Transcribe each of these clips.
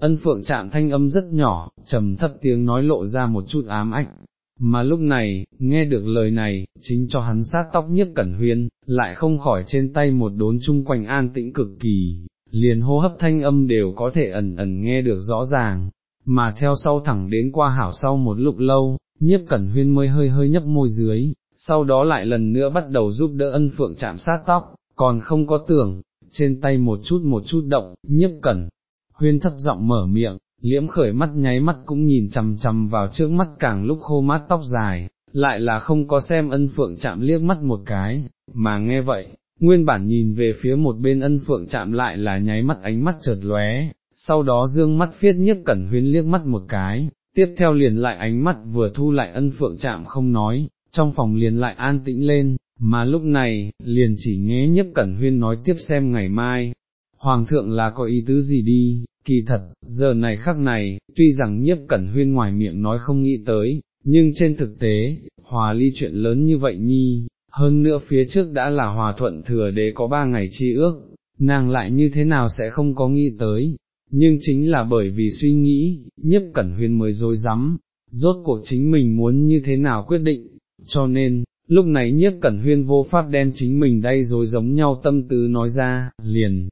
ân phượng chạm thanh âm rất nhỏ, trầm thấp tiếng nói lộ ra một chút ám ách. Mà lúc này, nghe được lời này, chính cho hắn sát tóc nhiếp cẩn huyên, lại không khỏi trên tay một đốn chung quanh an tĩnh cực kỳ, liền hô hấp thanh âm đều có thể ẩn ẩn nghe được rõ ràng, mà theo sau thẳng đến qua hảo sau một lúc lâu, nhiếp cẩn huyên mới hơi hơi nhấp môi dưới, sau đó lại lần nữa bắt đầu giúp đỡ ân phượng chạm sát tóc, còn không có tưởng, trên tay một chút một chút động, nhiếp cẩn, huyên thấp giọng mở miệng, liễm khởi mắt nháy mắt cũng nhìn chằm chằm vào trước mắt càng lúc khô mát tóc dài, lại là không có xem ân phượng chạm liếc mắt một cái, mà nghe vậy, nguyên bản nhìn về phía một bên ân phượng chạm lại là nháy mắt ánh mắt chợt lóe, sau đó dương mắt phiết nhiếp cẩn huyên liếc mắt một cái, tiếp theo liền lại ánh mắt vừa thu lại ân phượng chạm không nói, trong phòng liền lại an tĩnh lên, mà lúc này, liền chỉ nghe nhiếp cẩn huyên nói tiếp xem ngày mai, Hoàng thượng là có ý tứ gì đi, kỳ thật, giờ này khắc này, tuy rằng nhiếp cẩn huyên ngoài miệng nói không nghĩ tới, nhưng trên thực tế, hòa ly chuyện lớn như vậy nhi, hơn nữa phía trước đã là hòa thuận thừa đế có ba ngày chi ước, nàng lại như thế nào sẽ không có nghĩ tới, nhưng chính là bởi vì suy nghĩ, nhiếp cẩn huyên mới dối rắm rốt cuộc chính mình muốn như thế nào quyết định, cho nên, lúc này nhiếp cẩn huyên vô pháp đem chính mình đây rồi giống nhau tâm tư nói ra, liền,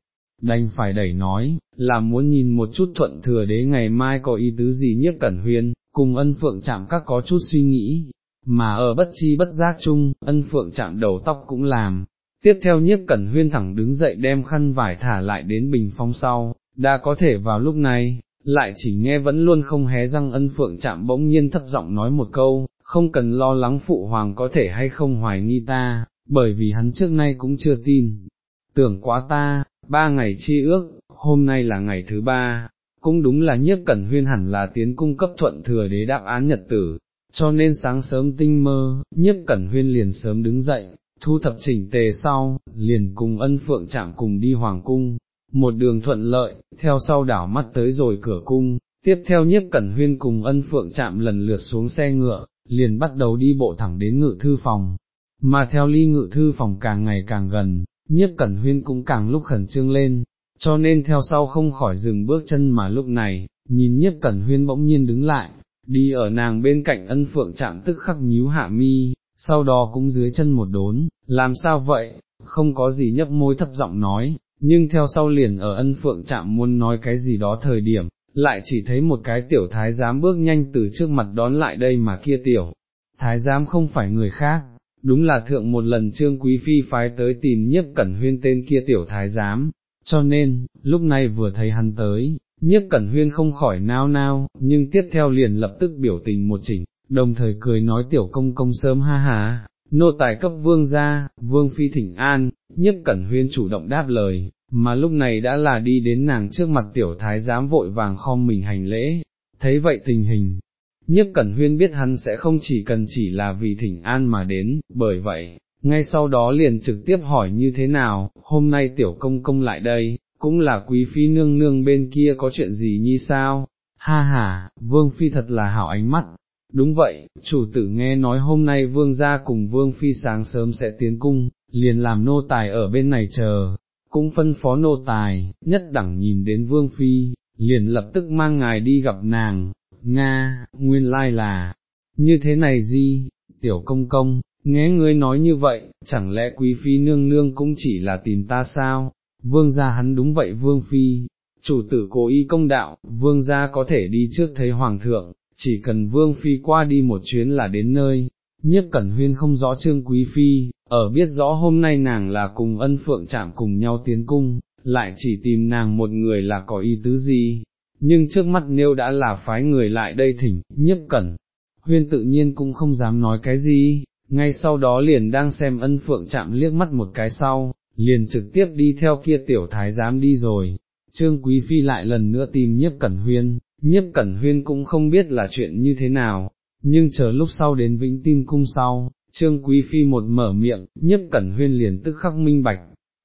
đành phải đẩy nói, là muốn nhìn một chút thuận thừa đế ngày mai có ý tứ gì nhiếp cẩn huyên, cùng ân phượng chạm các có chút suy nghĩ, mà ở bất chi bất giác chung, ân phượng chạm đầu tóc cũng làm. Tiếp theo nhiếp cẩn huyên thẳng đứng dậy đem khăn vải thả lại đến bình phong sau, đã có thể vào lúc này, lại chỉ nghe vẫn luôn không hé răng ân phượng chạm bỗng nhiên thấp giọng nói một câu, không cần lo lắng phụ hoàng có thể hay không hoài nghi ta, bởi vì hắn trước nay cũng chưa tin. Tưởng quá ta, ba ngày chi ước, hôm nay là ngày thứ ba, cũng đúng là nhiếp cẩn huyên hẳn là tiến cung cấp thuận thừa đế đáp án nhật tử, cho nên sáng sớm tinh mơ, nhiếp cẩn huyên liền sớm đứng dậy, thu thập chỉnh tề sau, liền cùng ân phượng chạm cùng đi hoàng cung, một đường thuận lợi, theo sau đảo mắt tới rồi cửa cung, tiếp theo nhiếp cẩn huyên cùng ân phượng chạm lần lượt xuống xe ngựa, liền bắt đầu đi bộ thẳng đến ngự thư phòng, mà theo ly ngự thư phòng càng ngày càng gần, nhiếp cẩn huyên cũng càng lúc khẩn trương lên, cho nên theo sau không khỏi dừng bước chân mà lúc này, nhìn nhiếp cẩn huyên bỗng nhiên đứng lại, đi ở nàng bên cạnh ân phượng chạm tức khắc nhíu hạ mi, sau đó cũng dưới chân một đốn, làm sao vậy, không có gì nhấp môi thấp giọng nói, nhưng theo sau liền ở ân phượng chạm muốn nói cái gì đó thời điểm, lại chỉ thấy một cái tiểu thái giám bước nhanh từ trước mặt đón lại đây mà kia tiểu. Thái giám không phải người khác, đúng là thượng một lần trương quý phi phái tới tìm nhiếp cẩn huyên tên kia tiểu thái giám, cho nên, lúc này vừa thấy hắn tới, nhiếp cẩn huyên không khỏi nao nao, nhưng tiếp theo liền lập tức biểu tình một chỉnh, đồng thời cười nói tiểu công công sớm ha ha, nô tài cấp vương ra, vương phi thỉnh an, nhiếp cẩn huyên chủ động đáp lời, mà lúc này đã là đi đến nàng trước mặt tiểu thái giám vội vàng khom mình hành lễ, thấy vậy tình hình, nhiếp cẩn huyên biết hắn sẽ không chỉ cần chỉ là vì thỉnh an mà đến, bởi vậy, ngay sau đó liền trực tiếp hỏi như thế nào, hôm nay tiểu công công lại đây, cũng là quý phi nương nương bên kia có chuyện gì như sao, ha ha, vương phi thật là hảo ánh mắt. Đúng vậy, chủ tử nghe nói hôm nay vương gia cùng vương phi sáng sớm sẽ tiến cung, liền làm nô tài ở bên này chờ, cũng phân phó nô tài, nhất đẳng nhìn đến vương phi, liền lập tức mang ngài đi gặp nàng, Nga, nguyên lai là, như thế này gì, tiểu công công, nghe ngươi nói như vậy, chẳng lẽ quý phi nương nương cũng chỉ là tìm ta sao, vương gia hắn đúng vậy vương phi, chủ tử cố ý công đạo, vương gia có thể đi trước thấy hoàng thượng, chỉ cần vương phi qua đi một chuyến là đến nơi, nhiếp cẩn huyên không rõ trương quý phi, ở biết rõ hôm nay nàng là cùng ân phượng chạm cùng nhau tiến cung, lại chỉ tìm nàng một người là có ý tứ gì, nhưng trước mắt nêu đã là phái người lại đây thỉnh, nhiếp cẩn, huyên tự nhiên cũng không dám nói cái gì, ngay sau đó liền đang xem ân phượng chạm liếc mắt một cái sau, liền trực tiếp đi theo kia tiểu thái giám đi rồi, trương quý phi lại lần nữa tìm nhiếp cẩn huyên, nhiếp cẩn huyên cũng không biết là chuyện như thế nào, nhưng chờ lúc sau đến vĩnh tin cung sau, trương quý phi một mở miệng, nhiếp cẩn huyên liền tức khắc minh bạch,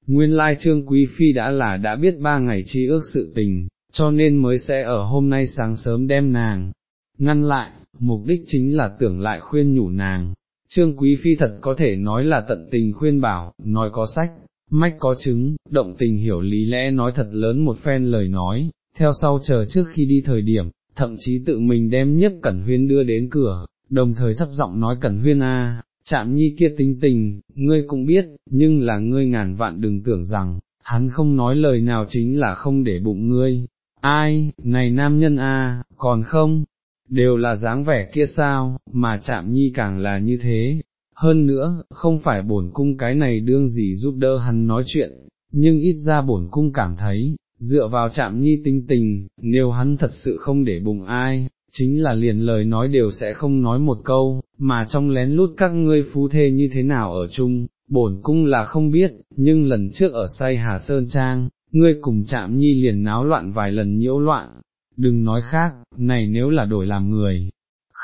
nguyên lai trương quý phi đã là đã biết ba ngày chi ước sự tình, cho nên mới sẽ ở hôm nay sáng sớm đem nàng, ngăn lại, mục đích chính là tưởng lại khuyên nhủ nàng. Trương Quý Phi thật có thể nói là tận tình khuyên bảo, nói có sách, mách có chứng, động tình hiểu lý lẽ nói thật lớn một phen lời nói, theo sau chờ trước khi đi thời điểm, thậm chí tự mình đem nhiếp cẩn huyên đưa đến cửa, đồng thời thấp giọng nói cẩn huyên a, chạm nhi kia tính tình, ngươi cũng biết, nhưng là ngươi ngàn vạn đừng tưởng rằng, hắn không nói lời nào chính là không để bụng ngươi, ai, này nam nhân a, còn không, đều là dáng vẻ kia sao, mà chạm nhi càng là như thế. Hơn nữa, không phải bổn cung cái này đương gì giúp đỡ hắn nói chuyện, nhưng ít ra bổn cung cảm thấy, dựa vào chạm nhi tinh tình, nếu hắn thật sự không để bụng ai, chính là liền lời nói đều sẽ không nói một câu, mà trong lén lút các ngươi phú thê như thế nào ở chung, bổn cung là không biết, nhưng lần trước ở say Hà Sơn Trang, ngươi cùng chạm nhi liền náo loạn vài lần nhiễu loạn, đừng nói khác, này nếu là đổi làm người.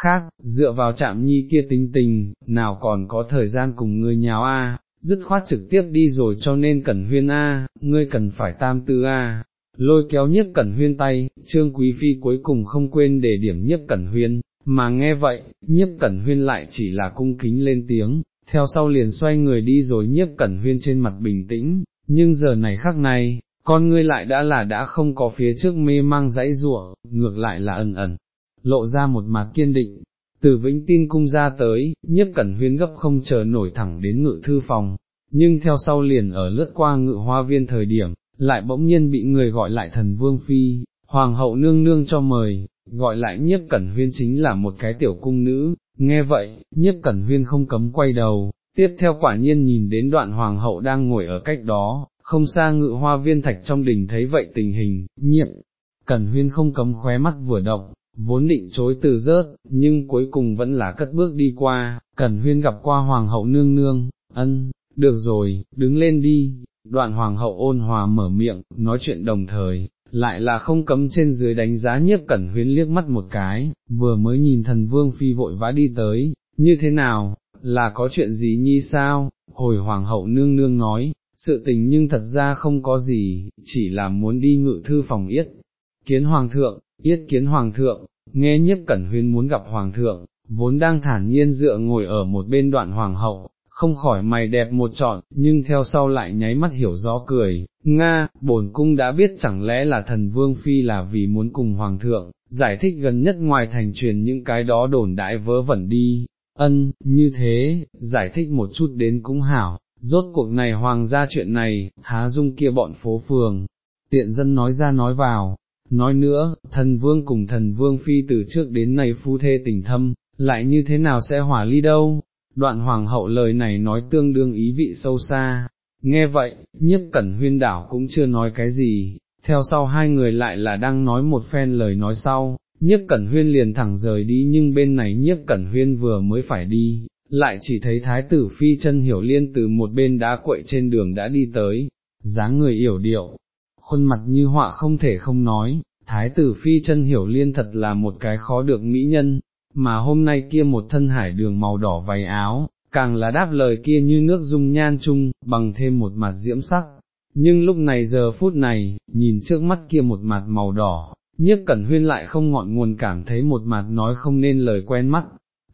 Khác, dựa vào chạm nhi kia tính tình, nào còn có thời gian cùng ngươi nháo a, dứt khoát trực tiếp đi rồi cho nên cẩn huyên a, ngươi cần phải tam tư a. Lôi kéo nhiếp cẩn huyên tay, trương quý phi cuối cùng không quên để điểm nhiếp cẩn huyên, mà nghe vậy, nhiếp cẩn huyên lại chỉ là cung kính lên tiếng, theo sau liền xoay người đi rồi nhiếp cẩn huyên trên mặt bình tĩnh, nhưng giờ này khắc này, con ngươi lại đã là đã không có phía trước mê mang dãy rủa, ngược lại là ẩn ẩn, lộ ra một mặt kiên định. Từ vĩnh tin cung ra tới, nhiếp cẩn huyên gấp không chờ nổi thẳng đến ngự thư phòng, nhưng theo sau liền ở lướt qua ngự hoa viên thời điểm, lại bỗng nhiên bị người gọi lại thần vương phi, hoàng hậu nương nương cho mời, gọi lại nhiếp cẩn huyên chính là một cái tiểu cung nữ, nghe vậy, nhiếp cẩn huyên không cấm quay đầu, tiếp theo quả nhiên nhìn đến đoạn hoàng hậu đang ngồi ở cách đó, không xa ngự hoa viên thạch trong đình thấy vậy tình hình, nhiệm, cẩn huyên không cấm khóe mắt vừa động, vốn định chối từ rớt, nhưng cuối cùng vẫn là cất bước đi qua, cẩn huyên gặp qua hoàng hậu nương nương, ân, được rồi, đứng lên đi, đoạn hoàng hậu ôn hòa mở miệng, nói chuyện đồng thời, lại là không cấm trên dưới đánh giá nhiếp cẩn huyên liếc mắt một cái, vừa mới nhìn thần vương phi vội vã đi tới, như thế nào, là có chuyện gì nhi sao, hồi hoàng hậu nương nương nói, sự tình nhưng thật ra không có gì, chỉ là muốn đi ngự thư phòng yết, kiến hoàng thượng, yết kiến hoàng thượng, nghe nhiếp cẩn huyên muốn gặp hoàng thượng, vốn đang thản nhiên dựa ngồi ở một bên đoạn hoàng hậu, không khỏi mày đẹp một trọn, nhưng theo sau lại nháy mắt hiểu rõ cười, Nga, bổn cung đã biết chẳng lẽ là thần vương phi là vì muốn cùng hoàng thượng, giải thích gần nhất ngoài thành truyền những cái đó đồn đại vớ vẩn đi, ân, như thế, giải thích một chút đến cũng hảo, rốt cuộc này hoàng gia chuyện này, há dung kia bọn phố phường, tiện dân nói ra nói vào, nói nữa, thần vương cùng thần vương phi từ trước đến nay phu thê tình thâm, lại như thế nào sẽ hỏa ly đâu, đoạn hoàng hậu lời này nói tương đương ý vị sâu xa, nghe vậy, nhiếp cẩn huyên đảo cũng chưa nói cái gì, theo sau hai người lại là đang nói một phen lời nói sau, nhiếp cẩn huyên liền thẳng rời đi nhưng bên này nhiếp cẩn huyên vừa mới phải đi, lại chỉ thấy thái tử phi chân hiểu liên từ một bên đá quậy trên đường đã đi tới, dáng người yểu điệu, khuôn mặt như họa không thể không nói, thái tử phi chân hiểu liên thật là một cái khó được mỹ nhân, mà hôm nay kia một thân hải đường màu đỏ váy áo, càng là đáp lời kia như nước dung nhan chung, bằng thêm một mặt diễm sắc. Nhưng lúc này giờ phút này, nhìn trước mắt kia một mặt màu đỏ, nhiếp cẩn huyên lại không ngọn nguồn cảm thấy một mặt nói không nên lời quen mắt,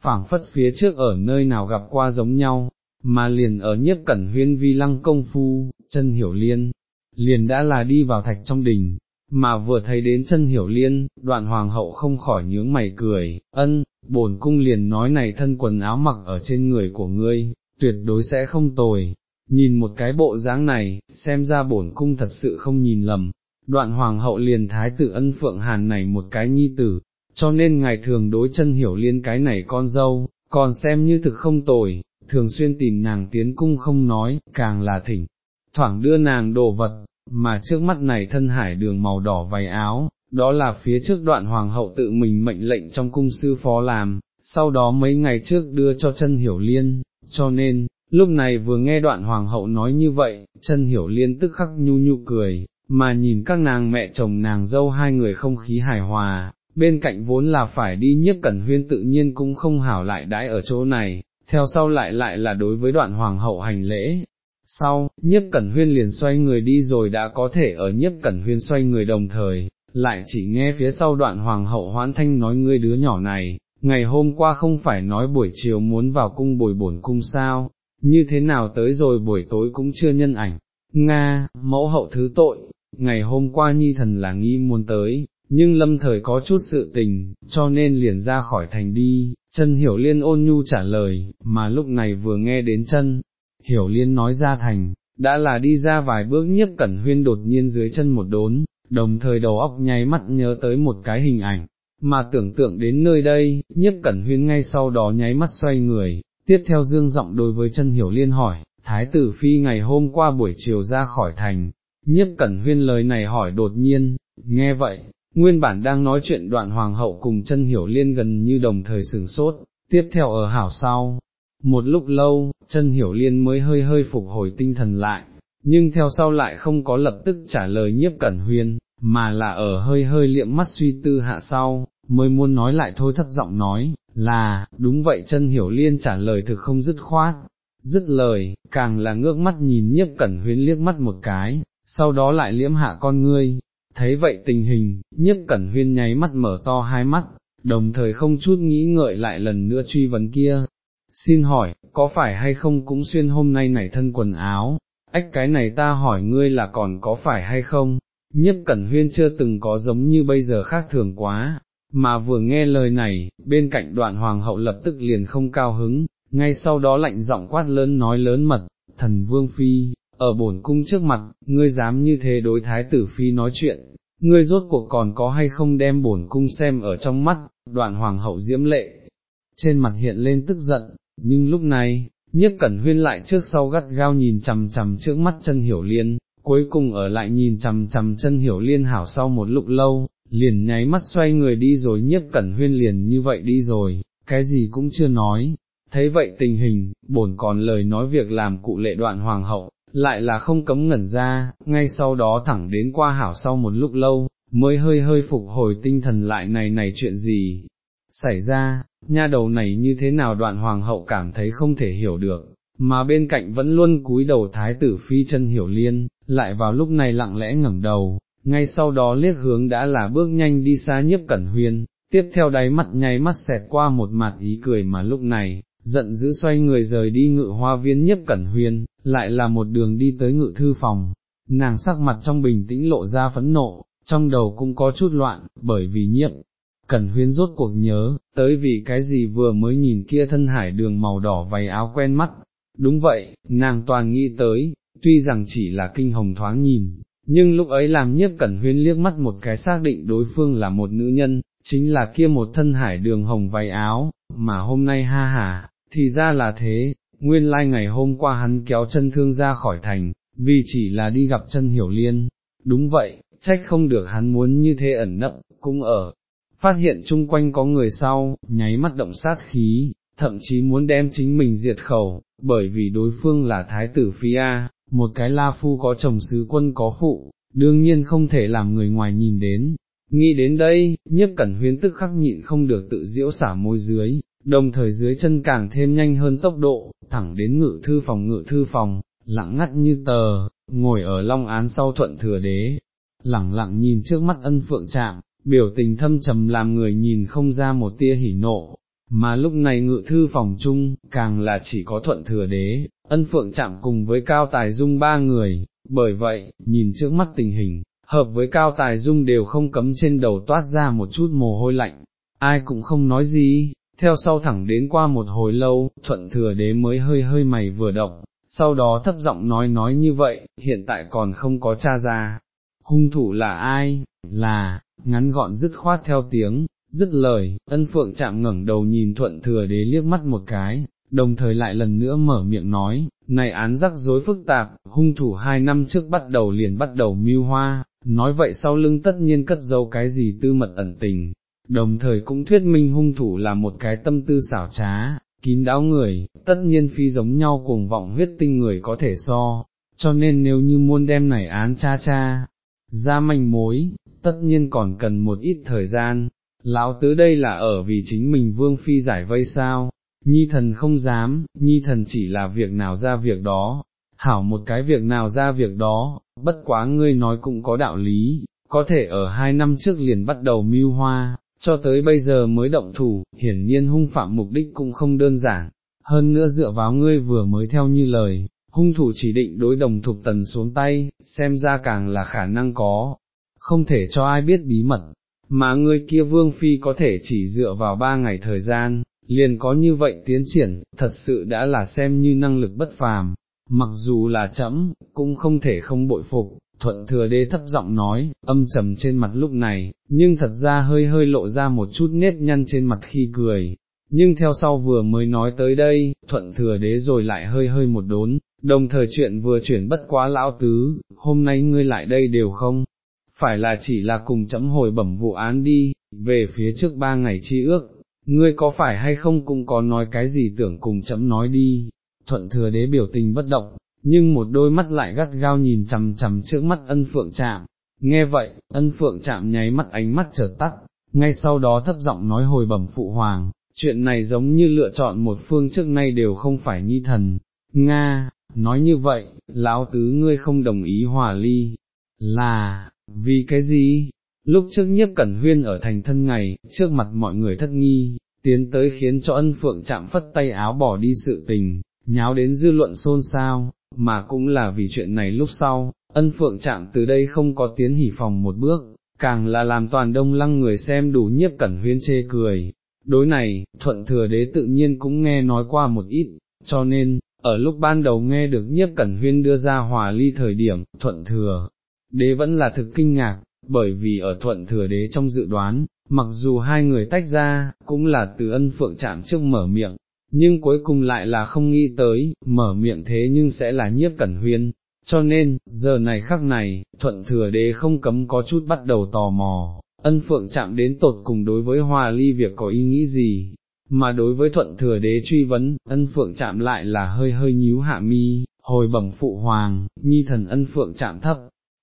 phảng phất phía trước ở nơi nào gặp qua giống nhau, mà liền ở nhiếp cẩn huyên vi lăng công phu, chân hiểu liên, liền đã là đi vào thạch trong đình, mà vừa thấy đến chân hiểu liên, đoạn hoàng hậu không khỏi nhướng mày cười, ân, bổn cung liền nói này thân quần áo mặc ở trên người của ngươi, tuyệt đối sẽ không tồi, nhìn một cái bộ dáng này, xem ra bổn cung thật sự không nhìn lầm, đoạn hoàng hậu liền thái tử ân phượng hàn này một cái nhi tử, cho nên ngài thường đối chân hiểu liên cái này con dâu, còn xem như thực không tồi, thường xuyên tìm nàng tiến cung không nói, càng là thỉnh, thoảng đưa nàng đồ vật, mà trước mắt này thân hải đường màu đỏ váy áo, đó là phía trước đoạn hoàng hậu tự mình mệnh lệnh trong cung sư phó làm, sau đó mấy ngày trước đưa cho chân hiểu liên, cho nên, lúc này vừa nghe đoạn hoàng hậu nói như vậy, chân hiểu liên tức khắc nhu nhu cười, mà nhìn các nàng mẹ chồng nàng dâu hai người không khí hài hòa, bên cạnh vốn là phải đi nhiếp cẩn huyên tự nhiên cũng không hảo lại đãi ở chỗ này, theo sau lại lại là đối với đoạn hoàng hậu hành lễ. Sau, nhiếp cẩn huyên liền xoay người đi rồi đã có thể ở nhiếp cẩn huyên xoay người đồng thời, lại chỉ nghe phía sau đoạn hoàng hậu hoãn thanh nói ngươi đứa nhỏ này, ngày hôm qua không phải nói buổi chiều muốn vào cung bồi bổn cung sao, như thế nào tới rồi buổi tối cũng chưa nhân ảnh, Nga, mẫu hậu thứ tội, ngày hôm qua nhi thần là nghi muốn tới, nhưng lâm thời có chút sự tình, cho nên liền ra khỏi thành đi, chân hiểu liên ôn nhu trả lời, mà lúc này vừa nghe đến chân, hiểu liên nói ra thành, đã là đi ra vài bước nhiếp cẩn huyên đột nhiên dưới chân một đốn, đồng thời đầu óc nháy mắt nhớ tới một cái hình ảnh, mà tưởng tượng đến nơi đây, nhiếp cẩn huyên ngay sau đó nháy mắt xoay người, tiếp theo dương giọng đối với chân hiểu liên hỏi, thái tử phi ngày hôm qua buổi chiều ra khỏi thành, nhiếp cẩn huyên lời này hỏi đột nhiên, nghe vậy, nguyên bản đang nói chuyện đoạn hoàng hậu cùng chân hiểu liên gần như đồng thời sừng sốt, tiếp theo ở hảo sau. Một lúc lâu, chân hiểu liên mới hơi hơi phục hồi tinh thần lại, nhưng theo sau lại không có lập tức trả lời nhiếp cẩn huyên, mà là ở hơi hơi liệm mắt suy tư hạ sau, mới muốn nói lại thôi thất giọng nói, là, đúng vậy chân hiểu liên trả lời thực không dứt khoát, dứt lời, càng là ngước mắt nhìn nhiếp cẩn huyên liếc mắt một cái, sau đó lại liễm hạ con ngươi, thấy vậy tình hình, nhiếp cẩn huyên nháy mắt mở to hai mắt, đồng thời không chút nghĩ ngợi lại lần nữa truy vấn kia. Xin hỏi, có phải hay không cũng xuyên hôm nay nảy thân quần áo, ách cái này ta hỏi ngươi là còn có phải hay không, nhiếp cẩn huyên chưa từng có giống như bây giờ khác thường quá, mà vừa nghe lời này, bên cạnh đoạn hoàng hậu lập tức liền không cao hứng, ngay sau đó lạnh giọng quát lớn nói lớn mật, thần vương phi, ở bổn cung trước mặt, ngươi dám như thế đối thái tử phi nói chuyện, ngươi rốt cuộc còn có hay không đem bổn cung xem ở trong mắt, đoạn hoàng hậu diễm lệ, trên mặt hiện lên tức giận, nhưng lúc này, nhiếp cẩn huyên lại trước sau gắt gao nhìn chằm chằm trước mắt chân hiểu liên, cuối cùng ở lại nhìn chằm chằm chân hiểu liên hảo sau một lúc lâu, liền nháy mắt xoay người đi rồi nhiếp cẩn huyên liền như vậy đi rồi, cái gì cũng chưa nói, thấy vậy tình hình, bổn còn lời nói việc làm cụ lệ đoạn hoàng hậu, lại là không cấm ngẩn ra, ngay sau đó thẳng đến qua hảo sau một lúc lâu, mới hơi hơi phục hồi tinh thần lại này này chuyện gì xảy ra, nha đầu này như thế nào đoạn hoàng hậu cảm thấy không thể hiểu được, mà bên cạnh vẫn luôn cúi đầu thái tử phi chân hiểu liên, lại vào lúc này lặng lẽ ngẩng đầu, ngay sau đó liếc hướng đã là bước nhanh đi xa nhiếp cẩn huyên, tiếp theo đáy mắt nháy mắt xẹt qua một mặt ý cười mà lúc này, giận dữ xoay người rời đi ngự hoa viên nhiếp cẩn huyên, lại là một đường đi tới ngự thư phòng, nàng sắc mặt trong bình tĩnh lộ ra phẫn nộ, trong đầu cũng có chút loạn, bởi vì nhiếp. Cẩn huyên rốt cuộc nhớ, tới vì cái gì vừa mới nhìn kia thân hải đường màu đỏ váy áo quen mắt, đúng vậy, nàng toàn nghĩ tới, tuy rằng chỉ là kinh hồng thoáng nhìn, nhưng lúc ấy làm nhiếp cẩn huyên liếc mắt một cái xác định đối phương là một nữ nhân, chính là kia một thân hải đường hồng váy áo, mà hôm nay ha hà, thì ra là thế, nguyên lai like ngày hôm qua hắn kéo chân thương ra khỏi thành, vì chỉ là đi gặp chân hiểu liên, đúng vậy, trách không được hắn muốn như thế ẩn nấp, cũng ở, phát hiện chung quanh có người sau, nháy mắt động sát khí, thậm chí muốn đem chính mình diệt khẩu, bởi vì đối phương là thái tử phi A, một cái la phu có chồng sứ quân có phụ, đương nhiên không thể làm người ngoài nhìn đến. Nghĩ đến đây, nhất cẩn huyến tức khắc nhịn không được tự diễu xả môi dưới, đồng thời dưới chân càng thêm nhanh hơn tốc độ, thẳng đến ngự thư phòng ngự thư phòng, lặng ngắt như tờ, ngồi ở long án sau thuận thừa đế, lặng lặng nhìn trước mắt ân phượng chạm, biểu tình thâm trầm làm người nhìn không ra một tia hỉ nộ, mà lúc này ngự thư phòng chung, càng là chỉ có thuận thừa đế, ân phượng chạm cùng với cao tài dung ba người, bởi vậy, nhìn trước mắt tình hình, hợp với cao tài dung đều không cấm trên đầu toát ra một chút mồ hôi lạnh, ai cũng không nói gì, theo sau thẳng đến qua một hồi lâu, thuận thừa đế mới hơi hơi mày vừa động, sau đó thấp giọng nói nói như vậy, hiện tại còn không có cha ra, hung thủ là ai, là, ngắn gọn dứt khoát theo tiếng, dứt lời, ân phượng chạm ngẩng đầu nhìn thuận thừa đế liếc mắt một cái, đồng thời lại lần nữa mở miệng nói, này án rắc rối phức tạp, hung thủ hai năm trước bắt đầu liền bắt đầu mưu hoa, nói vậy sau lưng tất nhiên cất dấu cái gì tư mật ẩn tình, đồng thời cũng thuyết minh hung thủ là một cái tâm tư xảo trá, kín đáo người, tất nhiên phi giống nhau cuồng vọng huyết tinh người có thể so, cho nên nếu như muôn đem này án cha cha, ra manh mối, tất nhiên còn cần một ít thời gian, lão tứ đây là ở vì chính mình vương phi giải vây sao, nhi thần không dám, nhi thần chỉ là việc nào ra việc đó, hảo một cái việc nào ra việc đó, bất quá ngươi nói cũng có đạo lý, có thể ở hai năm trước liền bắt đầu mưu hoa, cho tới bây giờ mới động thủ, hiển nhiên hung phạm mục đích cũng không đơn giản, hơn nữa dựa vào ngươi vừa mới theo như lời, hung thủ chỉ định đối đồng thục tần xuống tay, xem ra càng là khả năng có, không thể cho ai biết bí mật, mà ngươi kia vương phi có thể chỉ dựa vào ba ngày thời gian, liền có như vậy tiến triển, thật sự đã là xem như năng lực bất phàm, mặc dù là chấm, cũng không thể không bội phục, thuận thừa đế thấp giọng nói, âm trầm trên mặt lúc này, nhưng thật ra hơi hơi lộ ra một chút nếp nhăn trên mặt khi cười, nhưng theo sau vừa mới nói tới đây, thuận thừa đế rồi lại hơi hơi một đốn, đồng thời chuyện vừa chuyển bất quá lão tứ, hôm nay ngươi lại đây đều không, phải là chỉ là cùng chấm hồi bẩm vụ án đi, về phía trước ba ngày chi ước, ngươi có phải hay không cũng có nói cái gì tưởng cùng chấm nói đi, thuận thừa đế biểu tình bất động, nhưng một đôi mắt lại gắt gao nhìn chằm chằm trước mắt ân phượng chạm, nghe vậy, ân phượng chạm nháy mắt ánh mắt trở tắt, ngay sau đó thấp giọng nói hồi bẩm phụ hoàng, chuyện này giống như lựa chọn một phương trước nay đều không phải nhi thần, Nga, nói như vậy, lão tứ ngươi không đồng ý hòa ly, là, vì cái gì? Lúc trước nhiếp cẩn huyên ở thành thân ngày, trước mặt mọi người thất nghi, tiến tới khiến cho ân phượng chạm phất tay áo bỏ đi sự tình, nháo đến dư luận xôn xao, mà cũng là vì chuyện này lúc sau, ân phượng chạm từ đây không có tiến hỉ phòng một bước, càng là làm toàn đông lăng người xem đủ nhiếp cẩn huyên chê cười. Đối này, thuận thừa đế tự nhiên cũng nghe nói qua một ít, cho nên, ở lúc ban đầu nghe được nhiếp cẩn huyên đưa ra hòa ly thời điểm, thuận thừa, đế vẫn là thực kinh ngạc, bởi vì ở thuận thừa đế trong dự đoán, mặc dù hai người tách ra, cũng là từ ân phượng chạm trước mở miệng, nhưng cuối cùng lại là không nghĩ tới, mở miệng thế nhưng sẽ là nhiếp cẩn huyên, cho nên, giờ này khắc này, thuận thừa đế không cấm có chút bắt đầu tò mò, ân phượng chạm đến tột cùng đối với hòa ly việc có ý nghĩ gì, mà đối với thuận thừa đế truy vấn, ân phượng chạm lại là hơi hơi nhíu hạ mi, hồi bẩm phụ hoàng, nhi thần ân phượng chạm thấp.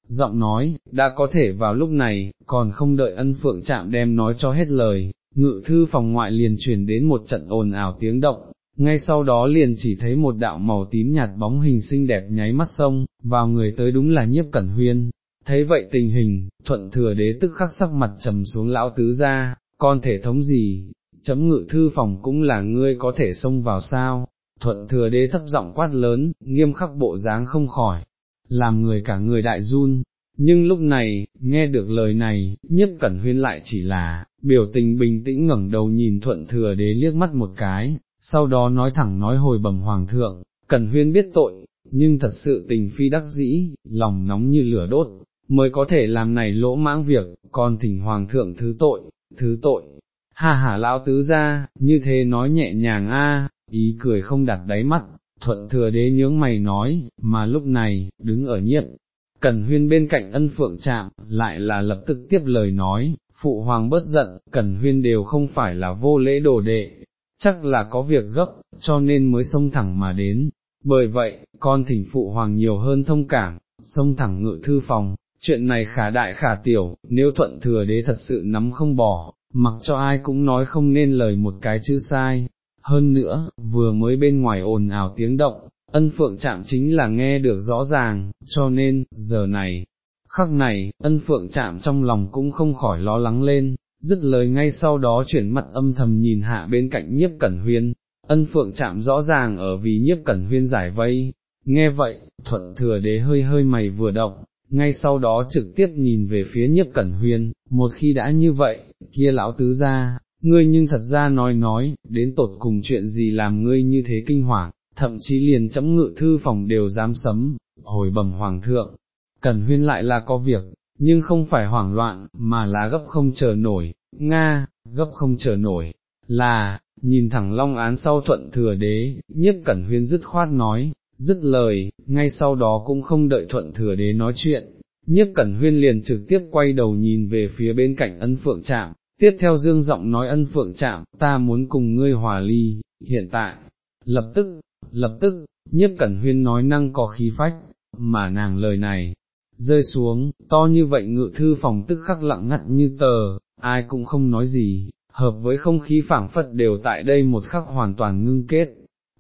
Giọng nói, đã có thể vào lúc này, còn không đợi ân phượng chạm đem nói cho hết lời, ngự thư phòng ngoại liền truyền đến một trận ồn ào tiếng động, ngay sau đó liền chỉ thấy một đạo màu tím nhạt bóng hình xinh đẹp nháy mắt sông, vào người tới đúng là nhiếp cẩn huyên. Thấy vậy tình hình, thuận thừa đế tức khắc sắc mặt trầm xuống lão tứ ra, con thể thống gì, chấm ngự thư phòng cũng là ngươi có thể xông vào sao, thuận thừa đế thấp giọng quát lớn, nghiêm khắc bộ dáng không khỏi, làm người cả người đại run, nhưng lúc này, nghe được lời này, nhiếp cẩn huyên lại chỉ là, biểu tình bình tĩnh ngẩng đầu nhìn thuận thừa đế liếc mắt một cái, sau đó nói thẳng nói hồi bẩm hoàng thượng, cẩn huyên biết tội, nhưng thật sự tình phi đắc dĩ, lòng nóng như lửa đốt, mới có thể làm này lỗ mãng việc, còn thỉnh hoàng thượng thứ tội, thứ tội. Ha ha lão tứ ra, như thế nói nhẹ nhàng a, ý cười không đặt đáy mắt, thuận thừa đế nhướng mày nói, mà lúc này, đứng ở nhiệm, Cần huyên bên cạnh ân phượng chạm, lại là lập tức tiếp lời nói, phụ hoàng bất giận, cần huyên đều không phải là vô lễ đồ đệ, chắc là có việc gấp, cho nên mới xông thẳng mà đến. Bởi vậy, con thỉnh phụ hoàng nhiều hơn thông cảm, xông thẳng ngự thư phòng, chuyện này khả đại khả tiểu, nếu thuận thừa đế thật sự nắm không bỏ, mặc cho ai cũng nói không nên lời một cái chữ sai. Hơn nữa, vừa mới bên ngoài ồn ào tiếng động, ân phượng chạm chính là nghe được rõ ràng, cho nên, giờ này, khắc này, ân phượng chạm trong lòng cũng không khỏi lo lắng lên, dứt lời ngay sau đó chuyển mặt âm thầm nhìn hạ bên cạnh nhiếp cẩn huyên, ân phượng chạm rõ ràng ở vì nhiếp cẩn huyên giải vây, nghe vậy, thuận thừa đế hơi hơi mày vừa động, ngay sau đó trực tiếp nhìn về phía nhiếp cẩn huyên, một khi đã như vậy, kia lão tứ ra, ngươi nhưng thật ra nói nói, đến tột cùng chuyện gì làm ngươi như thế kinh hoàng, thậm chí liền chấm ngự thư phòng đều dám sấm, hồi bẩm hoàng thượng, cần huyên lại là có việc, nhưng không phải hoảng loạn, mà là gấp không chờ nổi, Nga, gấp không chờ nổi, là, nhìn thẳng long án sau thuận thừa đế, nhiếp cẩn huyên dứt khoát nói, dứt lời, ngay sau đó cũng không đợi thuận thừa đế nói chuyện, nhiếp cẩn huyên liền trực tiếp quay đầu nhìn về phía bên cạnh ân phượng trạm, tiếp theo dương giọng nói ân phượng trạm, ta muốn cùng ngươi hòa ly, hiện tại, lập tức, lập tức, nhiếp cẩn huyên nói năng có khí phách, mà nàng lời này, rơi xuống, to như vậy ngự thư phòng tức khắc lặng ngắt như tờ, ai cũng không nói gì, hợp với không khí phảng phất đều tại đây một khắc hoàn toàn ngưng kết,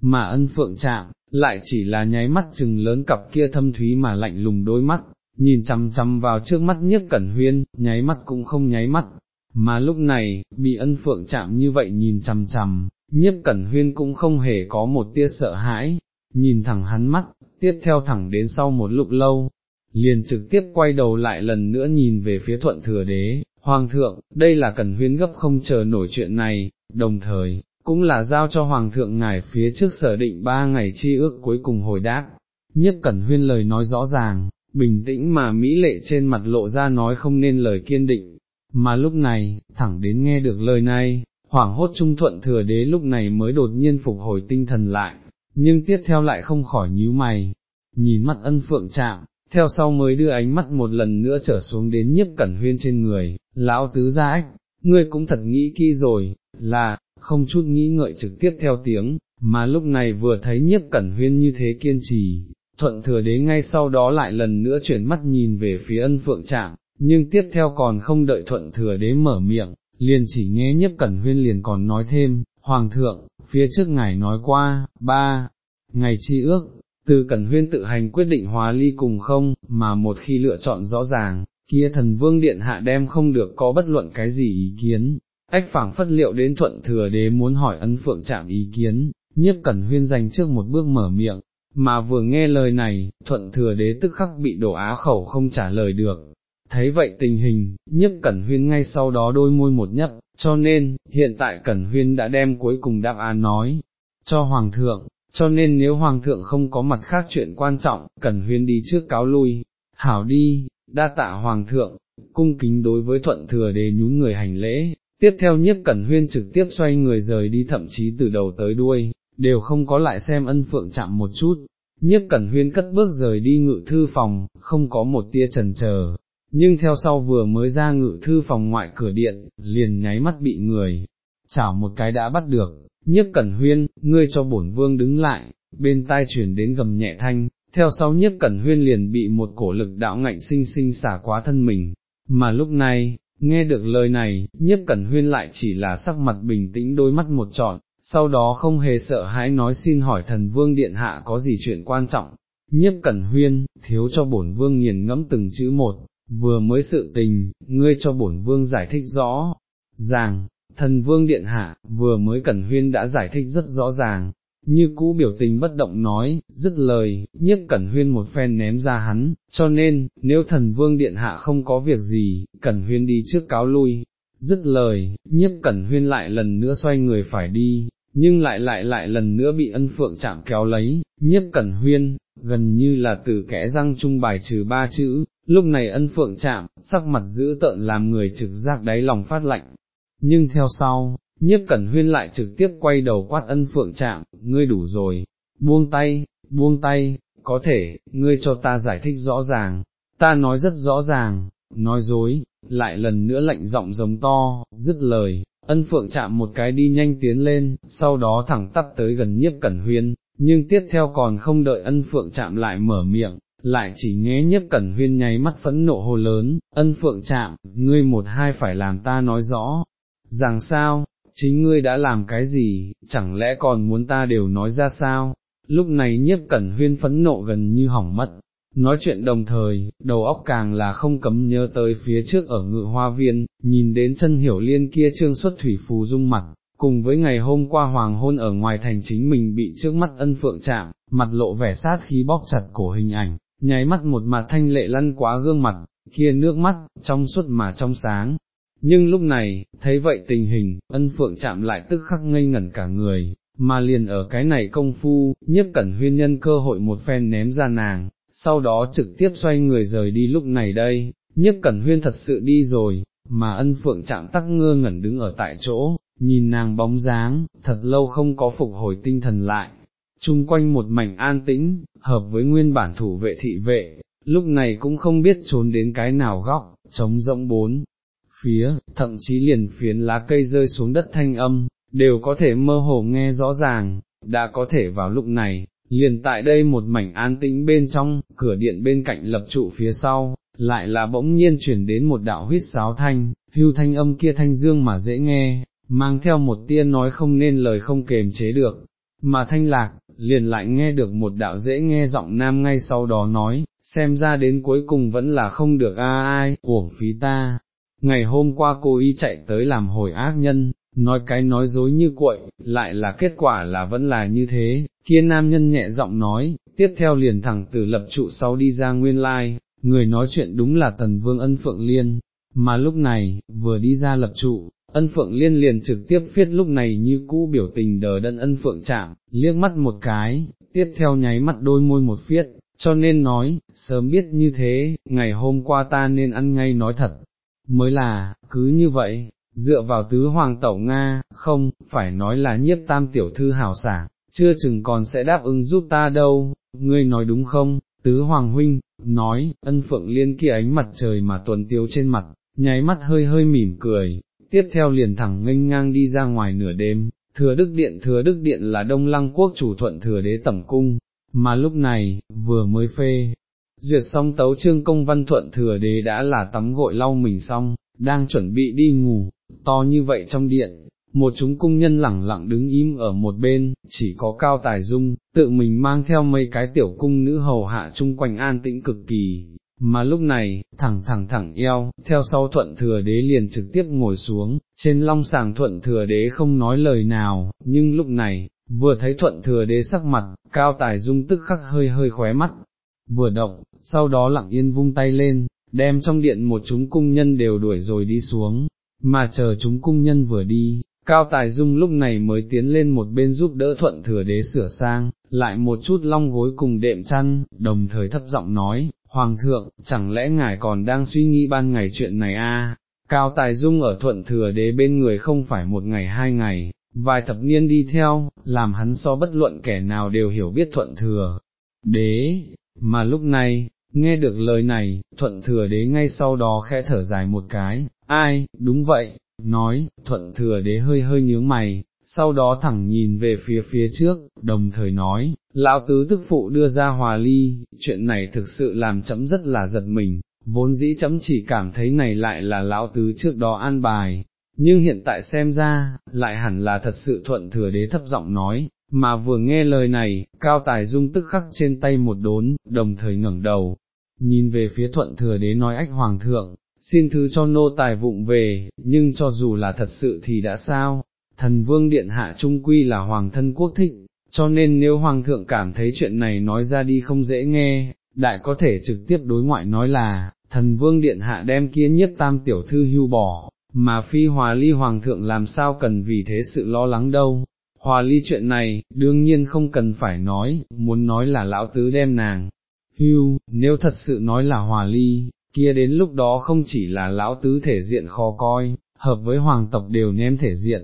mà ân phượng chạm, lại chỉ là nháy mắt chừng lớn cặp kia thâm thúy mà lạnh lùng đôi mắt, nhìn chằm chằm vào trước mắt nhiếp cẩn huyên, nháy mắt cũng không nháy mắt, mà lúc này, bị ân phượng chạm như vậy nhìn chằm chằm, nhiếp cẩn huyên cũng không hề có một tia sợ hãi, nhìn thẳng hắn mắt, tiếp theo thẳng đến sau một lúc lâu, liền trực tiếp quay đầu lại lần nữa nhìn về phía thuận thừa đế, Hoàng thượng, đây là Cẩn huyên gấp không chờ nổi chuyện này, đồng thời, cũng là giao cho Hoàng thượng ngài phía trước sở định ba ngày chi ước cuối cùng hồi đáp. nhiếp Cẩn Huyên lời nói rõ ràng, bình tĩnh mà Mỹ lệ trên mặt lộ ra nói không nên lời kiên định, mà lúc này, thẳng đến nghe được lời này, hoảng hốt trung thuận thừa đế lúc này mới đột nhiên phục hồi tinh thần lại, nhưng tiếp theo lại không khỏi nhíu mày, nhìn mắt ân phượng chạm, theo sau mới đưa ánh mắt một lần nữa trở xuống đến nhiếp cẩn huyên trên người, lão tứ gia ách, ngươi cũng thật nghĩ kỹ rồi, là, không chút nghĩ ngợi trực tiếp theo tiếng, mà lúc này vừa thấy nhiếp cẩn huyên như thế kiên trì, thuận thừa đế ngay sau đó lại lần nữa chuyển mắt nhìn về phía ân phượng trạm, nhưng tiếp theo còn không đợi thuận thừa đế mở miệng, liền chỉ nghe nhiếp cẩn huyên liền còn nói thêm, Hoàng thượng, phía trước ngài nói qua, ba, ngày chi ước, từ cẩn huyên tự hành quyết định hóa ly cùng không, mà một khi lựa chọn rõ ràng, kia thần vương điện hạ đem không được có bất luận cái gì ý kiến, ách phảng phất liệu đến thuận thừa đế muốn hỏi ân phượng chạm ý kiến, nhiếp cẩn huyên dành trước một bước mở miệng, mà vừa nghe lời này, thuận thừa đế tức khắc bị đổ á khẩu không trả lời được. Thấy vậy tình hình, nhiếp cẩn huyên ngay sau đó đôi môi một nhấp, cho nên, hiện tại cẩn huyên đã đem cuối cùng đáp án nói, cho hoàng thượng, cho nên nếu hoàng thượng không có mặt khác chuyện quan trọng, cẩn huyên đi trước cáo lui, hảo đi, đa tạ hoàng thượng, cung kính đối với thuận thừa đề nhún người hành lễ, tiếp theo nhiếp cẩn huyên trực tiếp xoay người rời đi thậm chí từ đầu tới đuôi, đều không có lại xem ân phượng chạm một chút, nhiếp cẩn huyên cất bước rời đi ngự thư phòng, không có một tia trần chờ. Nhưng theo sau vừa mới ra ngự thư phòng ngoại cửa điện, liền nháy mắt bị người, chảo một cái đã bắt được, nhiếp cẩn huyên, ngươi cho bổn vương đứng lại, bên tai chuyển đến gầm nhẹ thanh, theo sau nhiếp cẩn huyên liền bị một cổ lực đạo ngạnh sinh sinh xả quá thân mình, mà lúc này, nghe được lời này, nhiếp cẩn huyên lại chỉ là sắc mặt bình tĩnh đôi mắt một trọn, sau đó không hề sợ hãi nói xin hỏi thần vương điện hạ có gì chuyện quan trọng, nhiếp cẩn huyên, thiếu cho bổn vương nghiền ngẫm từng chữ một, vừa mới sự tình, ngươi cho bổn vương giải thích rõ, ràng, thần vương điện hạ, vừa mới cẩn huyên đã giải thích rất rõ ràng, như cũ biểu tình bất động nói, dứt lời, nhiếp cẩn huyên một phen ném ra hắn, cho nên, nếu thần vương điện hạ không có việc gì, cẩn huyên đi trước cáo lui, dứt lời, nhiếp cẩn huyên lại lần nữa xoay người phải đi, nhưng lại lại lại lần nữa bị ân phượng chạm kéo lấy, nhiếp cẩn huyên, gần như là từ kẽ răng trung bài trừ ba chữ, lúc này ân phượng chạm, sắc mặt giữ tợn làm người trực giác đáy lòng phát lạnh, nhưng theo sau, nhiếp cẩn huyên lại trực tiếp quay đầu quát ân phượng chạm, ngươi đủ rồi, buông tay, buông tay, có thể, ngươi cho ta giải thích rõ ràng, ta nói rất rõ ràng, nói dối, lại lần nữa lạnh giọng giống to, dứt lời, ân phượng chạm một cái đi nhanh tiến lên, sau đó thẳng tắp tới gần nhiếp cẩn huyên, nhưng tiếp theo còn không đợi ân phượng chạm lại mở miệng, lại chỉ nghe Nhất cẩn huyên nháy mắt phẫn nộ hồ lớn, ân phượng chạm, ngươi một hai phải làm ta nói rõ, rằng sao, chính ngươi đã làm cái gì, chẳng lẽ còn muốn ta đều nói ra sao, lúc này nhiếp cẩn huyên phẫn nộ gần như hỏng mất, nói chuyện đồng thời, đầu óc càng là không cấm nhớ tới phía trước ở ngự hoa viên, nhìn đến chân hiểu liên kia trương xuất thủy phù dung mặt, cùng với ngày hôm qua hoàng hôn ở ngoài thành chính mình bị trước mắt ân phượng chạm, mặt lộ vẻ sát khí bóp chặt cổ hình ảnh, nháy mắt một mặt thanh lệ lăn quá gương mặt, kia nước mắt, trong suốt mà trong sáng, nhưng lúc này, thấy vậy tình hình, ân phượng chạm lại tức khắc ngây ngẩn cả người, mà liền ở cái này công phu, nhiếp cẩn huyên nhân cơ hội một phen ném ra nàng, sau đó trực tiếp xoay người rời đi lúc này đây, nhiếp cẩn huyên thật sự đi rồi, mà ân phượng chạm tắc ngơ ngẩn đứng ở tại chỗ, nhìn nàng bóng dáng, thật lâu không có phục hồi tinh thần lại, chung quanh một mảnh an tĩnh, hợp với nguyên bản thủ vệ thị vệ, lúc này cũng không biết trốn đến cái nào góc, trống rỗng bốn, phía, thậm chí liền phiến lá cây rơi xuống đất thanh âm, đều có thể mơ hồ nghe rõ ràng, đã có thể vào lúc này, liền tại đây một mảnh an tĩnh bên trong, cửa điện bên cạnh lập trụ phía sau, lại là bỗng nhiên chuyển đến một đạo huyết sáo thanh, hưu thanh âm kia thanh dương mà dễ nghe, mang theo một tiên nói không nên lời không kềm chế được, mà thanh lạc, liền lại nghe được một đạo dễ nghe giọng nam ngay sau đó nói, xem ra đến cuối cùng vẫn là không được a ai, uổng phí ta, ngày hôm qua cô y chạy tới làm hồi ác nhân, nói cái nói dối như cuội, lại là kết quả là vẫn là như thế, kia nam nhân nhẹ giọng nói, tiếp theo liền thẳng từ lập trụ sau đi ra nguyên lai, người nói chuyện đúng là tần vương ân phượng liên, mà lúc này, vừa đi ra lập trụ, ân phượng liên liền trực tiếp viết lúc này như cũ biểu tình đờ đẫn ân phượng chạm, liếc mắt một cái, tiếp theo nháy mắt đôi môi một viết, cho nên nói, sớm biết như thế, ngày hôm qua ta nên ăn ngay nói thật, mới là, cứ như vậy, dựa vào tứ hoàng tẩu Nga, không, phải nói là nhiếp tam tiểu thư hảo xả, chưa chừng còn sẽ đáp ứng giúp ta đâu, ngươi nói đúng không, tứ hoàng huynh, nói, ân phượng liên kia ánh mặt trời mà tuần tiêu trên mặt, nháy mắt hơi hơi mỉm cười, tiếp theo liền thẳng nghênh ngang đi ra ngoài nửa đêm, thừa đức điện thừa đức điện là đông lăng quốc chủ thuận thừa đế tẩm cung, mà lúc này, vừa mới phê, duyệt xong tấu trương công văn thuận thừa đế đã là tắm gội lau mình xong, đang chuẩn bị đi ngủ, to như vậy trong điện, một chúng cung nhân lẳng lặng đứng im ở một bên, chỉ có cao tài dung, tự mình mang theo mấy cái tiểu cung nữ hầu hạ chung quanh an tĩnh cực kỳ, mà lúc này, thẳng thẳng thẳng eo, theo sau thuận thừa đế liền trực tiếp ngồi xuống, trên long sàng thuận thừa đế không nói lời nào, nhưng lúc này, vừa thấy thuận thừa đế sắc mặt, cao tài dung tức khắc hơi hơi khóe mắt, vừa động, sau đó lặng yên vung tay lên, đem trong điện một chúng cung nhân đều đuổi rồi đi xuống, mà chờ chúng cung nhân vừa đi, Cao Tài Dung lúc này mới tiến lên một bên giúp đỡ thuận thừa đế sửa sang, lại một chút long gối cùng đệm chăn, đồng thời thấp giọng nói, Hoàng thượng, chẳng lẽ ngài còn đang suy nghĩ ban ngày chuyện này a? À? Cao Tài Dung ở thuận thừa đế bên người không phải một ngày hai ngày, vài thập niên đi theo, làm hắn so bất luận kẻ nào đều hiểu biết thuận thừa. Đế, mà lúc này, nghe được lời này, thuận thừa đế ngay sau đó khẽ thở dài một cái, ai, đúng vậy, nói, thuận thừa đế hơi hơi nhướng mày, sau đó thẳng nhìn về phía phía trước, đồng thời nói, lão tứ tức phụ đưa ra hòa ly, chuyện này thực sự làm chấm rất là giật mình, vốn dĩ chấm chỉ cảm thấy này lại là lão tứ trước đó an bài, nhưng hiện tại xem ra, lại hẳn là thật sự thuận thừa đế thấp giọng nói, mà vừa nghe lời này, cao tài dung tức khắc trên tay một đốn, đồng thời ngẩng đầu, nhìn về phía thuận thừa đế nói ách hoàng thượng, xin thứ cho nô tài vụng về, nhưng cho dù là thật sự thì đã sao, thần vương điện hạ trung quy là hoàng thân quốc thịnh cho nên nếu hoàng thượng cảm thấy chuyện này nói ra đi không dễ nghe, đại có thể trực tiếp đối ngoại nói là, thần vương điện hạ đem kia nhất tam tiểu thư hưu bỏ, mà phi hòa ly hoàng thượng làm sao cần vì thế sự lo lắng đâu. Hòa ly chuyện này, đương nhiên không cần phải nói, muốn nói là lão tứ đem nàng, hưu, nếu thật sự nói là hòa ly, kia đến lúc đó không chỉ là lão tứ thể diện khó coi, hợp với hoàng tộc đều ném thể diện,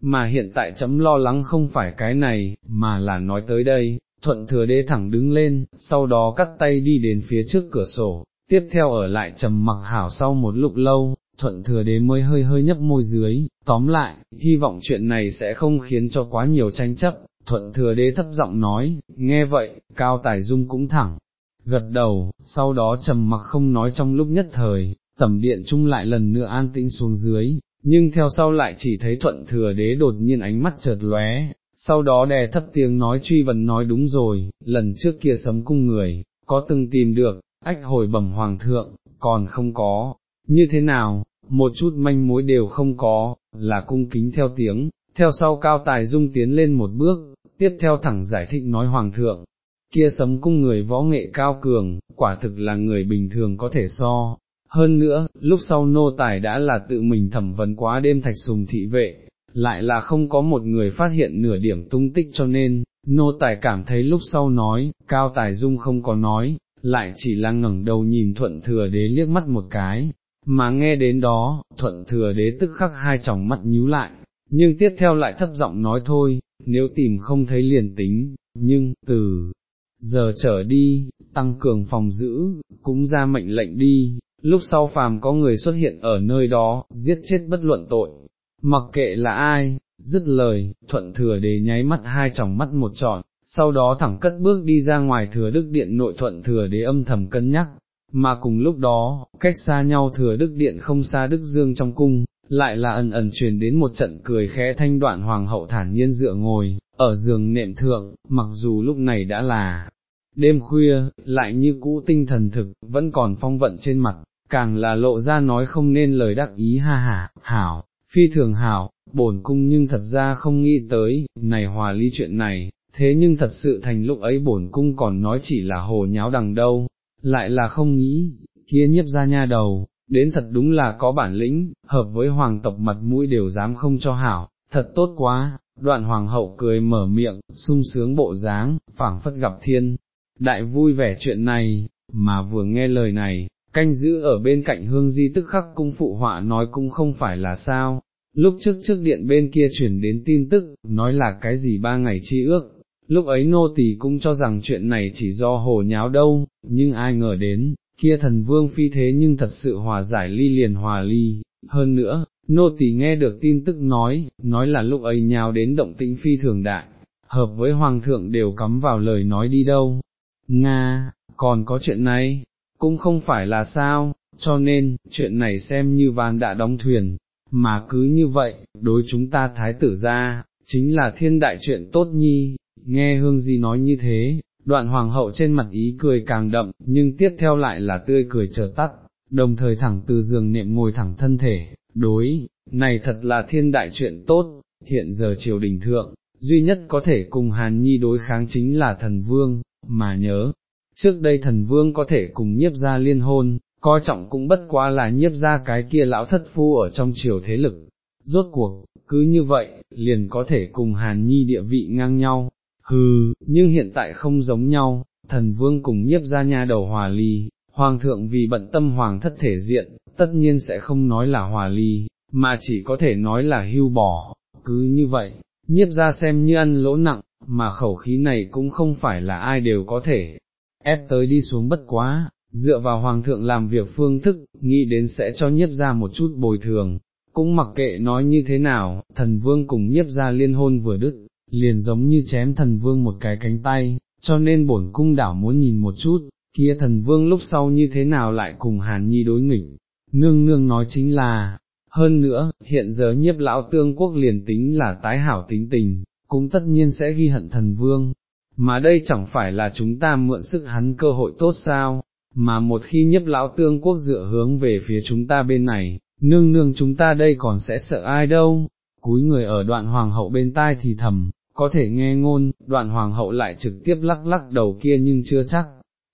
mà hiện tại chấm lo lắng không phải cái này, mà là nói tới đây, thuận thừa đế thẳng đứng lên, sau đó cắt tay đi đến phía trước cửa sổ, tiếp theo ở lại trầm mặc hảo sau một lúc lâu, thuận thừa đế mới hơi hơi nhấp môi dưới, tóm lại, hy vọng chuyện này sẽ không khiến cho quá nhiều tranh chấp, thuận thừa đế thấp giọng nói, nghe vậy, cao tài dung cũng thẳng, gật đầu, sau đó trầm mặc không nói trong lúc nhất thời, tầm điện chung lại lần nữa an tĩnh xuống dưới, nhưng theo sau lại chỉ thấy thuận thừa đế đột nhiên ánh mắt chợt lóe, sau đó đè thấp tiếng nói truy vấn nói đúng rồi, lần trước kia sấm cung người, có từng tìm được, ách hồi bẩm hoàng thượng, còn không có, như thế nào, một chút manh mối đều không có, là cung kính theo tiếng, theo sau cao tài dung tiến lên một bước, tiếp theo thẳng giải thích nói hoàng thượng, kia sấm cung người võ nghệ cao cường, quả thực là người bình thường có thể so. Hơn nữa, lúc sau nô tài đã là tự mình thẩm vấn quá đêm thạch sùng thị vệ, lại là không có một người phát hiện nửa điểm tung tích cho nên, nô tài cảm thấy lúc sau nói, cao tài dung không có nói, lại chỉ là ngẩng đầu nhìn thuận thừa đế liếc mắt một cái, mà nghe đến đó, thuận thừa đế tức khắc hai tròng mắt nhíu lại, nhưng tiếp theo lại thấp giọng nói thôi, nếu tìm không thấy liền tính, nhưng, từ giờ trở đi, tăng cường phòng giữ, cũng ra mệnh lệnh đi, lúc sau phàm có người xuất hiện ở nơi đó, giết chết bất luận tội, mặc kệ là ai, dứt lời, thuận thừa đế nháy mắt hai tròng mắt một trọn, sau đó thẳng cất bước đi ra ngoài thừa đức điện nội thuận thừa đế âm thầm cân nhắc, mà cùng lúc đó, cách xa nhau thừa đức điện không xa đức dương trong cung, lại là ẩn ẩn truyền đến một trận cười khẽ thanh đoạn hoàng hậu thản nhiên dựa ngồi, ở giường nệm thượng, mặc dù lúc này đã là đêm khuya, lại như cũ tinh thần thực, vẫn còn phong vận trên mặt, càng là lộ ra nói không nên lời đắc ý ha hả, hảo, phi thường hảo, bổn cung nhưng thật ra không nghĩ tới, này hòa ly chuyện này, thế nhưng thật sự thành lúc ấy bổn cung còn nói chỉ là hồ nháo đằng đâu, lại là không nghĩ, kia nhiếp ra nha đầu, đến thật đúng là có bản lĩnh, hợp với hoàng tộc mặt mũi đều dám không cho hảo, thật tốt quá, đoạn hoàng hậu cười mở miệng, sung sướng bộ dáng, phảng phất gặp thiên, đại vui vẻ chuyện này, mà vừa nghe lời này, canh giữ ở bên cạnh hương di tức khắc cung phụ họa nói cũng không phải là sao, lúc trước trước điện bên kia chuyển đến tin tức, nói là cái gì ba ngày chi ước, lúc ấy nô tỳ cũng cho rằng chuyện này chỉ do hồ nháo đâu, nhưng ai ngờ đến, kia thần vương phi thế nhưng thật sự hòa giải ly liền hòa ly, hơn nữa, nô tỳ nghe được tin tức nói, nói là lúc ấy nhào đến động tĩnh phi thường đại, hợp với hoàng thượng đều cắm vào lời nói đi đâu. Nga, còn có chuyện này, cũng không phải là sao, cho nên, chuyện này xem như ván đã đóng thuyền, mà cứ như vậy, đối chúng ta thái tử ra, chính là thiên đại chuyện tốt nhi, nghe hương di nói như thế, đoạn hoàng hậu trên mặt ý cười càng đậm, nhưng tiếp theo lại là tươi cười trở tắt, đồng thời thẳng từ giường nệm ngồi thẳng thân thể, đối, này thật là thiên đại chuyện tốt, hiện giờ triều đình thượng, duy nhất có thể cùng Hàn Nhi đối kháng chính là thần vương, mà nhớ, trước đây thần vương có thể cùng nhiếp ra liên hôn, coi trọng cũng bất quá là nhiếp ra cái kia lão thất phu ở trong triều thế lực, rốt cuộc, cứ như vậy, liền có thể cùng Hàn Nhi địa vị ngang nhau, hừ, nhưng hiện tại không giống nhau, thần vương cùng nhiếp ra nha đầu hòa ly, hoàng thượng vì bận tâm hoàng thất thể diện, tất nhiên sẽ không nói là hòa ly, mà chỉ có thể nói là hưu bỏ, cứ như vậy, nhiếp ra xem như ăn lỗ nặng, mà khẩu khí này cũng không phải là ai đều có thể ép tới đi xuống bất quá, dựa vào hoàng thượng làm việc phương thức, nghĩ đến sẽ cho nhiếp ra một chút bồi thường, cũng mặc kệ nói như thế nào, thần vương cùng nhiếp ra liên hôn vừa đứt, liền giống như chém thần vương một cái cánh tay, cho nên bổn cung đảo muốn nhìn một chút, kia thần vương lúc sau như thế nào lại cùng hàn nhi đối nghịch, nương nương nói chính là, hơn nữa, hiện giờ nhiếp lão tương quốc liền tính là tái hảo tính tình, cũng tất nhiên sẽ ghi hận thần vương, mà đây chẳng phải là chúng ta mượn sức hắn cơ hội tốt sao, mà một khi nhiếp lão tương quốc dựa hướng về phía chúng ta bên này, nương nương chúng ta đây còn sẽ sợ ai đâu, cúi người ở đoạn hoàng hậu bên tai thì thầm, có thể nghe ngôn, đoạn hoàng hậu lại trực tiếp lắc lắc đầu kia nhưng chưa chắc,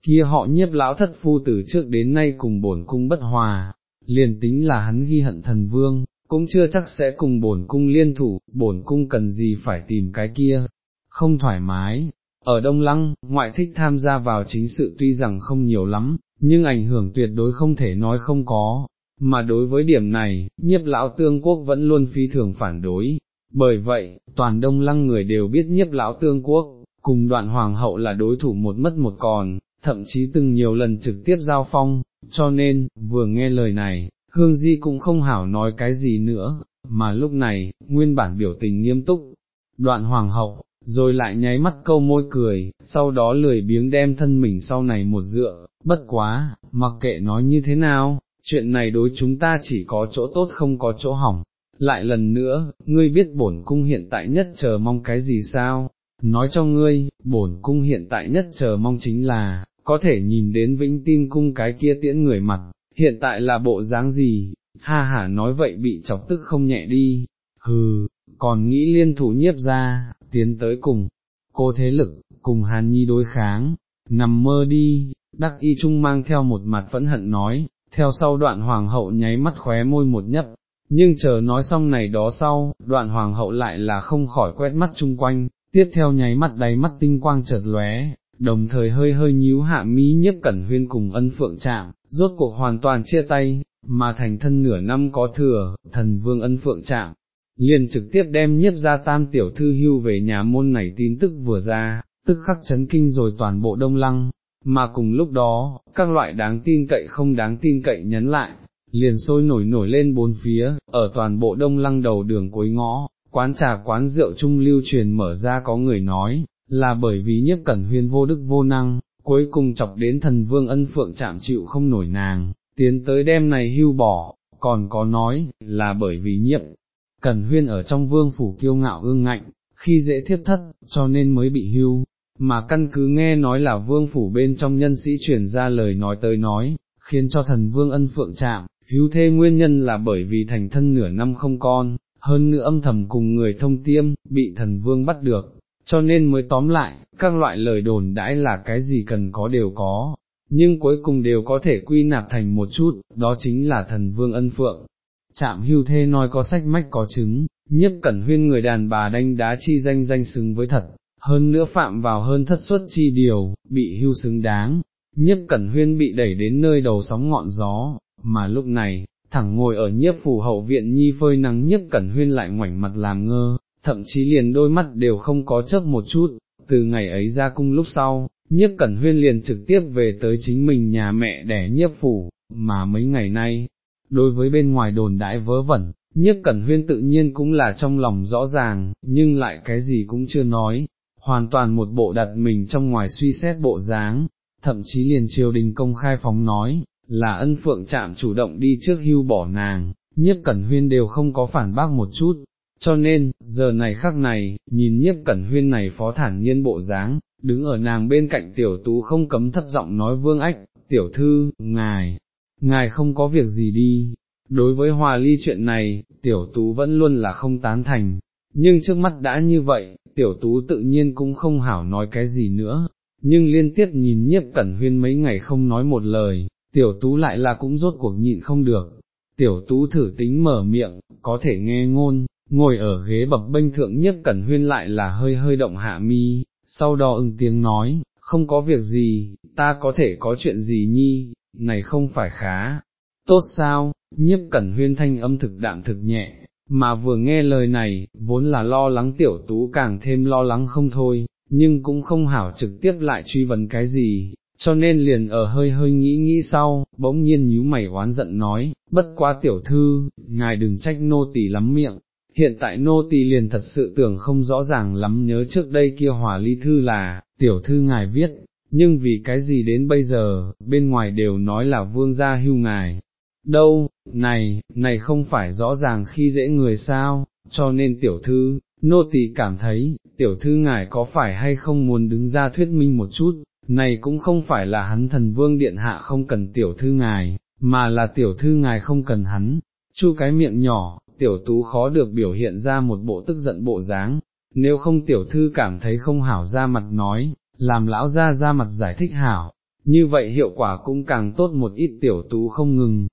kia họ nhiếp lão thất phu từ trước đến nay cùng bổn cung bất hòa, liền tính là hắn ghi hận thần vương, cũng chưa chắc sẽ cùng bổn cung liên thủ, bổn cung cần gì phải tìm cái kia, không thoải mái. Ở Đông Lăng, ngoại thích tham gia vào chính sự tuy rằng không nhiều lắm, nhưng ảnh hưởng tuyệt đối không thể nói không có, mà đối với điểm này, nhiếp lão tương quốc vẫn luôn phi thường phản đối, bởi vậy, toàn đông lăng người đều biết nhiếp lão tương quốc, cùng đoạn hoàng hậu là đối thủ một mất một còn, thậm chí từng nhiều lần trực tiếp giao phong, cho nên, vừa nghe lời này, Hương Di cũng không hảo nói cái gì nữa, mà lúc này, nguyên bản biểu tình nghiêm túc, đoạn hoàng hậu, rồi lại nháy mắt câu môi cười, sau đó lười biếng đem thân mình sau này một dựa, bất quá, mặc kệ nói như thế nào, chuyện này đối chúng ta chỉ có chỗ tốt không có chỗ hỏng, lại lần nữa, ngươi biết bổn cung hiện tại nhất chờ mong cái gì sao, nói cho ngươi, bổn cung hiện tại nhất chờ mong chính là, có thể nhìn đến vĩnh tin cung cái kia tiễn người mặt, hiện tại là bộ dáng gì, ha hả nói vậy bị chọc tức không nhẹ đi, hừ, còn nghĩ liên thủ nhiếp ra, tiến tới cùng, cô thế lực, cùng hàn nhi đối kháng, nằm mơ đi, đắc y trung mang theo một mặt phẫn hận nói, theo sau đoạn hoàng hậu nháy mắt khóe môi một nhấp, nhưng chờ nói xong này đó sau, đoạn hoàng hậu lại là không khỏi quét mắt chung quanh, tiếp theo nháy mắt đáy mắt tinh quang chợt lóe, đồng thời hơi hơi nhíu hạ mí nhiếp cẩn huyên cùng ân phượng chạm, rốt cuộc hoàn toàn chia tay, mà thành thân nửa năm có thừa, thần vương ân phượng chạm, liền trực tiếp đem nhiếp ra tam tiểu thư hưu về nhà môn này tin tức vừa ra, tức khắc chấn kinh rồi toàn bộ đông lăng, mà cùng lúc đó, các loại đáng tin cậy không đáng tin cậy nhấn lại, liền sôi nổi nổi lên bốn phía, ở toàn bộ đông lăng đầu đường cuối ngõ, quán trà quán rượu trung lưu truyền mở ra có người nói, là bởi vì nhiếp cẩn huyên vô đức vô năng, cuối cùng chọc đến thần vương ân phượng chạm chịu không nổi nàng, tiến tới đêm này hưu bỏ, còn có nói, là bởi vì nhiếp, cẩn huyên ở trong vương phủ kiêu ngạo ương ngạnh, khi dễ thiếp thất, cho nên mới bị hưu, mà căn cứ nghe nói là vương phủ bên trong nhân sĩ truyền ra lời nói tới nói, khiến cho thần vương ân phượng chạm, hưu thê nguyên nhân là bởi vì thành thân nửa năm không con, hơn nữa âm thầm cùng người thông tiêm, bị thần vương bắt được, cho nên mới tóm lại, các loại lời đồn đãi là cái gì cần có đều có, nhưng cuối cùng đều có thể quy nạp thành một chút, đó chính là thần vương ân phượng. Chạm hưu thê nói có sách mách có chứng, nhiếp cẩn huyên người đàn bà đánh đá chi danh danh xứng với thật, hơn nữa phạm vào hơn thất suất chi điều, bị hưu xứng đáng, nhiếp cẩn huyên bị đẩy đến nơi đầu sóng ngọn gió, mà lúc này, thẳng ngồi ở nhiếp phủ hậu viện nhi phơi nắng nhiếp cẩn huyên lại ngoảnh mặt làm ngơ, thậm chí liền đôi mắt đều không có chớp một chút, từ ngày ấy ra cung lúc sau, nhiếp cẩn huyên liền trực tiếp về tới chính mình nhà mẹ đẻ nhiếp phủ, mà mấy ngày nay, đối với bên ngoài đồn đãi vớ vẩn, nhiếp cẩn huyên tự nhiên cũng là trong lòng rõ ràng, nhưng lại cái gì cũng chưa nói, hoàn toàn một bộ đặt mình trong ngoài suy xét bộ dáng, thậm chí liền triều đình công khai phóng nói, là ân phượng chạm chủ động đi trước hưu bỏ nàng, nhiếp cẩn huyên đều không có phản bác một chút, cho nên, giờ này khắc này, nhìn nhiếp cẩn huyên này phó thản nhiên bộ dáng, đứng ở nàng bên cạnh tiểu tú không cấm thấp giọng nói vương ách, tiểu thư, ngài, ngài không có việc gì đi. Đối với hòa ly chuyện này, tiểu tú vẫn luôn là không tán thành, nhưng trước mắt đã như vậy, tiểu tú tự nhiên cũng không hảo nói cái gì nữa, nhưng liên tiếp nhìn nhiếp cẩn huyên mấy ngày không nói một lời, tiểu tú lại là cũng rốt cuộc nhịn không được, tiểu tú thử tính mở miệng, có thể nghe ngôn, ngồi ở ghế bập bênh thượng nhiếp cẩn huyên lại là hơi hơi động hạ mi, sau đó ưng tiếng nói, không có việc gì, ta có thể có chuyện gì nhi, này không phải khá, tốt sao, nhiếp cẩn huyên thanh âm thực đạm thực nhẹ, mà vừa nghe lời này, vốn là lo lắng tiểu tú càng thêm lo lắng không thôi, nhưng cũng không hảo trực tiếp lại truy vấn cái gì, cho nên liền ở hơi hơi nghĩ nghĩ sau, bỗng nhiên nhíu mày oán giận nói, bất quá tiểu thư, ngài đừng trách nô tỳ lắm miệng, hiện tại nô tỳ liền thật sự tưởng không rõ ràng lắm nhớ trước đây kia hỏa ly thư là, tiểu thư ngài viết, nhưng vì cái gì đến bây giờ, bên ngoài đều nói là vương gia hưu ngài. Đâu, này, này không phải rõ ràng khi dễ người sao, cho nên tiểu thư, nô tỳ cảm thấy, tiểu thư ngài có phải hay không muốn đứng ra thuyết minh một chút, này cũng không phải là hắn thần vương điện hạ không cần tiểu thư ngài, mà là tiểu thư ngài không cần hắn, chu cái miệng nhỏ, tiểu tú khó được biểu hiện ra một bộ tức giận bộ dáng, nếu không tiểu thư cảm thấy không hảo ra mặt nói, làm lão ra ra mặt giải thích hảo, như vậy hiệu quả cũng càng tốt một ít tiểu tú không ngừng.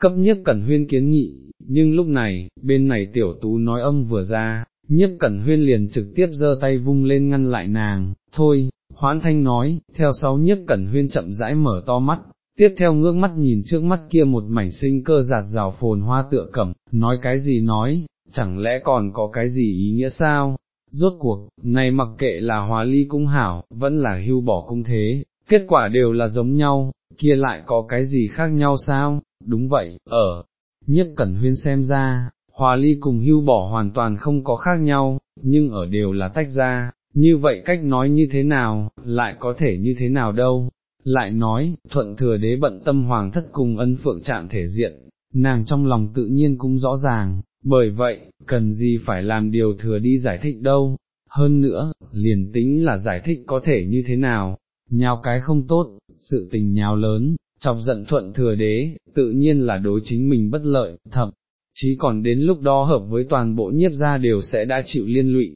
Cấp nhất cẩn huyên kiến nghị, nhưng lúc này, bên này tiểu tú nói âm vừa ra, nhiếp cẩn huyên liền trực tiếp giơ tay vung lên ngăn lại nàng, thôi, hoãn thanh nói, theo sau nhiếp cẩn huyên chậm rãi mở to mắt, tiếp theo ngước mắt nhìn trước mắt kia một mảnh sinh cơ giạt rào phồn hoa tựa cẩm, nói cái gì nói, chẳng lẽ còn có cái gì ý nghĩa sao? Rốt cuộc, này mặc kệ là hóa ly cung hảo, vẫn là hưu bỏ cung thế, kết quả đều là giống nhau, kia lại có cái gì khác nhau sao? Đúng vậy, ở, nhiếp cẩn huyên xem ra, hòa ly cùng hưu bỏ hoàn toàn không có khác nhau, nhưng ở đều là tách ra, như vậy cách nói như thế nào, lại có thể như thế nào đâu, lại nói, thuận thừa đế bận tâm hoàng thất cùng ân phượng chạm thể diện, nàng trong lòng tự nhiên cũng rõ ràng, bởi vậy, cần gì phải làm điều thừa đi giải thích đâu, hơn nữa, liền tính là giải thích có thể như thế nào, nhào cái không tốt, sự tình nhào lớn, chọc giận thuận thừa đế, tự nhiên là đối chính mình bất lợi, thậm chí còn đến lúc đó hợp với toàn bộ nhiếp gia đều sẽ đã chịu liên lụy,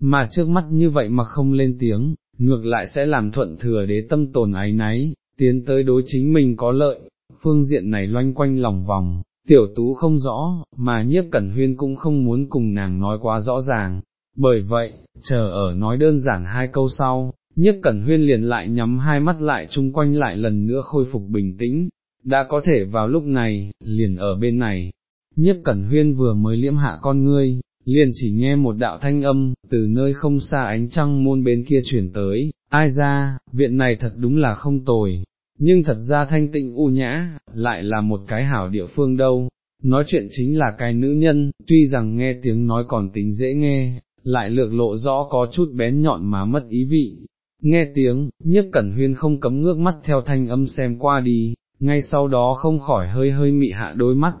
mà trước mắt như vậy mà không lên tiếng, ngược lại sẽ làm thuận thừa đế tâm tồn ái náy, tiến tới đối chính mình có lợi, phương diện này loanh quanh lòng vòng, tiểu tú không rõ, mà nhiếp cẩn huyên cũng không muốn cùng nàng nói quá rõ ràng, bởi vậy, chờ ở nói đơn giản hai câu sau, nhiếp cẩn huyên liền lại nhắm hai mắt lại chung quanh lại lần nữa khôi phục bình tĩnh, đã có thể vào lúc này, liền ở bên này, nhiếp cẩn huyên vừa mới liễm hạ con ngươi, liền chỉ nghe một đạo thanh âm, từ nơi không xa ánh trăng môn bên kia chuyển tới, ai ra, viện này thật đúng là không tồi, nhưng thật ra thanh tịnh u nhã, lại là một cái hảo địa phương đâu, nói chuyện chính là cái nữ nhân, tuy rằng nghe tiếng nói còn tính dễ nghe, lại lược lộ rõ có chút bén nhọn mà mất ý vị. Nghe tiếng, nhiếp cẩn huyên không cấm ngước mắt theo thanh âm xem qua đi, ngay sau đó không khỏi hơi hơi mị hạ đôi mắt,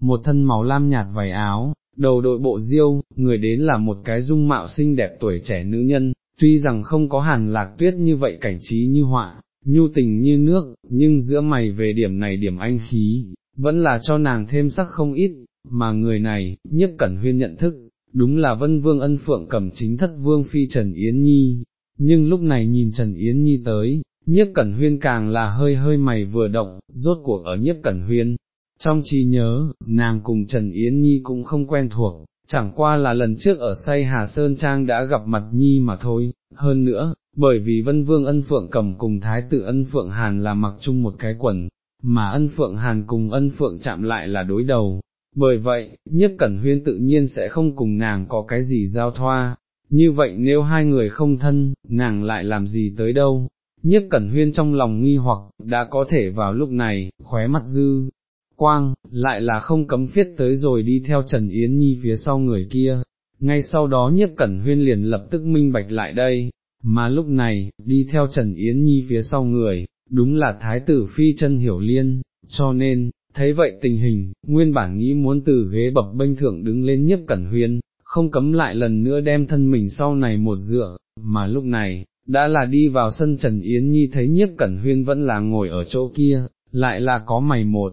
một thân màu lam nhạt vải áo, đầu đội bộ diêu, người đến là một cái dung mạo xinh đẹp tuổi trẻ nữ nhân, tuy rằng không có hàn lạc tuyết như vậy cảnh trí như họa, nhu tình như nước, nhưng giữa mày về điểm này điểm anh khí, vẫn là cho nàng thêm sắc không ít, mà người này, nhiếp cẩn huyên nhận thức, đúng là vân vương ân phượng cầm chính thất vương phi Trần Yến Nhi, nhưng lúc này nhìn Trần Yến Nhi tới, nhiếp cẩn huyên càng là hơi hơi mày vừa động, rốt cuộc ở nhiếp cẩn huyên. Trong trí nhớ, nàng cùng Trần Yến Nhi cũng không quen thuộc, chẳng qua là lần trước ở say Hà Sơn Trang đã gặp mặt Nhi mà thôi, hơn nữa, bởi vì Vân Vương ân phượng cầm cùng Thái tử ân phượng Hàn là mặc chung một cái quần, mà ân phượng Hàn cùng ân phượng chạm lại là đối đầu, bởi vậy, Nhất cẩn huyên tự nhiên sẽ không cùng nàng có cái gì giao thoa, như vậy nếu hai người không thân, nàng lại làm gì tới đâu, Nhất cẩn huyên trong lòng nghi hoặc, đã có thể vào lúc này, khóe mắt dư, quang, lại là không cấm phiết tới rồi đi theo Trần Yến Nhi phía sau người kia, ngay sau đó nhiếp cẩn huyên liền lập tức minh bạch lại đây, mà lúc này, đi theo Trần Yến Nhi phía sau người, đúng là Thái tử Phi chân Hiểu Liên, cho nên, thấy vậy tình hình, nguyên bản nghĩ muốn từ ghế bập bênh thượng đứng lên nhiếp cẩn huyên, không cấm lại lần nữa đem thân mình sau này một dựa, mà lúc này, đã là đi vào sân Trần Yến Nhi thấy nhiếp cẩn huyên vẫn là ngồi ở chỗ kia, lại là có mày một,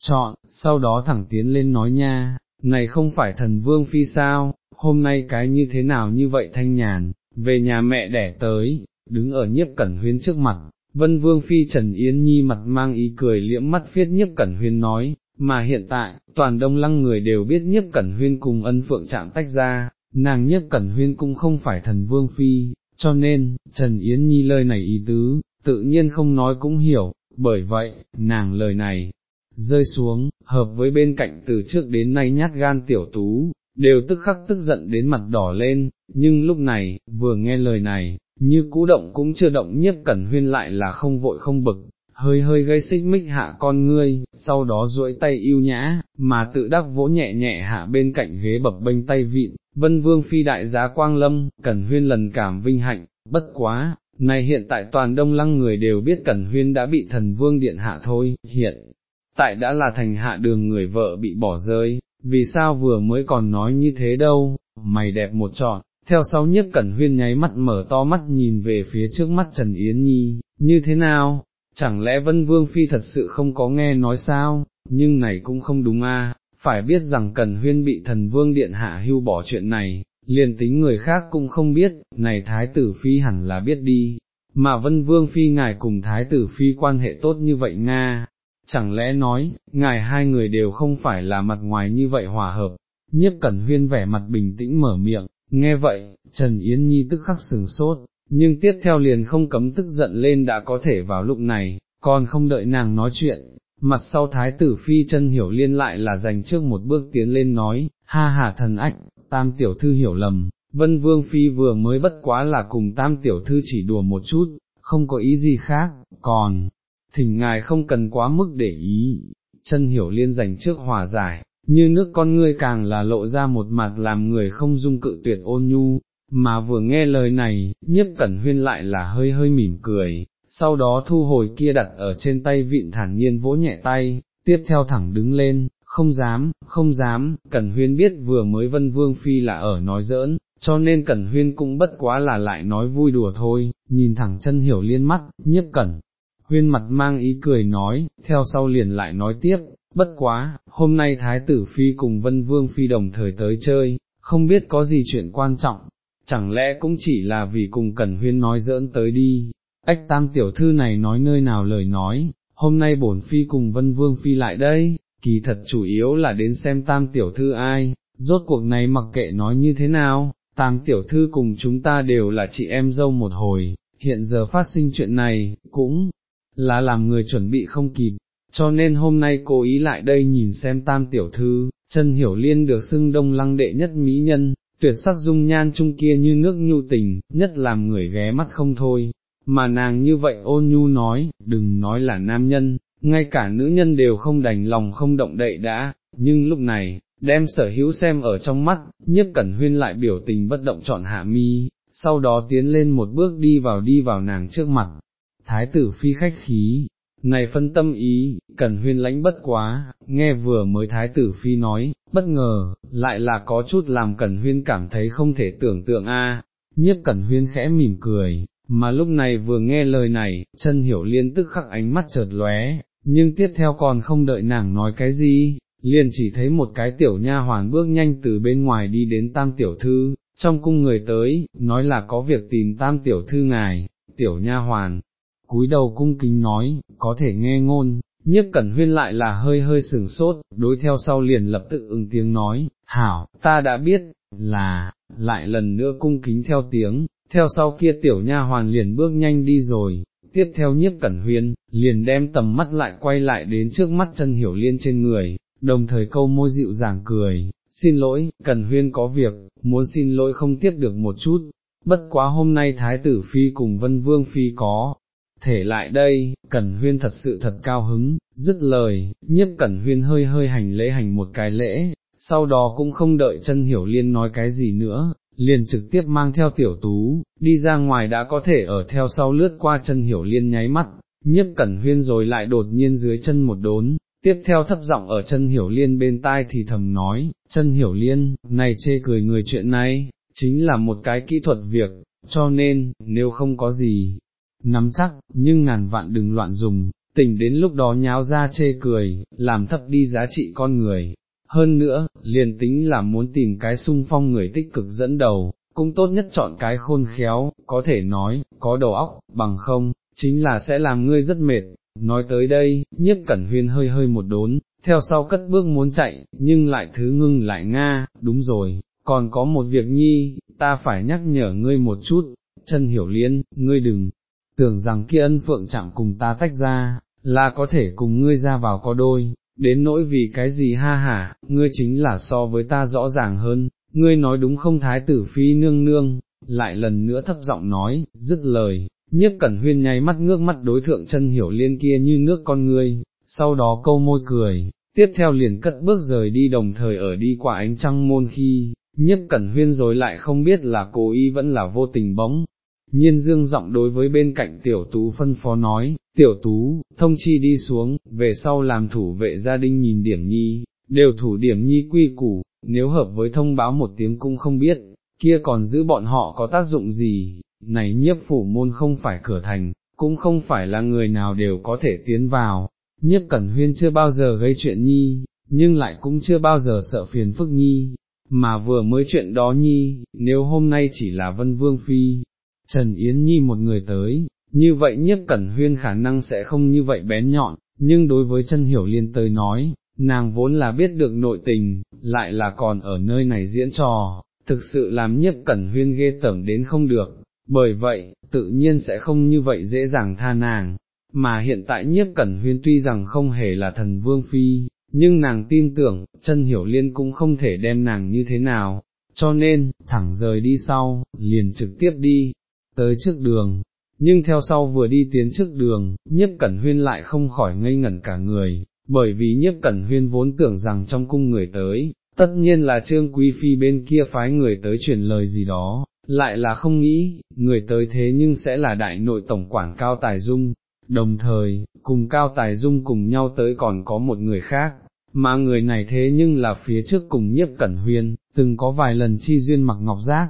chọn, sau đó thẳng tiến lên nói nha, này không phải thần vương phi sao, hôm nay cái như thế nào như vậy thanh nhàn, về nhà mẹ đẻ tới, đứng ở nhiếp cẩn huyên trước mặt, vân vương phi Trần Yến Nhi mặt mang ý cười liễm mắt phiết nhiếp cẩn huyên nói, mà hiện tại, toàn đông lăng người đều biết nhiếp cẩn huyên cùng ân phượng chạm tách ra, nàng nhiếp cẩn huyên cũng không phải thần vương phi, cho nên, Trần Yến Nhi lời này ý tứ, tự nhiên không nói cũng hiểu, bởi vậy, nàng lời này, rơi xuống, hợp với bên cạnh từ trước đến nay nhát gan tiểu tú, đều tức khắc tức giận đến mặt đỏ lên, nhưng lúc này, vừa nghe lời này, như cũ động cũng chưa động nhiếp cẩn huyên lại là không vội không bực, hơi hơi gây xích mích hạ con ngươi, sau đó duỗi tay yêu nhã, mà tự đắc vỗ nhẹ nhẹ hạ bên cạnh ghế bập bênh tay vịn, vân vương phi đại giá quang lâm, cẩn huyên lần cảm vinh hạnh, bất quá, này hiện tại toàn đông lăng người đều biết cẩn huyên đã bị thần vương điện hạ thôi, hiện tại đã là thành hạ đường người vợ bị bỏ rơi, vì sao vừa mới còn nói như thế đâu, mày đẹp một trọn, theo sau nhiếp cẩn huyên nháy mắt mở to mắt nhìn về phía trước mắt Trần Yến Nhi, như thế nào, chẳng lẽ Vân Vương Phi thật sự không có nghe nói sao, nhưng này cũng không đúng a. phải biết rằng Cẩn Huyên bị thần Vương Điện Hạ hưu bỏ chuyện này, liền tính người khác cũng không biết, này Thái tử Phi hẳn là biết đi, mà Vân Vương Phi ngài cùng Thái tử Phi quan hệ tốt như vậy Nga, chẳng lẽ nói, ngài hai người đều không phải là mặt ngoài như vậy hòa hợp, nhiếp cẩn huyên vẻ mặt bình tĩnh mở miệng, nghe vậy, Trần Yến Nhi tức khắc sừng sốt, nhưng tiếp theo liền không cấm tức giận lên đã có thể vào lúc này, còn không đợi nàng nói chuyện, mặt sau thái tử phi chân hiểu liên lại là dành trước một bước tiến lên nói, ha ha thần ách, tam tiểu thư hiểu lầm, vân vương phi vừa mới bất quá là cùng tam tiểu thư chỉ đùa một chút, không có ý gì khác, còn, thỉnh ngài không cần quá mức để ý, chân hiểu liên dành trước hòa giải, như nước con ngươi càng là lộ ra một mặt làm người không dung cự tuyệt ôn nhu, mà vừa nghe lời này, nhiếp cẩn huyên lại là hơi hơi mỉm cười, sau đó thu hồi kia đặt ở trên tay vịn thản nhiên vỗ nhẹ tay, tiếp theo thẳng đứng lên, không dám, không dám, cẩn huyên biết vừa mới vân vương phi là ở nói giỡn, cho nên cẩn huyên cũng bất quá là lại nói vui đùa thôi, nhìn thẳng chân hiểu liên mắt, nhiếp cẩn. Huyên mặt mang ý cười nói, theo sau liền lại nói tiếp, bất quá, hôm nay Thái tử Phi cùng Vân Vương Phi đồng thời tới chơi, không biết có gì chuyện quan trọng, chẳng lẽ cũng chỉ là vì cùng Cẩn Huyên nói dỡn tới đi, ách tam tiểu thư này nói nơi nào lời nói, hôm nay bổn phi cùng vân vương phi lại đây, kỳ thật chủ yếu là đến xem tam tiểu thư ai, rốt cuộc này mặc kệ nói như thế nào, tam tiểu thư cùng chúng ta đều là chị em dâu một hồi, hiện giờ phát sinh chuyện này, cũng là làm người chuẩn bị không kịp, cho nên hôm nay cố ý lại đây nhìn xem tam tiểu thư, chân hiểu liên được xưng đông lăng đệ nhất mỹ nhân, tuyệt sắc dung nhan trung kia như nước nhu tình, nhất làm người ghé mắt không thôi, mà nàng như vậy ôn nhu nói, đừng nói là nam nhân, ngay cả nữ nhân đều không đành lòng không động đậy đã, nhưng lúc này, đem sở hữu xem ở trong mắt, nhiếp cẩn huyên lại biểu tình bất động chọn hạ mi, sau đó tiến lên một bước đi vào đi vào nàng trước mặt, thái tử phi khách khí. Này phân tâm ý, cẩn huyên lãnh bất quá, nghe vừa mới thái tử phi nói, bất ngờ, lại là có chút làm cẩn huyên cảm thấy không thể tưởng tượng a. nhiếp cẩn huyên khẽ mỉm cười, mà lúc này vừa nghe lời này, chân hiểu liên tức khắc ánh mắt chợt lóe, nhưng tiếp theo còn không đợi nàng nói cái gì, liền chỉ thấy một cái tiểu nha hoàn bước nhanh từ bên ngoài đi đến tam tiểu thư, trong cung người tới, nói là có việc tìm tam tiểu thư ngài, tiểu nha hoàn, cúi đầu cung kính nói, có thể nghe ngôn, nhiếp cẩn huyên lại là hơi hơi sừng sốt, đối theo sau liền lập tức ứng tiếng nói, hảo, ta đã biết, là, lại lần nữa cung kính theo tiếng, theo sau kia tiểu nha hoàn liền bước nhanh đi rồi, tiếp theo nhiếp cẩn huyên, liền đem tầm mắt lại quay lại đến trước mắt chân hiểu liên trên người, đồng thời câu môi dịu dàng cười, xin lỗi, cẩn huyên có việc, muốn xin lỗi không tiếp được một chút, bất quá hôm nay thái tử phi cùng vân vương phi có. Thể lại đây, Cẩn Huyên thật sự thật cao hứng, dứt lời, nhiếp Cẩn Huyên hơi hơi hành lễ hành một cái lễ, sau đó cũng không đợi chân hiểu liên nói cái gì nữa, liền trực tiếp mang theo tiểu tú, đi ra ngoài đã có thể ở theo sau lướt qua chân hiểu liên nháy mắt, nhiếp cẩn huyên rồi lại đột nhiên dưới chân một đốn, tiếp theo thấp giọng ở chân hiểu liên bên tai thì thầm nói, chân hiểu liên, này chê cười người chuyện này, chính là một cái kỹ thuật việc, cho nên, nếu không có gì, nắm chắc, nhưng ngàn vạn đừng loạn dùng, tỉnh đến lúc đó nháo ra chê cười, làm thấp đi giá trị con người, hơn nữa, liền tính là muốn tìm cái sung phong người tích cực dẫn đầu, cũng tốt nhất chọn cái khôn khéo, có thể nói, có đầu óc, bằng không, chính là sẽ làm ngươi rất mệt. Nói tới đây, nhiếp cẩn huyên hơi hơi một đốn, theo sau cất bước muốn chạy, nhưng lại thứ ngưng lại nga, đúng rồi, còn có một việc nhi, ta phải nhắc nhở ngươi một chút, chân hiểu liên, ngươi đừng, tưởng rằng kia ân phượng chẳng cùng ta tách ra, là có thể cùng ngươi ra vào có đôi, đến nỗi vì cái gì ha hả, ngươi chính là so với ta rõ ràng hơn, ngươi nói đúng không thái tử phi nương nương, lại lần nữa thấp giọng nói, dứt lời, nhiếp cẩn huyên nháy mắt ngước mắt đối thượng chân hiểu liên kia như nước con ngươi, sau đó câu môi cười, tiếp theo liền cất bước rời đi đồng thời ở đi qua ánh trăng môn khi, nhiếp cẩn huyên rồi lại không biết là cố ý vẫn là vô tình bóng, nhiên dương giọng đối với bên cạnh tiểu tú phân phó nói, tiểu tú, thông chi đi xuống, về sau làm thủ vệ gia đình nhìn điểm nhi, đều thủ điểm nhi quy củ, nếu hợp với thông báo một tiếng cũng không biết, kia còn giữ bọn họ có tác dụng gì, này nhiếp phủ môn không phải cửa thành, cũng không phải là người nào đều có thể tiến vào, nhiếp cẩn huyên chưa bao giờ gây chuyện nhi, nhưng lại cũng chưa bao giờ sợ phiền phức nhi, mà vừa mới chuyện đó nhi, nếu hôm nay chỉ là vân vương phi, Trần Yến Nhi một người tới, như vậy nhiếp cẩn huyên khả năng sẽ không như vậy bén nhọn, nhưng đối với chân hiểu liên tới nói, nàng vốn là biết được nội tình, lại là còn ở nơi này diễn trò, thực sự làm nhiếp cẩn huyên ghê tởm đến không được, bởi vậy, tự nhiên sẽ không như vậy dễ dàng tha nàng, mà hiện tại nhiếp cẩn huyên tuy rằng không hề là thần vương phi, nhưng nàng tin tưởng, chân hiểu liên cũng không thể đem nàng như thế nào, cho nên, thẳng rời đi sau, liền trực tiếp đi, tới trước đường, nhưng theo sau vừa đi tiến trước đường, nhiếp cẩn huyên lại không khỏi ngây ngẩn cả người, bởi vì nhiếp cẩn huyên vốn tưởng rằng trong cung người tới, tất nhiên là trương quý phi bên kia phái người tới truyền lời gì đó, lại là không nghĩ, người tới thế nhưng sẽ là đại nội tổng quản Cao Tài Dung, đồng thời, cùng Cao Tài Dung cùng nhau tới còn có một người khác, mà người này thế nhưng là phía trước cùng nhiếp cẩn huyên, từng có vài lần chi duyên mặc ngọc giác,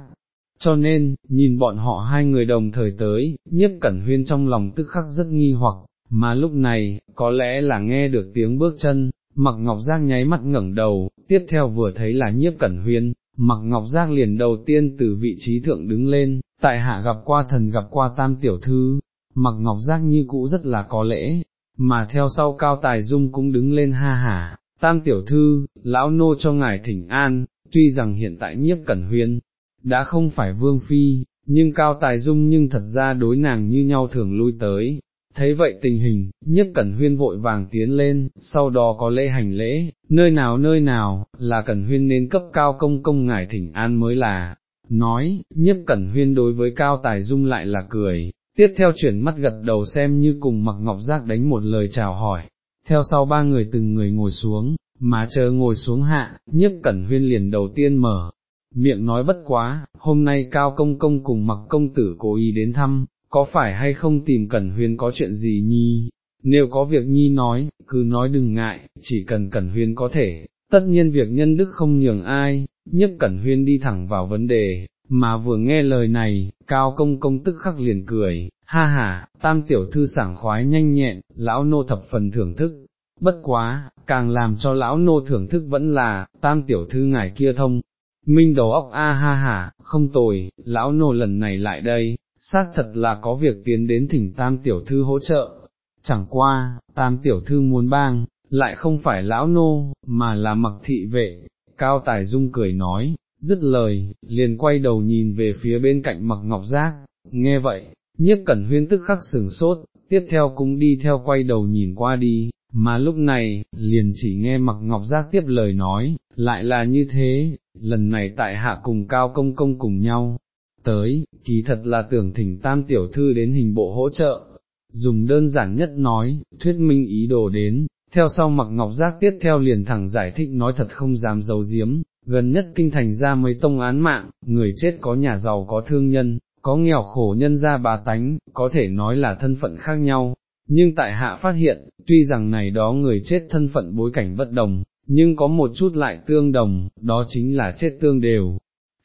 cho nên, nhìn bọn họ hai người đồng thời tới, nhiếp cẩn huyên trong lòng tức khắc rất nghi hoặc, mà lúc này, có lẽ là nghe được tiếng bước chân, mặc ngọc giác nháy mắt ngẩng đầu, tiếp theo vừa thấy là nhiếp cẩn huyên, mặc ngọc giác liền đầu tiên từ vị trí thượng đứng lên, tại hạ gặp qua thần gặp qua tam tiểu thư, mặc ngọc giác như cũ rất là có lễ, mà theo sau cao tài dung cũng đứng lên ha hả, tam tiểu thư, lão nô cho ngài thỉnh an, tuy rằng hiện tại nhiếp cẩn huyên, đã không phải vương phi, nhưng cao tài dung nhưng thật ra đối nàng như nhau thường lui tới. Thấy vậy tình hình, nhất cẩn huyên vội vàng tiến lên, sau đó có lễ hành lễ, nơi nào nơi nào, là cẩn huyên nên cấp cao công công ngải thỉnh an mới là, nói, nhất cẩn huyên đối với cao tài dung lại là cười, tiếp theo chuyển mắt gật đầu xem như cùng mặc ngọc giác đánh một lời chào hỏi, theo sau ba người từng người ngồi xuống, mà chờ ngồi xuống hạ, nhất cẩn huyên liền đầu tiên mở, miệng nói bất quá, hôm nay cao công công cùng mặc công tử cố ý đến thăm, có phải hay không tìm Cẩn Huyên có chuyện gì nhi, nếu có việc nhi nói, cứ nói đừng ngại, chỉ cần Cẩn Huyên có thể, tất nhiên việc nhân đức không nhường ai, nhất Cẩn Huyên đi thẳng vào vấn đề, mà vừa nghe lời này, cao công công tức khắc liền cười, ha ha, tam tiểu thư sảng khoái nhanh nhẹn, lão nô thập phần thưởng thức, bất quá, càng làm cho lão nô thưởng thức vẫn là, tam tiểu thư ngài kia thông, minh đầu óc a ha ha, không tồi, lão nô lần này lại đây, xác thật là có việc tiến đến thỉnh tam tiểu thư hỗ trợ, chẳng qua, tam tiểu thư muốn bang, lại không phải lão nô, mà là mặc thị vệ, cao tài dung cười nói, dứt lời, liền quay đầu nhìn về phía bên cạnh mặc ngọc giác, nghe vậy, nhiếp cẩn huyên tức khắc sừng sốt, tiếp theo cũng đi theo quay đầu nhìn qua đi, mà lúc này, liền chỉ nghe mặc ngọc giác tiếp lời nói, lại là như thế, lần này tại hạ cùng cao công công cùng nhau, tới, kỳ thật là tưởng thỉnh tam tiểu thư đến hình bộ hỗ trợ, dùng đơn giản nhất nói, thuyết minh ý đồ đến, theo sau mặc ngọc giác tiếp theo liền thẳng giải thích nói thật không dám giấu giếm, gần nhất kinh thành ra mấy tông án mạng, người chết có nhà giàu có thương nhân, có nghèo khổ nhân ra bà tánh, có thể nói là thân phận khác nhau, nhưng tại hạ phát hiện, tuy rằng này đó người chết thân phận bối cảnh bất đồng, nhưng có một chút lại tương đồng, đó chính là chết tương đều.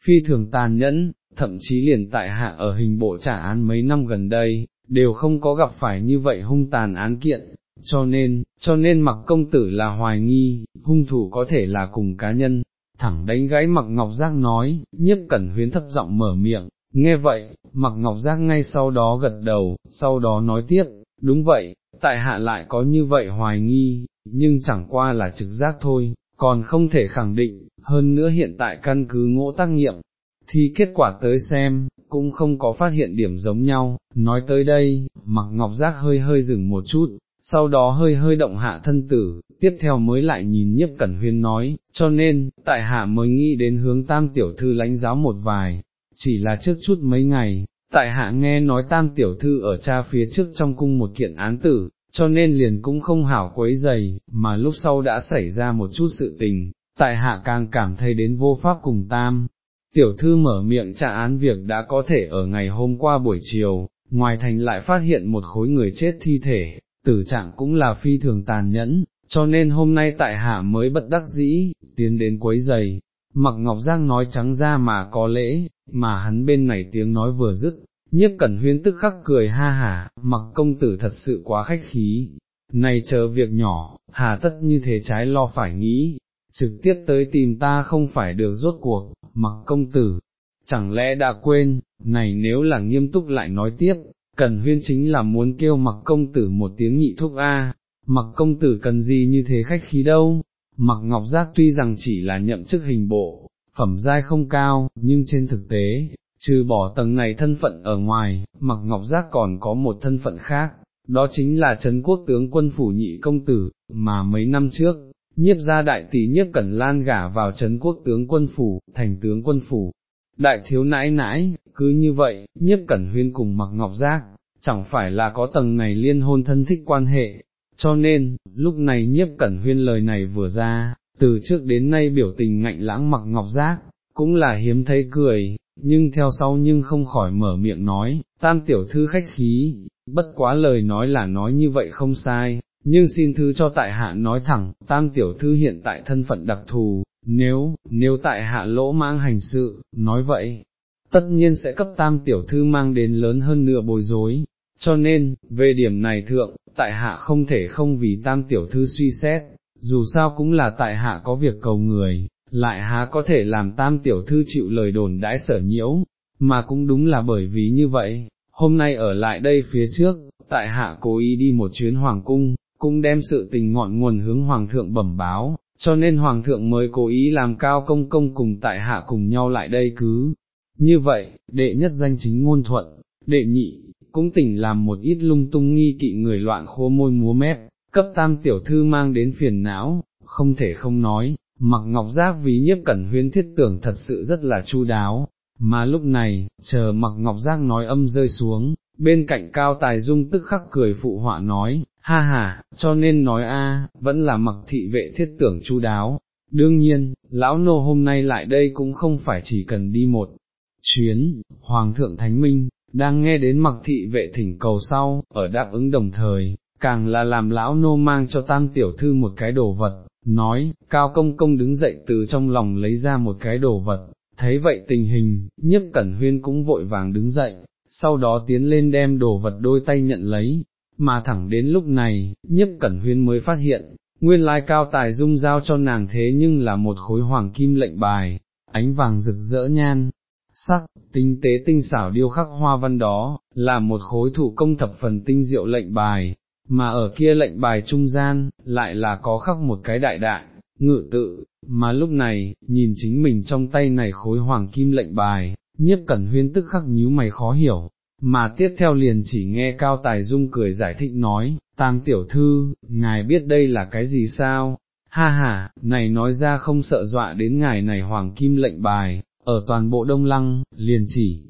Phi thường tàn nhẫn, thậm chí liền tại hạ ở hình bộ trả án mấy năm gần đây, đều không có gặp phải như vậy hung tàn án kiện, cho nên, cho nên mặc công tử là hoài nghi, hung thủ có thể là cùng cá nhân, thẳng đánh gãy mặc ngọc giác nói, nhiếp cẩn huyến thấp giọng mở miệng, nghe vậy, mặc ngọc giác ngay sau đó gật đầu, sau đó nói tiếp, đúng vậy, tại hạ lại có như vậy hoài nghi, nhưng chẳng qua là trực giác thôi, còn không thể khẳng định, hơn nữa hiện tại căn cứ ngỗ tác nghiệm, thì kết quả tới xem, cũng không có phát hiện điểm giống nhau, nói tới đây, mặc ngọc giác hơi hơi dừng một chút, sau đó hơi hơi động hạ thân tử, tiếp theo mới lại nhìn nhiếp cẩn huyên nói, cho nên, tại hạ mới nghĩ đến hướng tam tiểu thư lãnh giáo một vài, chỉ là trước chút mấy ngày, tại hạ nghe nói tam tiểu thư ở cha phía trước trong cung một kiện án tử, cho nên liền cũng không hảo quấy dày, mà lúc sau đã xảy ra một chút sự tình, tại hạ càng cảm thấy đến vô pháp cùng tam. Tiểu thư mở miệng trả án việc đã có thể ở ngày hôm qua buổi chiều, ngoài thành lại phát hiện một khối người chết thi thể, tử trạng cũng là phi thường tàn nhẫn, cho nên hôm nay tại hạ mới bất đắc dĩ, tiến đến quấy giày, mặc ngọc giang nói trắng ra mà có lễ, mà hắn bên này tiếng nói vừa dứt, nhiếp cẩn huyên tức khắc cười ha hả, mặc công tử thật sự quá khách khí, này chờ việc nhỏ, hà tất như thế trái lo phải nghĩ, trực tiếp tới tìm ta không phải được rốt cuộc, mặc công tử, chẳng lẽ đã quên, này nếu là nghiêm túc lại nói tiếp, cần huyên chính là muốn kêu mặc công tử một tiếng nhị thúc a, mặc công tử cần gì như thế khách khí đâu, mặc ngọc giác tuy rằng chỉ là nhậm chức hình bộ, phẩm giai không cao, nhưng trên thực tế, trừ bỏ tầng này thân phận ở ngoài, mặc ngọc giác còn có một thân phận khác, đó chính là Trấn quốc tướng quân phủ nhị công tử, mà mấy năm trước, nhiếp gia đại tỷ nhiếp cẩn lan gả vào Trấn quốc tướng quân phủ, thành tướng quân phủ. Đại thiếu nãi nãi, cứ như vậy, nhiếp cẩn huyên cùng mặc ngọc giác, chẳng phải là có tầng này liên hôn thân thích quan hệ, cho nên, lúc này nhiếp cẩn huyên lời này vừa ra, từ trước đến nay biểu tình ngạnh lãng mặc ngọc giác, cũng là hiếm thấy cười, nhưng theo sau nhưng không khỏi mở miệng nói, tam tiểu thư khách khí, bất quá lời nói là nói như vậy không sai, nhưng xin thứ cho tại hạ nói thẳng, tam tiểu thư hiện tại thân phận đặc thù, nếu, nếu tại hạ lỗ mang hành sự, nói vậy, tất nhiên sẽ cấp tam tiểu thư mang đến lớn hơn nửa bồi dối, cho nên, về điểm này thượng, tại hạ không thể không vì tam tiểu thư suy xét, dù sao cũng là tại hạ có việc cầu người, lại há có thể làm tam tiểu thư chịu lời đồn đãi sở nhiễu, mà cũng đúng là bởi vì như vậy, hôm nay ở lại đây phía trước, tại hạ cố ý đi một chuyến hoàng cung, cũng đem sự tình ngọn nguồn hướng hoàng thượng bẩm báo, cho nên hoàng thượng mới cố ý làm cao công công cùng tại hạ cùng nhau lại đây cứ. Như vậy, đệ nhất danh chính ngôn thuận, đệ nhị, cũng tỉnh làm một ít lung tung nghi kỵ người loạn khô môi múa mép, cấp tam tiểu thư mang đến phiền não, không thể không nói, mặc ngọc giác vì nhiếp cẩn huyên thiết tưởng thật sự rất là chu đáo, mà lúc này, chờ mặc ngọc giác nói âm rơi xuống, bên cạnh cao tài dung tức khắc cười phụ họa nói, ha ha, cho nên nói a, vẫn là mặc thị vệ thiết tưởng chu đáo. Đương nhiên, lão nô hôm nay lại đây cũng không phải chỉ cần đi một chuyến, Hoàng thượng Thánh Minh, đang nghe đến mặc thị vệ thỉnh cầu sau, ở đáp ứng đồng thời, càng là làm lão nô mang cho tam tiểu thư một cái đồ vật, nói, cao công công đứng dậy từ trong lòng lấy ra một cái đồ vật, thấy vậy tình hình, nhiếp cẩn huyên cũng vội vàng đứng dậy, sau đó tiến lên đem đồ vật đôi tay nhận lấy, mà thẳng đến lúc này, nhiếp cẩn huyên mới phát hiện, nguyên lai cao tài dung giao cho nàng thế nhưng là một khối hoàng kim lệnh bài, ánh vàng rực rỡ nhan, sắc, tinh tế tinh xảo điêu khắc hoa văn đó, là một khối thủ công thập phần tinh diệu lệnh bài, mà ở kia lệnh bài trung gian, lại là có khắc một cái đại đại, ngự tự, mà lúc này, nhìn chính mình trong tay này khối hoàng kim lệnh bài, nhiếp cẩn huyên tức khắc nhíu mày khó hiểu, mà tiếp theo liền chỉ nghe Cao Tài Dung cười giải thích nói, tang tiểu thư, ngài biết đây là cái gì sao? Ha ha, này nói ra không sợ dọa đến ngài này hoàng kim lệnh bài, ở toàn bộ đông lăng, liền chỉ,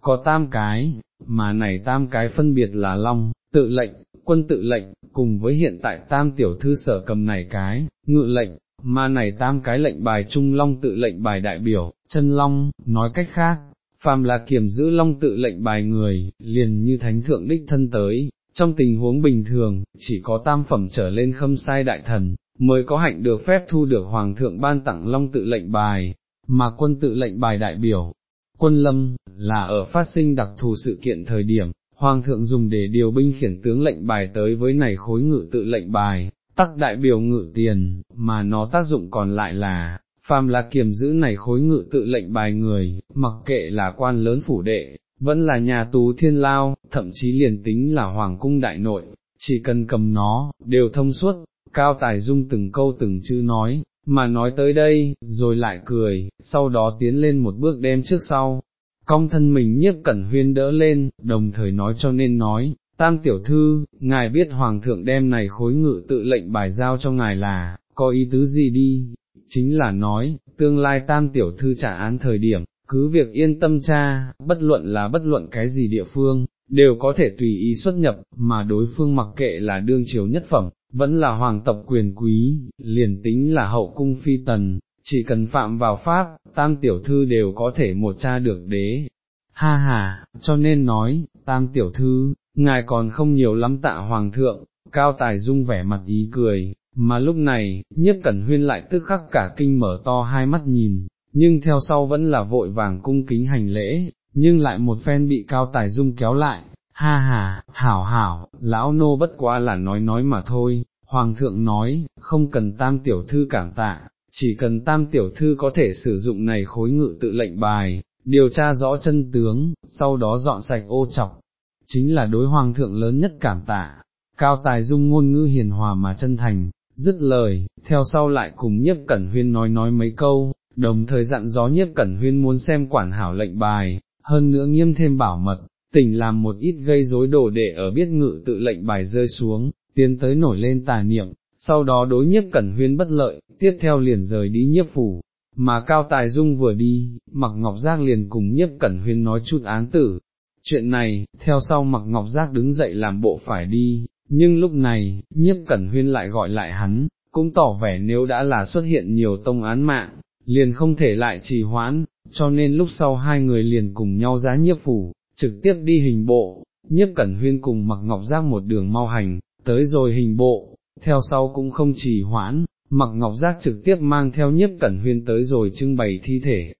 có tam cái, mà này tam cái phân biệt là long, tự lệnh, quân tự lệnh, cùng với hiện tại tam tiểu thư sở cầm này cái, ngự lệnh, mà này tam cái lệnh bài trung long tự lệnh bài đại biểu, chân long, nói cách khác, phàm là kiểm giữ long tự lệnh bài người, liền như thánh thượng đích thân tới, trong tình huống bình thường, chỉ có tam phẩm trở lên khâm sai đại thần, mới có hạnh được phép thu được hoàng thượng ban tặng long tự lệnh bài, mà quân tự lệnh bài đại biểu. Quân lâm, là ở phát sinh đặc thù sự kiện thời điểm, Hoàng thượng dùng để điều binh khiển tướng lệnh bài tới với này khối ngự tự lệnh bài, tắc đại biểu ngự tiền, mà nó tác dụng còn lại là, phàm là kiềm giữ này khối ngự tự lệnh bài người, mặc kệ là quan lớn phủ đệ, vẫn là nhà tù thiên lao, thậm chí liền tính là hoàng cung đại nội, chỉ cần cầm nó, đều thông suốt, cao tài dung từng câu từng chữ nói, mà nói tới đây, rồi lại cười, sau đó tiến lên một bước đem trước sau, cong thân mình nhiếp cẩn huyên đỡ lên, đồng thời nói cho nên nói, tam tiểu thư, ngài biết hoàng thượng đem này khối ngự tự lệnh bài giao cho ngài là, có ý tứ gì đi, chính là nói, tương lai tam tiểu thư trả án thời điểm, cứ việc yên tâm cha, bất luận là bất luận cái gì địa phương, đều có thể tùy ý xuất nhập, mà đối phương mặc kệ là đương triều nhất phẩm, vẫn là hoàng tộc quyền quý, liền tính là hậu cung phi tần, chỉ cần phạm vào pháp, tam tiểu thư đều có thể một cha được đế. Ha ha, cho nên nói, tam tiểu thư, ngài còn không nhiều lắm tạ hoàng thượng, cao tài dung vẻ mặt ý cười, mà lúc này, nhiếp cẩn huyên lại tức khắc cả kinh mở to hai mắt nhìn, nhưng theo sau vẫn là vội vàng cung kính hành lễ, nhưng lại một phen bị cao tài dung kéo lại, ha ha, hảo hảo, lão nô bất quá là nói nói mà thôi, hoàng thượng nói, không cần tam tiểu thư cảm tạ, chỉ cần tam tiểu thư có thể sử dụng này khối ngự tự lệnh bài, điều tra rõ chân tướng, sau đó dọn sạch ô chọc, chính là đối hoàng thượng lớn nhất cảm tạ. Cao tài dung ngôn ngữ hiền hòa mà chân thành, dứt lời, theo sau lại cùng nhiếp cẩn huyên nói nói mấy câu, đồng thời dặn gió nhiếp cẩn huyên muốn xem quản hảo lệnh bài, hơn nữa nghiêm thêm bảo mật, tỉnh làm một ít gây rối đồ để ở biết ngự tự lệnh bài rơi xuống, tiến tới nổi lên tà niệm, sau đó đối nhiếp cẩn huyên bất lợi, tiếp theo liền rời đi nhiếp phủ, mà Cao Tài Dung vừa đi, Mặc Ngọc Giác liền cùng nhiếp cẩn huyên nói chút án tử. Chuyện này, theo sau Mặc Ngọc Giác đứng dậy làm bộ phải đi, nhưng lúc này, nhiếp cẩn huyên lại gọi lại hắn, cũng tỏ vẻ nếu đã là xuất hiện nhiều tông án mạng, liền không thể lại trì hoãn, cho nên lúc sau hai người liền cùng nhau giá nhiếp phủ, trực tiếp đi hình bộ, nhiếp cẩn huyên cùng Mặc Ngọc Giác một đường mau hành, tới rồi hình bộ, theo sau cũng không trì hoãn, mặc ngọc giác trực tiếp mang theo nhiếp cẩn huyên tới rồi trưng bày thi thể.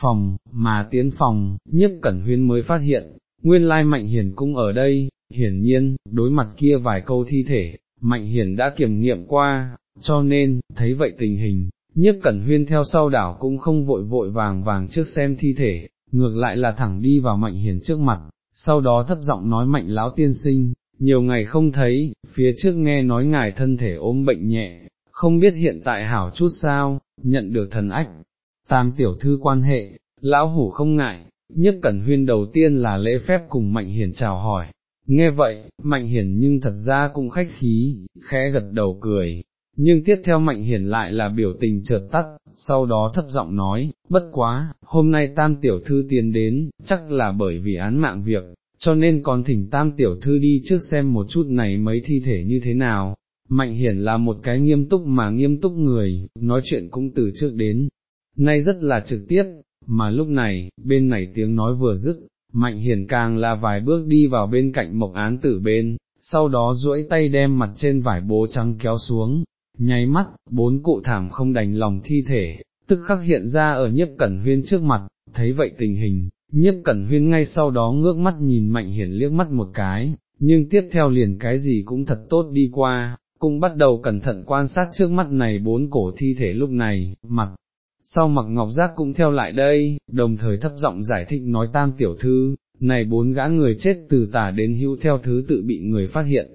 Phòng, mà tiến phòng, nhiếp cẩn huyên mới phát hiện, nguyên lai mạnh hiển cũng ở đây, hiển nhiên, đối mặt kia vài câu thi thể, mạnh hiển đã kiểm nghiệm qua, cho nên, thấy vậy tình hình, nhiếp cẩn huyên theo sau đảo cũng không vội vội vàng vàng trước xem thi thể, ngược lại là thẳng đi vào mạnh hiền trước mặt, sau đó thấp giọng nói mạnh lão tiên sinh, nhiều ngày không thấy, phía trước nghe nói ngài thân thể ốm bệnh nhẹ, không biết hiện tại hảo chút sao, nhận được thần ách, tam tiểu thư quan hệ, lão hủ không ngại, nhất cẩn huyên đầu tiên là lễ phép cùng Mạnh Hiển chào hỏi, nghe vậy, Mạnh Hiển nhưng thật ra cũng khách khí, khẽ gật đầu cười, nhưng tiếp theo Mạnh Hiển lại là biểu tình chợt tắt, sau đó thấp giọng nói, bất quá, hôm nay tam tiểu thư tiến đến, chắc là bởi vì án mạng việc, cho nên còn thỉnh tam tiểu thư đi trước xem một chút này mấy thi thể như thế nào. Mạnh hiển là một cái nghiêm túc mà nghiêm túc người, nói chuyện cũng từ trước đến, nay rất là trực tiếp, mà lúc này, bên này tiếng nói vừa dứt, mạnh hiển càng là vài bước đi vào bên cạnh mộc án tử bên, sau đó duỗi tay đem mặt trên vải bố trắng kéo xuống, nháy mắt, bốn cụ thảm không đành lòng thi thể, tức khắc hiện ra ở nhiếp cẩn huyên trước mặt, thấy vậy tình hình, nhiếp cẩn huyên ngay sau đó ngước mắt nhìn mạnh hiển liếc mắt một cái, nhưng tiếp theo liền cái gì cũng thật tốt đi qua, cũng bắt đầu cẩn thận quan sát trước mắt này bốn cổ thi thể lúc này, mặt. Sau mặc ngọc giác cũng theo lại đây, đồng thời thấp giọng giải thích nói tam tiểu thư, này bốn gã người chết từ tả đến hữu theo thứ tự bị người phát hiện,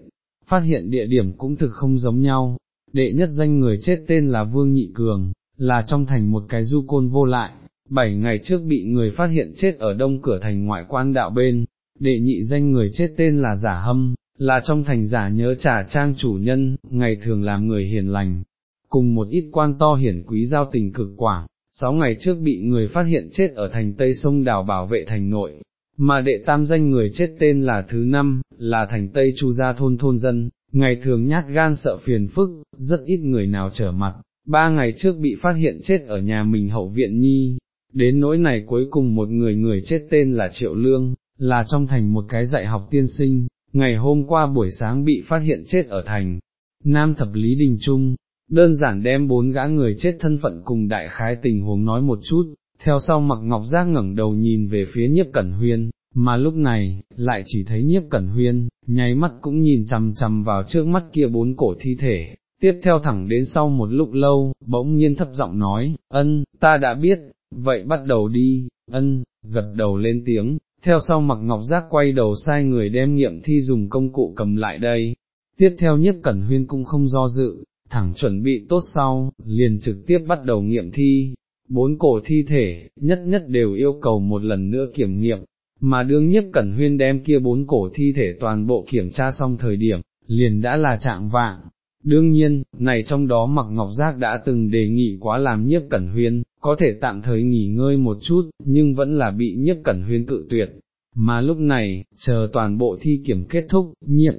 phát hiện địa điểm cũng thực không giống nhau, đệ nhất danh người chết tên là Vương Nhị Cường, là trong thành một cái du côn vô lại, bảy ngày trước bị người phát hiện chết ở đông cửa thành ngoại quan đạo bên, đệ nhị danh người chết tên là Giả Hâm, là trong thành giả nhớ trả trang chủ nhân, ngày thường làm người hiền lành, cùng một ít quan to hiển quý giao tình cực quảng, sáu ngày trước bị người phát hiện chết ở thành Tây Sông Đào bảo vệ thành nội, mà đệ tam danh người chết tên là thứ năm, là thành Tây Chu Gia thôn thôn dân, ngày thường nhát gan sợ phiền phức, rất ít người nào trở mặt, ba ngày trước bị phát hiện chết ở nhà mình hậu viện nhi, đến nỗi này cuối cùng một người người chết tên là Triệu Lương, là trong thành một cái dạy học tiên sinh, ngày hôm qua buổi sáng bị phát hiện chết ở thành, Nam Thập Lý Đình Trung, đơn giản đem bốn gã người chết thân phận cùng đại khái tình huống nói một chút, theo sau mặc ngọc giác ngẩng đầu nhìn về phía nhiếp cẩn huyên, mà lúc này, lại chỉ thấy nhiếp cẩn huyên, nháy mắt cũng nhìn chằm chằm vào trước mắt kia bốn cổ thi thể, tiếp theo thẳng đến sau một lúc lâu, bỗng nhiên thấp giọng nói, ân, ta đã biết, vậy bắt đầu đi, ân, gật đầu lên tiếng, theo sau mặc ngọc giác quay đầu sai người đem nghiệm thi dùng công cụ cầm lại đây, tiếp theo nhiếp cẩn huyên cũng không do dự, thẳng chuẩn bị tốt sau, liền trực tiếp bắt đầu nghiệm thi, bốn cổ thi thể, nhất nhất đều yêu cầu một lần nữa kiểm nghiệm, mà đương nhiếp cẩn huyên đem kia bốn cổ thi thể toàn bộ kiểm tra xong thời điểm, liền đã là trạng vạng. Đương nhiên, này trong đó mặc Ngọc Giác đã từng đề nghị quá làm nhiếp cẩn huyên, có thể tạm thời nghỉ ngơi một chút, nhưng vẫn là bị nhiếp cẩn huyên cự tuyệt. Mà lúc này, chờ toàn bộ thi kiểm kết thúc, nhiếp,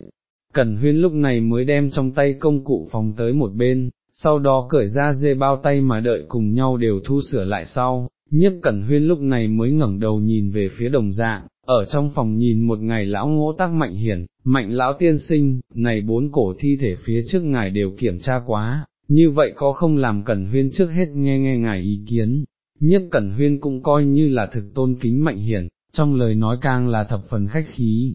cẩn huyên lúc này mới đem trong tay công cụ phòng tới một bên, sau đó cởi ra dê bao tay mà đợi cùng nhau đều thu sửa lại sau, nhiếp cẩn huyên lúc này mới ngẩng đầu nhìn về phía đồng dạng, ở trong phòng nhìn một ngày lão ngỗ tác mạnh hiển, mạnh lão tiên sinh, này bốn cổ thi thể phía trước ngài đều kiểm tra quá, như vậy có không làm cẩn huyên trước hết nghe nghe ngài ý kiến, nhiếp cẩn huyên cũng coi như là thực tôn kính mạnh hiển, trong lời nói càng là thập phần khách khí,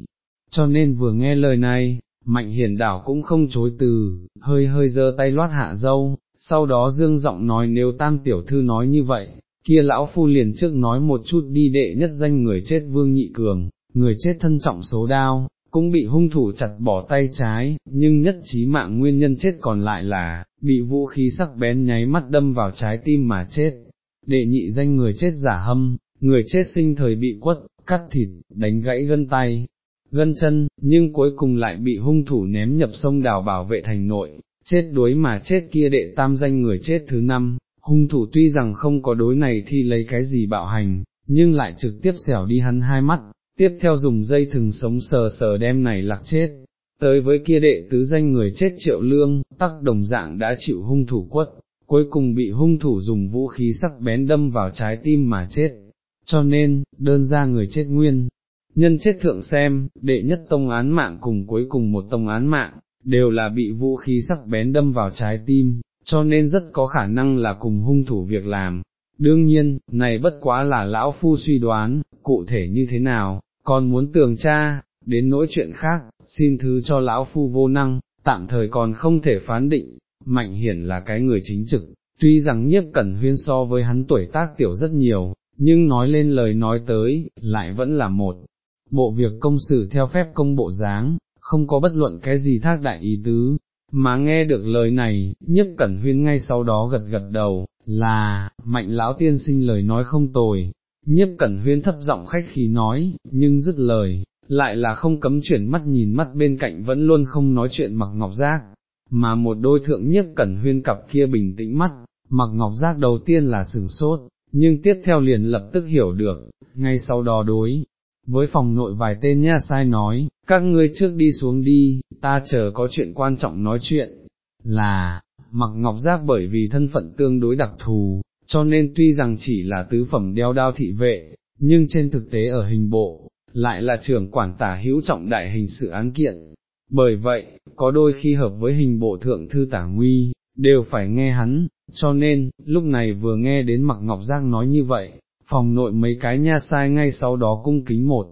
cho nên vừa nghe lời này, mạnh hiển đảo cũng không chối từ, hơi hơi giơ tay loát hạ dâu, sau đó dương giọng nói nếu tam tiểu thư nói như vậy, kia lão phu liền trước nói một chút đi đệ nhất danh người chết vương nhị cường, người chết thân trọng số đao, cũng bị hung thủ chặt bỏ tay trái, nhưng nhất trí mạng nguyên nhân chết còn lại là, bị vũ khí sắc bén nháy mắt đâm vào trái tim mà chết. Đệ nhị danh người chết giả hâm, người chết sinh thời bị quất, cắt thịt, đánh gãy gân tay, gân chân, nhưng cuối cùng lại bị hung thủ ném nhập sông đào bảo vệ thành nội, chết đuối mà chết kia đệ tam danh người chết thứ năm, hung thủ tuy rằng không có đối này thi lấy cái gì bạo hành, nhưng lại trực tiếp xẻo đi hắn hai mắt, tiếp theo dùng dây thừng sống sờ sờ đem này lạc chết. Tới với kia đệ tứ danh người chết triệu lương, tắc đồng dạng đã chịu hung thủ quất, cuối cùng bị hung thủ dùng vũ khí sắc bén đâm vào trái tim mà chết. Cho nên, đơn ra người chết nguyên, nhân chết thượng xem, đệ nhất tông án mạng cùng cuối cùng một tông án mạng, đều là bị vũ khí sắc bén đâm vào trái tim, cho nên rất có khả năng là cùng hung thủ việc làm. Đương nhiên, này bất quá là lão phu suy đoán, cụ thể như thế nào, còn muốn tường tra, đến nỗi chuyện khác, xin thứ cho lão phu vô năng, tạm thời còn không thể phán định, mạnh hiển là cái người chính trực, tuy rằng nhiếp cẩn huyên so với hắn tuổi tác tiểu rất nhiều, nhưng nói lên lời nói tới, lại vẫn là một bộ việc công xử theo phép công bộ dáng, không có bất luận cái gì thác đại ý tứ, mà nghe được lời này, nhất cẩn huyên ngay sau đó gật gật đầu, là, mạnh lão tiên sinh lời nói không tồi, nhiếp cẩn huyên thấp giọng khách khí nói, nhưng dứt lời, lại là không cấm chuyển mắt nhìn mắt bên cạnh vẫn luôn không nói chuyện mặc ngọc giác, mà một đôi thượng nhiếp cẩn huyên cặp kia bình tĩnh mắt, mặc ngọc giác đầu tiên là sừng sốt, nhưng tiếp theo liền lập tức hiểu được, ngay sau đó đối, với phòng nội vài tên nha sai nói, các ngươi trước đi xuống đi, ta chờ có chuyện quan trọng nói chuyện, là, mặc ngọc giác bởi vì thân phận tương đối đặc thù, cho nên tuy rằng chỉ là tứ phẩm đeo đao thị vệ, nhưng trên thực tế ở hình bộ, lại là trưởng quản tả hữu trọng đại hình sự án kiện. Bởi vậy, có đôi khi hợp với hình bộ thượng thư tả nguy, đều phải nghe hắn, cho nên, lúc này vừa nghe đến mặc ngọc giác nói như vậy, phòng nội mấy cái nha sai ngay sau đó cung kính một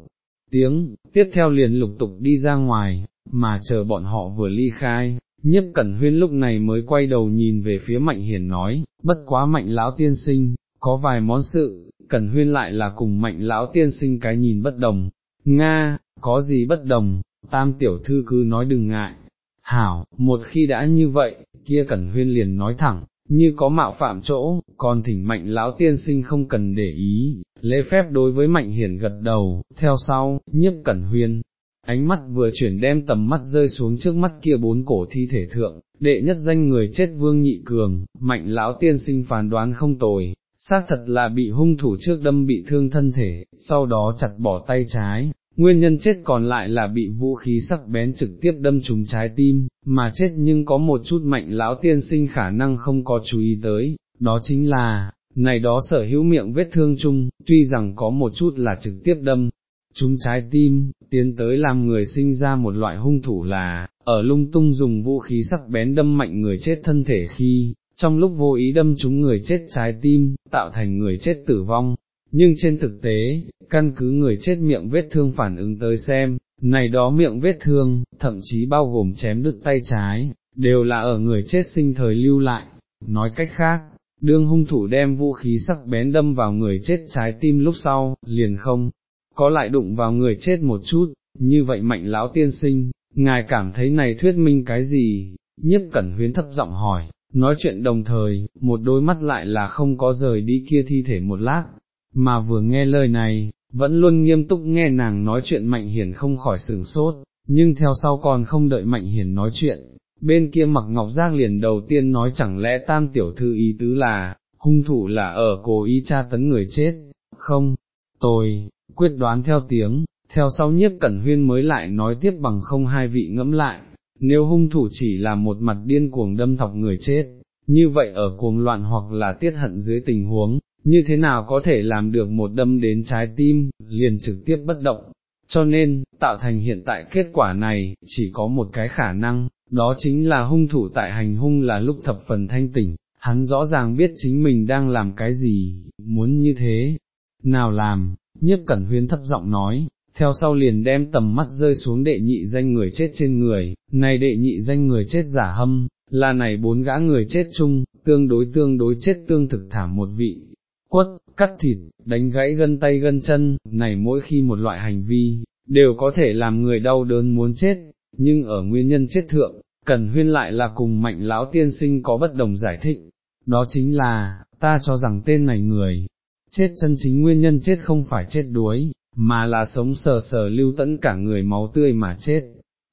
tiếng, tiếp theo liền lục tục đi ra ngoài, mà chờ bọn họ vừa ly khai, nhiếp cẩn huyên lúc này mới quay đầu nhìn về phía mạnh hiển nói, bất quá mạnh lão tiên sinh, có vài món sự, cẩn huyên lại là cùng mạnh lão tiên sinh cái nhìn bất đồng, Nga, có gì bất đồng, tam tiểu thư cứ nói đừng ngại, hảo, một khi đã như vậy, kia cẩn huyên liền nói thẳng, như có mạo phạm chỗ, còn thỉnh mạnh lão tiên sinh không cần để ý, lễ phép đối với mạnh hiển gật đầu, theo sau, nhiếp cẩn huyên, ánh mắt vừa chuyển đem tầm mắt rơi xuống trước mắt kia bốn cổ thi thể thượng, đệ nhất danh người chết vương nhị cường, mạnh lão tiên sinh phán đoán không tồi, xác thật là bị hung thủ trước đâm bị thương thân thể, sau đó chặt bỏ tay trái, nguyên nhân chết còn lại là bị vũ khí sắc bén trực tiếp đâm trúng trái tim, mà chết nhưng có một chút mạnh lão tiên sinh khả năng không có chú ý tới, đó chính là, này đó sở hữu miệng vết thương chung, tuy rằng có một chút là trực tiếp đâm, chúng trái tim, tiến tới làm người sinh ra một loại hung thủ là, ở lung tung dùng vũ khí sắc bén đâm mạnh người chết thân thể khi, trong lúc vô ý đâm chúng người chết trái tim, tạo thành người chết tử vong. Nhưng trên thực tế, căn cứ người chết miệng vết thương phản ứng tới xem, này đó miệng vết thương, thậm chí bao gồm chém đứt tay trái, đều là ở người chết sinh thời lưu lại. Nói cách khác, đương hung thủ đem vũ khí sắc bén đâm vào người chết trái tim lúc sau, liền không, có lại đụng vào người chết một chút, như vậy mạnh lão tiên sinh, ngài cảm thấy này thuyết minh cái gì, nhiếp cẩn huyến thấp giọng hỏi, nói chuyện đồng thời, một đôi mắt lại là không có rời đi kia thi thể một lát, mà vừa nghe lời này, vẫn luôn nghiêm túc nghe nàng nói chuyện Mạnh Hiển không khỏi sửng sốt, nhưng theo sau còn không đợi Mạnh Hiển nói chuyện, bên kia mặc ngọc giác liền đầu tiên nói chẳng lẽ tam tiểu thư ý tứ là, hung thủ là ở cố ý tra tấn người chết, không, tôi, quyết đoán theo tiếng, theo sau nhiếp cẩn huyên mới lại nói tiếp bằng không hai vị ngẫm lại, nếu hung thủ chỉ là một mặt điên cuồng đâm thọc người chết, như vậy ở cuồng loạn hoặc là tiết hận dưới tình huống, như thế nào có thể làm được một đâm đến trái tim, liền trực tiếp bất động. Cho nên, tạo thành hiện tại kết quả này, chỉ có một cái khả năng, đó chính là hung thủ tại hành hung là lúc thập phần thanh tỉnh, hắn rõ ràng biết chính mình đang làm cái gì, muốn như thế, nào làm, nhiếp cẩn huyên thấp giọng nói, theo sau liền đem tầm mắt rơi xuống đệ nhị danh người chết trên người, này đệ nhị danh người chết giả hâm, là này bốn gã người chết chung, tương đối tương đối chết tương thực thảm một vị, quất, cắt thịt, đánh gãy gân tay gân chân, này mỗi khi một loại hành vi, đều có thể làm người đau đớn muốn chết, nhưng ở nguyên nhân chết thượng, cần huyên lại là cùng mạnh lão tiên sinh có bất đồng giải thích, đó chính là, ta cho rằng tên này người, chết chân chính nguyên nhân chết không phải chết đuối, mà là sống sờ sờ lưu tẫn cả người máu tươi mà chết.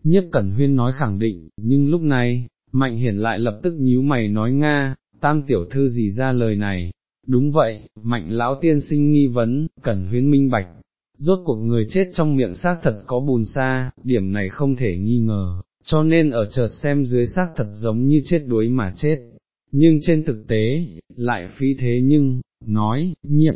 Nhiếp Cẩn Huyên nói khẳng định, nhưng lúc này, Mạnh Hiển lại lập tức nhíu mày nói Nga, tam tiểu thư gì ra lời này, đúng vậy, Mạnh Lão Tiên sinh nghi vấn, Cẩn Huyên minh bạch, rốt cuộc người chết trong miệng xác thật có bùn xa, điểm này không thể nghi ngờ, cho nên ở chợt xem dưới xác thật giống như chết đuối mà chết, nhưng trên thực tế, lại phi thế nhưng, nói, nhiệm,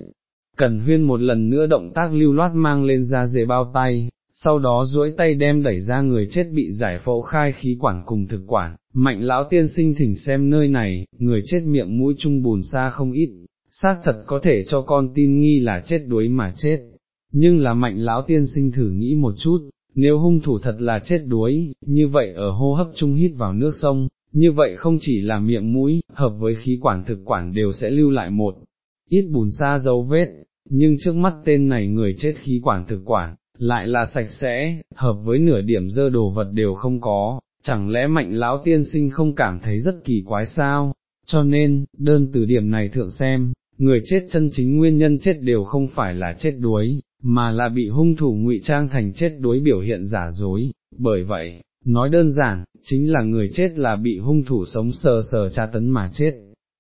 Cẩn huyên một lần nữa động tác lưu loát mang lên ra dề bao tay, sau đó duỗi tay đem đẩy ra người chết bị giải phẫu khai khí quản cùng thực quản, mạnh lão tiên sinh thỉnh xem nơi này, người chết miệng mũi trung bùn xa không ít, xác thật có thể cho con tin nghi là chết đuối mà chết, nhưng là mạnh lão tiên sinh thử nghĩ một chút, nếu hung thủ thật là chết đuối, như vậy ở hô hấp trung hít vào nước sông, như vậy không chỉ là miệng mũi, hợp với khí quản thực quản đều sẽ lưu lại một ít bùn xa dấu vết, nhưng trước mắt tên này người chết khí quản thực quản, lại là sạch sẽ, hợp với nửa điểm dơ đồ vật đều không có, chẳng lẽ mạnh lão tiên sinh không cảm thấy rất kỳ quái sao, cho nên, đơn từ điểm này thượng xem, người chết chân chính nguyên nhân chết đều không phải là chết đuối, mà là bị hung thủ ngụy trang thành chết đuối biểu hiện giả dối, bởi vậy, nói đơn giản, chính là người chết là bị hung thủ sống sờ sờ tra tấn mà chết,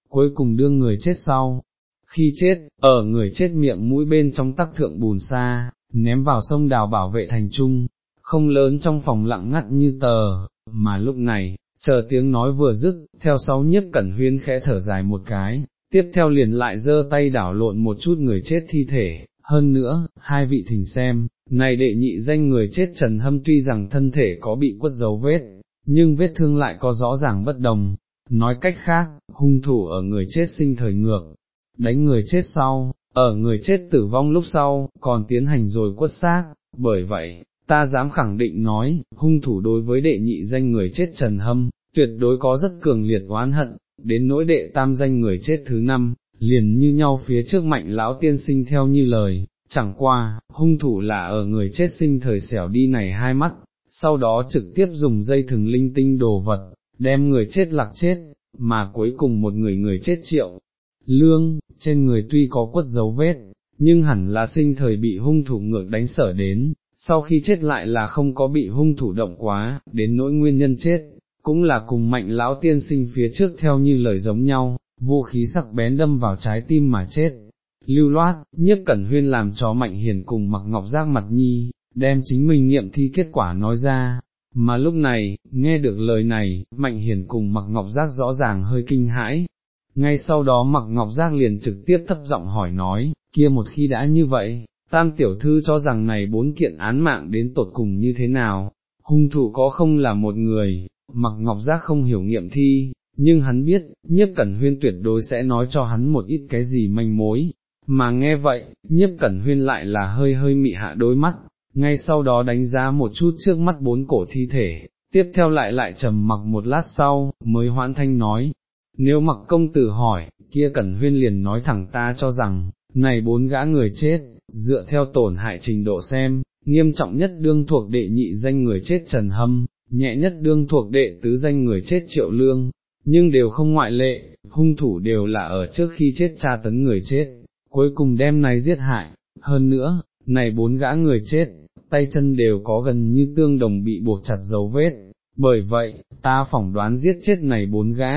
cuối cùng đưa người chết sau, khi chết, ở người chết miệng mũi bên trong tắc thượng bùn xa, ném vào sông đào bảo vệ thành trung, không lớn trong phòng lặng ngắt như tờ, mà lúc này, chờ tiếng nói vừa dứt, theo sau nhiếp cẩn huyên khẽ thở dài một cái, tiếp theo liền lại giơ tay đảo lộn một chút người chết thi thể, hơn nữa, hai vị thỉnh xem, này đệ nhị danh người chết Trần Hâm tuy rằng thân thể có bị quất dấu vết, nhưng vết thương lại có rõ ràng bất đồng, nói cách khác, hung thủ ở người chết sinh thời ngược, đánh người chết sau, ở người chết tử vong lúc sau, còn tiến hành rồi quất xác, bởi vậy, ta dám khẳng định nói, hung thủ đối với đệ nhị danh người chết Trần Hâm, tuyệt đối có rất cường liệt oán hận, đến nỗi đệ tam danh người chết thứ năm, liền như nhau phía trước mạnh lão tiên sinh theo như lời, chẳng qua, hung thủ là ở người chết sinh thời xẻo đi này hai mắt, sau đó trực tiếp dùng dây thừng linh tinh đồ vật, đem người chết lạc chết, mà cuối cùng một người người chết triệu. Lương, trên người tuy có quất dấu vết, nhưng hẳn là sinh thời bị hung thủ ngược đánh sở đến, sau khi chết lại là không có bị hung thủ động quá, đến nỗi nguyên nhân chết, cũng là cùng mạnh lão tiên sinh phía trước theo như lời giống nhau, vũ khí sắc bén đâm vào trái tim mà chết. Lưu loát, nhất cẩn huyên làm cho mạnh hiền cùng mặc ngọc giác mặt nhi, đem chính mình nghiệm thi kết quả nói ra, mà lúc này, nghe được lời này, mạnh hiền cùng mặc ngọc giác rõ ràng hơi kinh hãi. Ngay sau đó mặc ngọc giác liền trực tiếp thấp giọng hỏi nói, kia một khi đã như vậy, tam tiểu thư cho rằng này bốn kiện án mạng đến tột cùng như thế nào, hung thủ có không là một người, mặc ngọc giác không hiểu nghiệm thi, nhưng hắn biết, nhiếp cẩn huyên tuyệt đối sẽ nói cho hắn một ít cái gì manh mối, mà nghe vậy, nhiếp cẩn huyên lại là hơi hơi mị hạ đôi mắt, ngay sau đó đánh giá một chút trước mắt bốn cổ thi thể, tiếp theo lại lại trầm mặc một lát sau, mới hoãn thanh nói, nếu mặc công tử hỏi, kia cẩn huyên liền nói thẳng ta cho rằng, này bốn gã người chết, dựa theo tổn hại trình độ xem, nghiêm trọng nhất đương thuộc đệ nhị danh người chết Trần Hâm, nhẹ nhất đương thuộc đệ tứ danh người chết Triệu Lương, nhưng đều không ngoại lệ, hung thủ đều là ở trước khi chết tra tấn người chết, cuối cùng đem này giết hại, hơn nữa, này bốn gã người chết, tay chân đều có gần như tương đồng bị buộc chặt dấu vết, bởi vậy, ta phỏng đoán giết chết này bốn gã,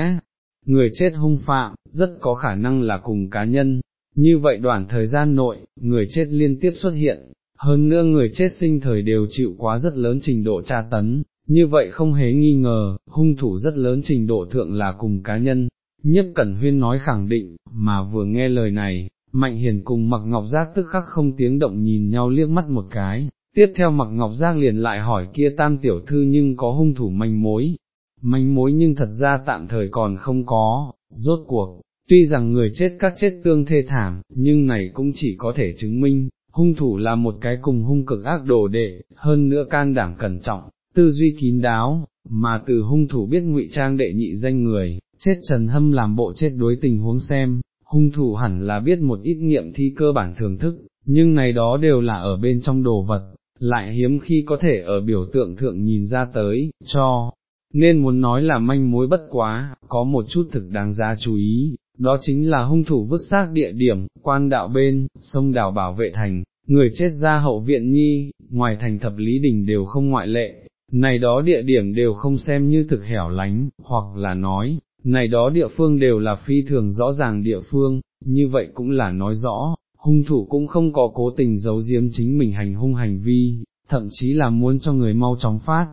người chết hung phạm, rất có khả năng là cùng cá nhân, như vậy đoạn thời gian nội, người chết liên tiếp xuất hiện, hơn nữa người chết sinh thời đều chịu quá rất lớn trình độ tra tấn, như vậy không hề nghi ngờ, hung thủ rất lớn trình độ thượng là cùng cá nhân, nhiếp cẩn huyên nói khẳng định, mà vừa nghe lời này, Mạnh Hiền cùng Mặc Ngọc Giác tức khắc không tiếng động nhìn nhau liếc mắt một cái, tiếp theo Mặc Ngọc Giác liền lại hỏi kia tam tiểu thư nhưng có hung thủ manh mối, manh mối nhưng thật ra tạm thời còn không có, rốt cuộc, tuy rằng người chết các chết tương thê thảm, nhưng này cũng chỉ có thể chứng minh, hung thủ là một cái cùng hung cực ác đồ đệ, hơn nữa can đảm cẩn trọng, tư duy kín đáo, mà từ hung thủ biết ngụy trang đệ nhị danh người, chết Trần Hâm làm bộ chết đối tình huống xem, hung thủ hẳn là biết một ít nghiệm thi cơ bản thưởng thức, nhưng này đó đều là ở bên trong đồ vật, lại hiếm khi có thể ở biểu tượng thượng nhìn ra tới, cho, nên muốn nói là manh mối bất quá, có một chút thực đáng giá chú ý, đó chính là hung thủ vứt xác địa điểm, quan đạo bên, sông đảo bảo vệ thành, người chết ra hậu viện nhi, ngoài thành thập lý đình đều không ngoại lệ, này đó địa điểm đều không xem như thực hẻo lánh, hoặc là nói, này đó địa phương đều là phi thường rõ ràng địa phương, như vậy cũng là nói rõ, hung thủ cũng không có cố tình giấu giếm chính mình hành hung hành vi, thậm chí là muốn cho người mau chóng phát,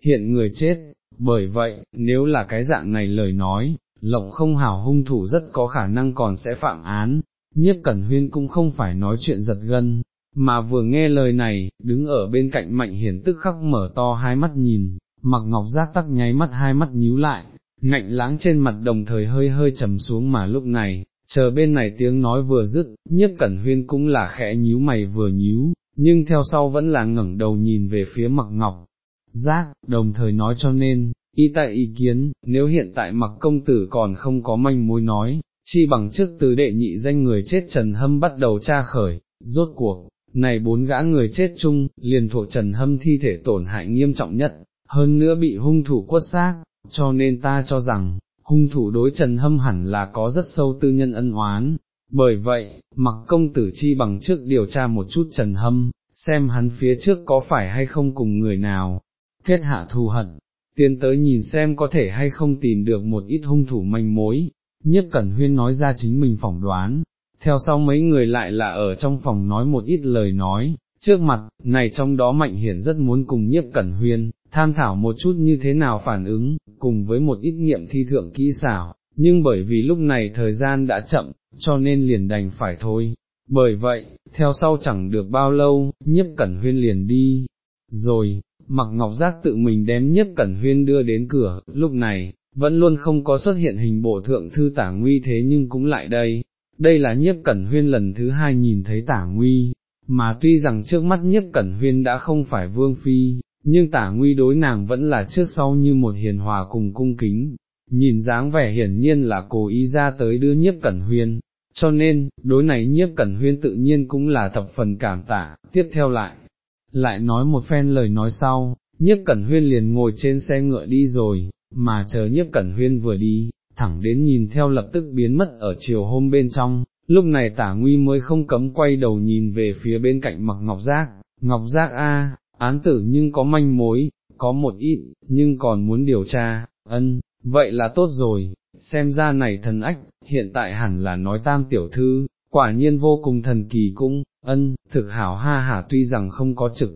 hiện người chết, bởi vậy, nếu là cái dạng này lời nói, lộng không hảo hung thủ rất có khả năng còn sẽ phạm án, nhiếp cẩn huyên cũng không phải nói chuyện giật gân, mà vừa nghe lời này, đứng ở bên cạnh mạnh hiển tức khắc mở to hai mắt nhìn, mặc ngọc giác tắc nháy mắt hai mắt nhíu lại, ngạnh lãng trên mặt đồng thời hơi hơi trầm xuống mà lúc này, chờ bên này tiếng nói vừa dứt, nhiếp cẩn huyên cũng là khẽ nhíu mày vừa nhíu, nhưng theo sau vẫn là ngẩng đầu nhìn về phía mặc ngọc, giác, đồng thời nói cho nên, y tại ý kiến, nếu hiện tại mặc công tử còn không có manh mối nói, chi bằng trước từ đệ nhị danh người chết Trần Hâm bắt đầu tra khởi, rốt cuộc, này bốn gã người chết chung, liền thuộc Trần Hâm thi thể tổn hại nghiêm trọng nhất, hơn nữa bị hung thủ quất xác, cho nên ta cho rằng, hung thủ đối Trần Hâm hẳn là có rất sâu tư nhân ân oán, bởi vậy, mặc công tử chi bằng trước điều tra một chút Trần Hâm, xem hắn phía trước có phải hay không cùng người nào, kết hạ thù hận, tiến tới nhìn xem có thể hay không tìm được một ít hung thủ manh mối, nhất cẩn huyên nói ra chính mình phỏng đoán, theo sau mấy người lại là ở trong phòng nói một ít lời nói, trước mặt, này trong đó mạnh hiển rất muốn cùng nhiếp cẩn huyên, tham thảo một chút như thế nào phản ứng, cùng với một ít nghiệm thi thượng kỹ xảo, nhưng bởi vì lúc này thời gian đã chậm, cho nên liền đành phải thôi. Bởi vậy, theo sau chẳng được bao lâu, nhiếp cẩn huyên liền đi, rồi, mặc ngọc giác tự mình đem nhiếp cẩn huyên đưa đến cửa, lúc này, vẫn luôn không có xuất hiện hình bộ thượng thư tả nguy thế nhưng cũng lại đây, đây là nhiếp cẩn huyên lần thứ hai nhìn thấy tả nguy, mà tuy rằng trước mắt nhiếp cẩn huyên đã không phải vương phi, nhưng tả nguy đối nàng vẫn là trước sau như một hiền hòa cùng cung kính, nhìn dáng vẻ hiển nhiên là cố ý ra tới đưa nhiếp cẩn huyên, cho nên, đối này nhiếp cẩn huyên tự nhiên cũng là thập phần cảm tạ, tiếp theo lại, lại nói một phen lời nói sau, nhiếp cẩn huyên liền ngồi trên xe ngựa đi rồi, mà chờ nhiếp cẩn huyên vừa đi, thẳng đến nhìn theo lập tức biến mất ở chiều hôm bên trong, lúc này tả nguy mới không cấm quay đầu nhìn về phía bên cạnh mặc ngọc giác, ngọc giác a, án tử nhưng có manh mối, có một ít, nhưng còn muốn điều tra, ân, vậy là tốt rồi, xem ra này thần ách, hiện tại hẳn là nói tam tiểu thư, quả nhiên vô cùng thần kỳ cũng, ân, thực hảo ha hả tuy rằng không có trực.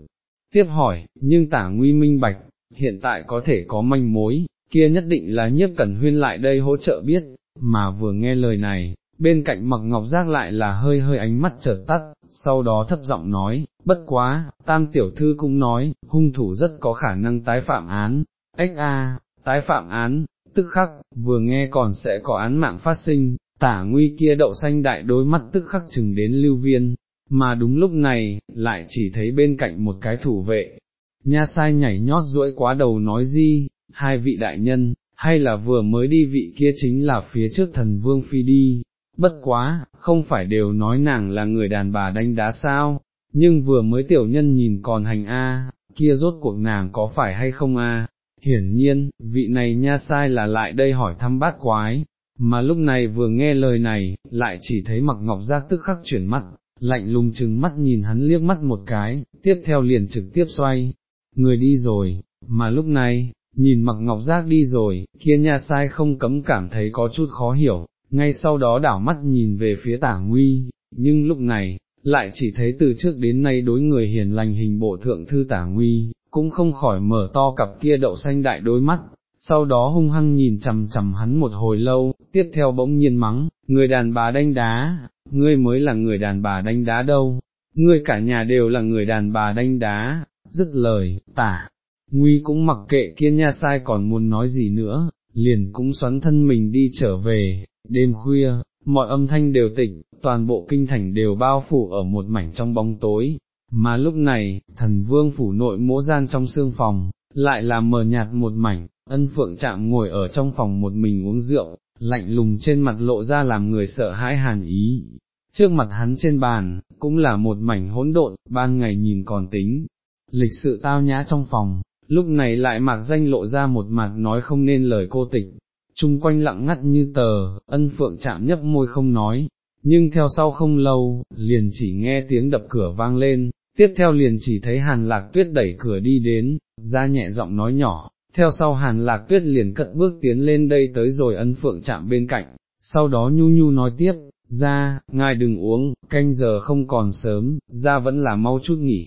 Tiếp hỏi, nhưng tả nguy minh bạch, hiện tại có thể có manh mối, kia nhất định là nhiếp cẩn huyên lại đây hỗ trợ biết, mà vừa nghe lời này, bên cạnh mặc ngọc giác lại là hơi hơi ánh mắt chợt tắt, sau đó thấp giọng nói, bất quá, tam tiểu thư cũng nói, hung thủ rất có khả năng tái phạm án, ếch a, tái phạm án, tức khắc, vừa nghe còn sẽ có án mạng phát sinh, tả nguy kia đậu xanh đại đối mắt tức khắc chừng đến lưu viên, mà đúng lúc này, lại chỉ thấy bên cạnh một cái thủ vệ, nha sai nhảy nhót duỗi quá đầu nói gì, hai vị đại nhân, hay là vừa mới đi vị kia chính là phía trước thần vương phi đi, bất quá, không phải đều nói nàng là người đàn bà đánh đá sao, nhưng vừa mới tiểu nhân nhìn còn hành a, kia rốt cuộc nàng có phải hay không a? Hiển nhiên, vị này nha sai là lại đây hỏi thăm bát quái, mà lúc này vừa nghe lời này, lại chỉ thấy mặc ngọc giác tức khắc chuyển mắt, lạnh lùng chừng mắt nhìn hắn liếc mắt một cái, tiếp theo liền trực tiếp xoay, người đi rồi, mà lúc này, nhìn mặc ngọc giác đi rồi, kia nha sai không cấm cảm thấy có chút khó hiểu, ngay sau đó đảo mắt nhìn về phía tả nguy, nhưng lúc này, lại chỉ thấy từ trước đến nay đối người hiền lành hình bộ thượng thư tả nguy, cũng không khỏi mở to cặp kia đậu xanh đại đôi mắt, sau đó hung hăng nhìn chầm chầm hắn một hồi lâu, tiếp theo bỗng nhiên mắng, người đàn bà đánh đá, ngươi mới là người đàn bà đánh đá đâu, ngươi cả nhà đều là người đàn bà đánh đá, dứt lời, tả, nguy cũng mặc kệ kia nha sai còn muốn nói gì nữa, liền cũng xoắn thân mình đi trở về, đêm khuya, mọi âm thanh đều tịnh, toàn bộ kinh thành đều bao phủ ở một mảnh trong bóng tối, mà lúc này, thần vương phủ nội mỗ gian trong xương phòng, lại là mờ nhạt một mảnh, ân phượng chạm ngồi ở trong phòng một mình uống rượu, lạnh lùng trên mặt lộ ra làm người sợ hãi hàn ý. Trước mặt hắn trên bàn, cũng là một mảnh hỗn độn, ban ngày nhìn còn tính, lịch sự tao nhã trong phòng, lúc này lại mặc danh lộ ra một mặt nói không nên lời cô tịch, chung quanh lặng ngắt như tờ, ân phượng chạm nhấp môi không nói, nhưng theo sau không lâu, liền chỉ nghe tiếng đập cửa vang lên, tiếp theo liền chỉ thấy hàn lạc tuyết đẩy cửa đi đến, ra nhẹ giọng nói nhỏ, theo sau hàn lạc tuyết liền cất bước tiến lên đây tới rồi ân phượng chạm bên cạnh, sau đó nhu nhu nói tiếp, ra, ngài đừng uống, canh giờ không còn sớm, ra vẫn là mau chút nghỉ.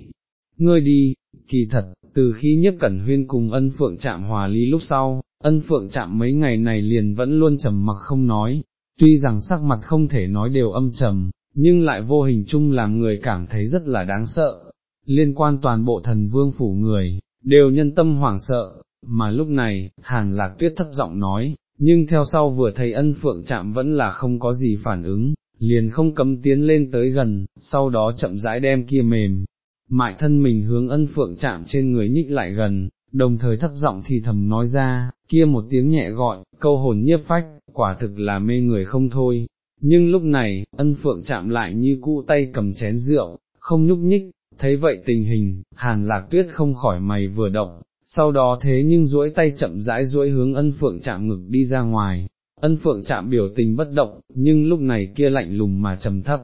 Ngươi đi, kỳ thật, từ khi nhất cẩn huyên cùng ân phượng chạm hòa lý lúc sau, ân phượng chạm mấy ngày này liền vẫn luôn trầm mặc không nói, tuy rằng sắc mặt không thể nói đều âm trầm, nhưng lại vô hình chung làm người cảm thấy rất là đáng sợ, liên quan toàn bộ thần vương phủ người, đều nhân tâm hoảng sợ, mà lúc này, hàn lạc tuyết thấp giọng nói, nhưng theo sau vừa thấy ân phượng chạm vẫn là không có gì phản ứng, liền không cấm tiến lên tới gần, sau đó chậm rãi đem kia mềm, mại thân mình hướng ân phượng chạm trên người nhích lại gần, đồng thời thấp giọng thì thầm nói ra, kia một tiếng nhẹ gọi, câu hồn nhiếp phách, quả thực là mê người không thôi. Nhưng lúc này, ân phượng chạm lại như cũ tay cầm chén rượu, không nhúc nhích, thấy vậy tình hình, hàn lạc tuyết không khỏi mày vừa động, sau đó thế nhưng duỗi tay chậm rãi duỗi hướng ân phượng chạm ngực đi ra ngoài, ân phượng chạm biểu tình bất động, nhưng lúc này kia lạnh lùng mà trầm thấp,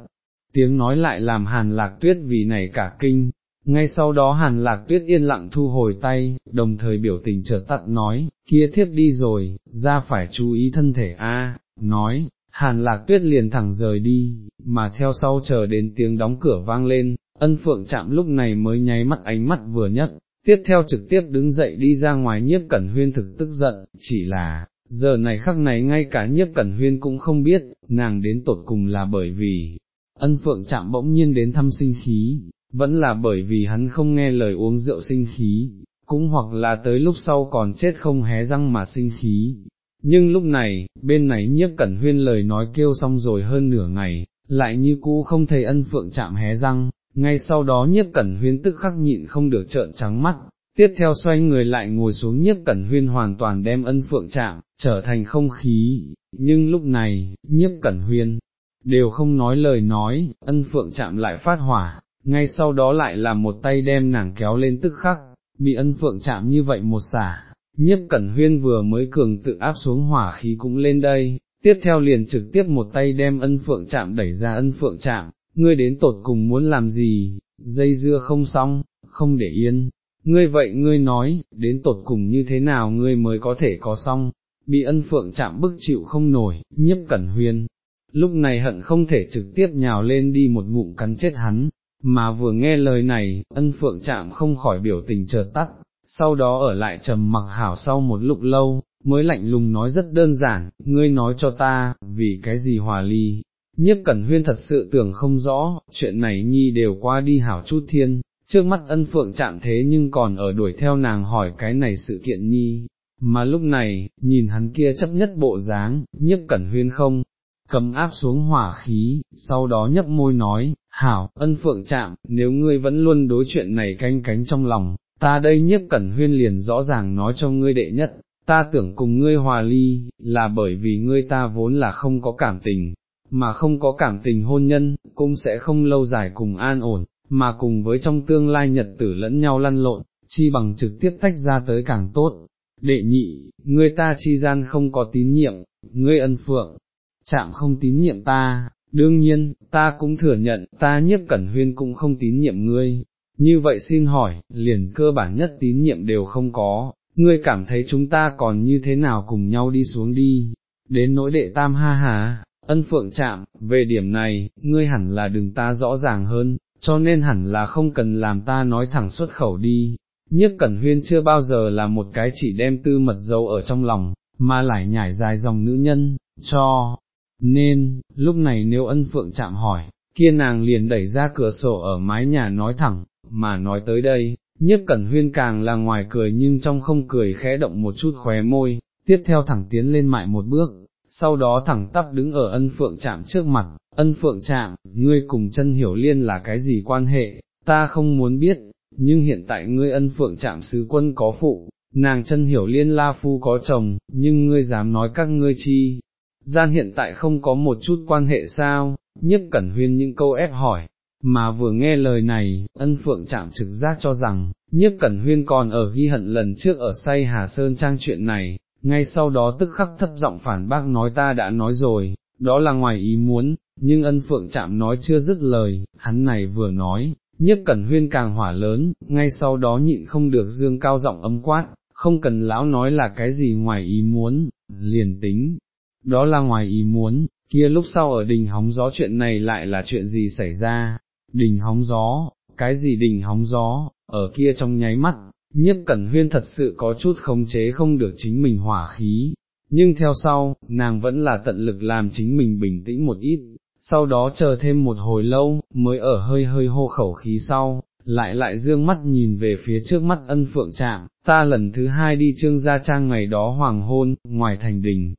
tiếng nói lại làm hàn lạc tuyết vì này cả kinh, ngay sau đó hàn lạc tuyết yên lặng thu hồi tay, đồng thời biểu tình chợt tận nói, kia thiếp đi rồi, ra phải chú ý thân thể a. nói, hàn lạc tuyết liền thẳng rời đi, mà theo sau chờ đến tiếng đóng cửa vang lên, ân phượng chạm lúc này mới nháy mắt ánh mắt vừa nhất, tiếp theo trực tiếp đứng dậy đi ra ngoài nhiếp cẩn huyên thực tức giận, chỉ là, giờ này khắc này ngay cả nhiếp cẩn huyên cũng không biết, nàng đến tột cùng là bởi vì, ân phượng chạm bỗng nhiên đến thăm sinh khí, vẫn là bởi vì hắn không nghe lời uống rượu sinh khí, cũng hoặc là tới lúc sau còn chết không hé răng mà sinh khí. Nhưng lúc này, bên này nhiếp cẩn huyên lời nói kêu xong rồi hơn nửa ngày, lại như cũ không thấy ân phượng chạm hé răng, ngay sau đó nhiếp cẩn huyên tức khắc nhịn không được trợn trắng mắt, tiếp theo xoay người lại ngồi xuống nhiếp cẩn huyên hoàn toàn đem ân phượng chạm, trở thành không khí, nhưng lúc này, nhiếp cẩn huyên, đều không nói lời nói, ân phượng chạm lại phát hỏa, ngay sau đó lại là một tay đem nàng kéo lên tức khắc, bị ân phượng chạm như vậy một xả, nhiếp cẩn huyên vừa mới cường tự áp xuống hỏa khí cũng lên đây, tiếp theo liền trực tiếp một tay đem ân phượng chạm đẩy ra ân phượng chạm, ngươi đến tột cùng muốn làm gì, dây dưa không xong, không để yên, ngươi vậy ngươi nói, đến tột cùng như thế nào ngươi mới có thể có xong, bị ân phượng chạm bức chịu không nổi, nhiếp cẩn huyên, lúc này hận không thể trực tiếp nhào lên đi một ngụm cắn chết hắn, mà vừa nghe lời này, ân phượng chạm không khỏi biểu tình chợt tắt, sau đó ở lại trầm mặc hảo sau một lúc lâu, mới lạnh lùng nói rất đơn giản, ngươi nói cho ta, vì cái gì hòa ly. Nhiếp Cẩn Huyên thật sự tưởng không rõ, chuyện này nhi đều qua đi hảo chút thiên, trước mắt ân phượng chạm thế nhưng còn ở đuổi theo nàng hỏi cái này sự kiện nhi, mà lúc này, nhìn hắn kia chấp nhất bộ dáng, nhiếp Cẩn Huyên không, cầm áp xuống hỏa khí, sau đó nhấp môi nói, hảo, ân phượng chạm, nếu ngươi vẫn luôn đối chuyện này canh cánh trong lòng, ta đây nhiếp cẩn huyên liền rõ ràng nói cho ngươi đệ nhất, ta tưởng cùng ngươi hòa ly, là bởi vì ngươi ta vốn là không có cảm tình, mà không có cảm tình hôn nhân, cũng sẽ không lâu dài cùng an ổn, mà cùng với trong tương lai nhật tử lẫn nhau lăn lộn, chi bằng trực tiếp tách ra tới càng tốt. Đệ nhị, ngươi ta chi gian không có tín nhiệm, ngươi ân phượng, chạm không tín nhiệm ta, đương nhiên, ta cũng thừa nhận, ta nhiếp cẩn huyên cũng không tín nhiệm ngươi, như vậy xin hỏi, liền cơ bản nhất tín nhiệm đều không có, ngươi cảm thấy chúng ta còn như thế nào cùng nhau đi xuống đi, đến nỗi đệ tam ha hà, ân phượng chạm, về điểm này, ngươi hẳn là đừng ta rõ ràng hơn, cho nên hẳn là không cần làm ta nói thẳng xuất khẩu đi. Nhiếp Cẩn Huyên chưa bao giờ là một cái chỉ đem tư mật dâu ở trong lòng, mà lại nhảy dài dòng nữ nhân, cho, nên, lúc này nếu ân phượng chạm hỏi, kia nàng liền đẩy ra cửa sổ ở mái nhà nói thẳng, mà nói tới đây, nhiếp cẩn huyên càng là ngoài cười nhưng trong không cười khẽ động một chút khóe môi, tiếp theo thẳng tiến lên mại một bước, sau đó thẳng tắp đứng ở ân phượng chạm trước mặt, ân phượng chạm, ngươi cùng chân hiểu liên là cái gì quan hệ, ta không muốn biết, nhưng hiện tại ngươi ân phượng chạm sứ quân có phụ, nàng chân hiểu liên la phu có chồng, nhưng ngươi dám nói các ngươi chi, gian hiện tại không có một chút quan hệ sao, nhất cẩn huyên những câu ép hỏi, mà vừa nghe lời này, ân phượng chạm trực giác cho rằng, nhiếp cẩn huyên còn ở ghi hận lần trước ở say Hà Sơn trang chuyện này, ngay sau đó tức khắc thấp giọng phản bác nói ta đã nói rồi, đó là ngoài ý muốn, nhưng ân phượng chạm nói chưa dứt lời, hắn này vừa nói, nhiếp cẩn huyên càng hỏa lớn, ngay sau đó nhịn không được dương cao giọng âm quát, không cần lão nói là cái gì ngoài ý muốn, liền tính, đó là ngoài ý muốn, kia lúc sau ở đình hóng gió chuyện này lại là chuyện gì xảy ra, đình hóng gió, cái gì đình hóng gió, ở kia trong nháy mắt, nhiếp cẩn huyên thật sự có chút khống chế không được chính mình hỏa khí, nhưng theo sau, nàng vẫn là tận lực làm chính mình bình tĩnh một ít, sau đó chờ thêm một hồi lâu, mới ở hơi hơi hô khẩu khí sau, lại lại dương mắt nhìn về phía trước mắt ân phượng trạm, ta lần thứ hai đi trương gia trang ngày đó hoàng hôn, ngoài thành đình,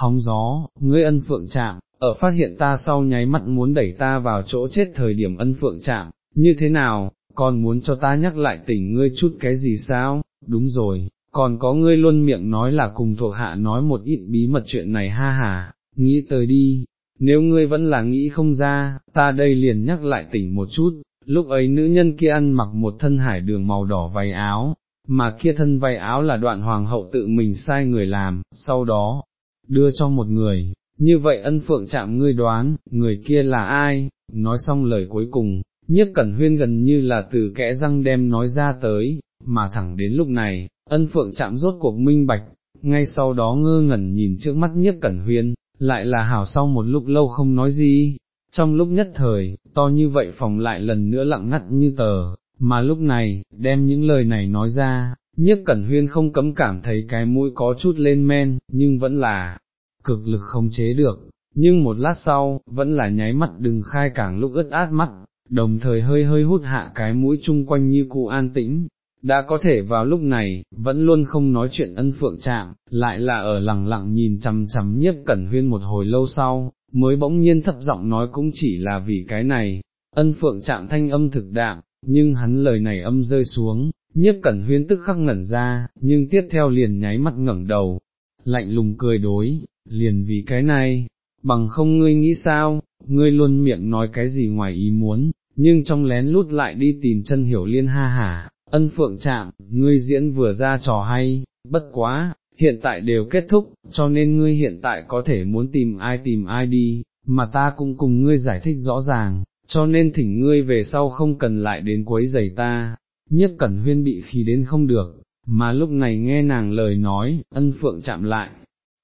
hóng gió, ngươi ân phượng chạm, ở phát hiện ta sau nháy mắt muốn đẩy ta vào chỗ chết thời điểm ân phượng chạm, như thế nào, còn muốn cho ta nhắc lại tỉnh ngươi chút cái gì sao, đúng rồi, còn có ngươi luôn miệng nói là cùng thuộc hạ nói một ít bí mật chuyện này ha hà, nghĩ tới đi, nếu ngươi vẫn là nghĩ không ra, ta đây liền nhắc lại tỉnh một chút, lúc ấy nữ nhân kia ăn mặc một thân hải đường màu đỏ váy áo, mà kia thân váy áo là đoạn hoàng hậu tự mình sai người làm, sau đó, đưa cho một người, như vậy ân phượng chạm ngươi đoán, người kia là ai, nói xong lời cuối cùng, nhiếp cẩn huyên gần như là từ kẽ răng đem nói ra tới, mà thẳng đến lúc này, ân phượng chạm rốt cuộc minh bạch, ngay sau đó ngơ ngẩn nhìn trước mắt nhiếp cẩn huyên, lại là hảo sau một lúc lâu không nói gì, trong lúc nhất thời, to như vậy phòng lại lần nữa lặng ngắt như tờ, mà lúc này, đem những lời này nói ra, nhiếp cẩn huyên không cấm cảm thấy cái mũi có chút lên men, nhưng vẫn là, cực lực không chế được, nhưng một lát sau, vẫn là nháy mắt đừng khai càng lúc ướt át mắt, đồng thời hơi hơi hút hạ cái mũi chung quanh như cụ an tĩnh. Đã có thể vào lúc này, vẫn luôn không nói chuyện ân phượng chạm, lại là ở lặng lặng nhìn chằm chằm nhiếp cẩn huyên một hồi lâu sau, mới bỗng nhiên thấp giọng nói cũng chỉ là vì cái này, ân phượng chạm thanh âm thực đạm, nhưng hắn lời này âm rơi xuống, nhiếp cẩn huyên tức khắc ngẩn ra, nhưng tiếp theo liền nháy mắt ngẩng đầu, lạnh lùng cười đối, liền vì cái này, bằng không ngươi nghĩ sao, ngươi luôn miệng nói cái gì ngoài ý muốn, nhưng trong lén lút lại đi tìm chân hiểu liên ha hả, ân phượng chạm, ngươi diễn vừa ra trò hay, bất quá, hiện tại đều kết thúc, cho nên ngươi hiện tại có thể muốn tìm ai tìm ai đi, mà ta cũng cùng ngươi giải thích rõ ràng, cho nên thỉnh ngươi về sau không cần lại đến quấy giày ta, nhiếp cẩn huyên bị khí đến không được, mà lúc này nghe nàng lời nói, ân phượng chạm lại,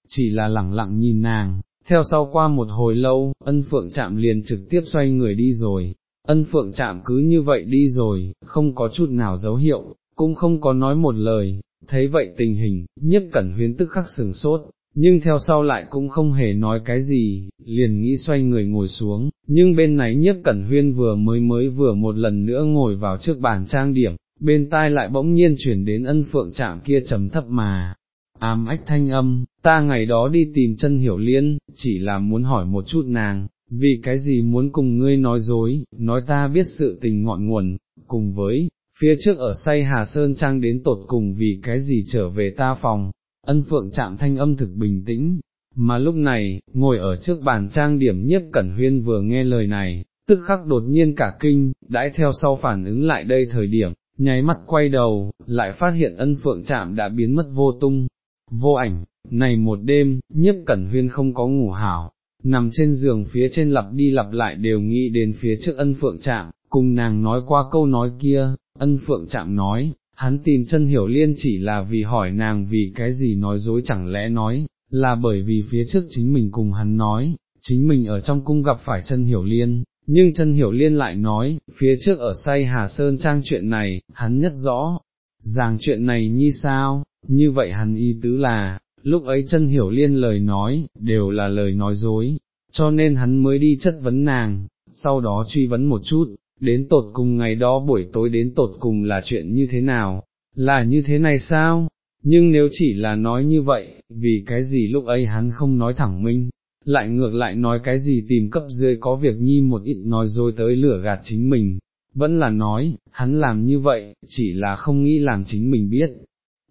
chỉ là lẳng lặng nhìn nàng, theo sau qua một hồi lâu, ân phượng chạm liền trực tiếp xoay người đi rồi, ân phượng chạm cứ như vậy đi rồi, không có chút nào dấu hiệu, cũng không có nói một lời, thấy vậy tình hình, nhất cẩn Huyên tức khắc sừng sốt, nhưng theo sau lại cũng không hề nói cái gì, liền nghĩ xoay người ngồi xuống, nhưng bên này nhiếp cẩn huyên vừa mới mới vừa một lần nữa ngồi vào trước bàn trang điểm, bên tai lại bỗng nhiên chuyển đến ân phượng chạm kia trầm thấp mà, ám ách thanh âm, ta ngày đó đi tìm chân hiểu liên, chỉ là muốn hỏi một chút nàng, vì cái gì muốn cùng ngươi nói dối, nói ta biết sự tình ngọn nguồn, cùng với, phía trước ở say Hà Sơn Trang đến tột cùng vì cái gì trở về ta phòng, ân phượng chạm thanh âm thực bình tĩnh, mà lúc này, ngồi ở trước bàn trang điểm nhất cẩn huyên vừa nghe lời này, tức khắc đột nhiên cả kinh, đãi theo sau phản ứng lại đây thời điểm, nháy mắt quay đầu, lại phát hiện ân phượng chạm đã biến mất vô tung, vô ảnh, này một đêm, nhiếp cẩn huyên không có ngủ hảo, nằm trên giường phía trên lặp đi lặp lại đều nghĩ đến phía trước ân phượng chạm, cùng nàng nói qua câu nói kia, ân phượng chạm nói, hắn tìm chân hiểu liên chỉ là vì hỏi nàng vì cái gì nói dối chẳng lẽ nói, là bởi vì phía trước chính mình cùng hắn nói, chính mình ở trong cung gặp phải chân hiểu liên, nhưng chân hiểu liên lại nói, phía trước ở say Hà Sơn Trang chuyện này, hắn nhất rõ, rằng chuyện này như sao, như vậy hắn y tứ là, lúc ấy chân hiểu liên lời nói, đều là lời nói dối, cho nên hắn mới đi chất vấn nàng, sau đó truy vấn một chút, đến tột cùng ngày đó buổi tối đến tột cùng là chuyện như thế nào, là như thế này sao, nhưng nếu chỉ là nói như vậy, vì cái gì lúc ấy hắn không nói thẳng minh, lại ngược lại nói cái gì tìm cấp dưới có việc nhi một ít nói rồi tới lửa gạt chính mình, vẫn là nói, hắn làm như vậy, chỉ là không nghĩ làm chính mình biết,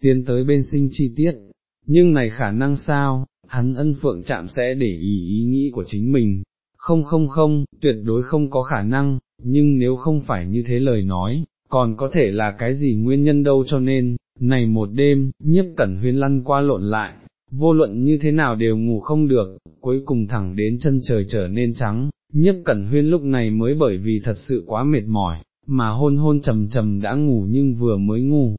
tiến tới bên sinh chi tiết, nhưng này khả năng sao, hắn ân phượng chạm sẽ để ý ý nghĩ của chính mình, không không không, tuyệt đối không có khả năng, nhưng nếu không phải như thế lời nói, còn có thể là cái gì nguyên nhân đâu cho nên, này một đêm, nhiếp cẩn huyên lăn qua lộn lại, vô luận như thế nào đều ngủ không được, cuối cùng thẳng đến chân trời trở nên trắng, nhiếp cẩn huyên lúc này mới bởi vì thật sự quá mệt mỏi, mà hôn hôn trầm trầm đã ngủ nhưng vừa mới ngủ,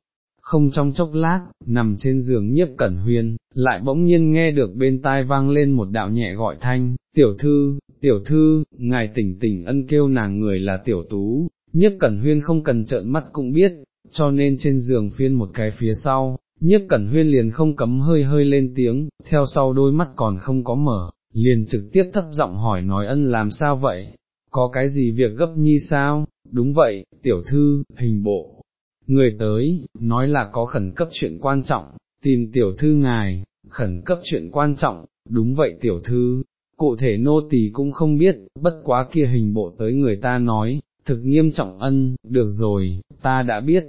không trong chốc lát, nằm trên giường nhiếp cẩn huyên, lại bỗng nhiên nghe được bên tai vang lên một đạo nhẹ gọi thanh, tiểu thư, tiểu thư, ngài tỉnh tỉnh ân kêu nàng người là tiểu tú, nhiếp cẩn huyên không cần trợn mắt cũng biết, cho nên trên giường phiên một cái phía sau, nhiếp cẩn huyên liền không cấm hơi hơi lên tiếng, theo sau đôi mắt còn không có mở, liền trực tiếp thấp giọng hỏi nói ân làm sao vậy, có cái gì việc gấp nhi sao, đúng vậy, tiểu thư, hình bộ, người tới, nói là có khẩn cấp chuyện quan trọng, tìm tiểu thư ngài, khẩn cấp chuyện quan trọng, đúng vậy tiểu thư, cụ thể nô tỳ cũng không biết, bất quá kia hình bộ tới người ta nói, thực nghiêm trọng ân, được rồi, ta đã biết,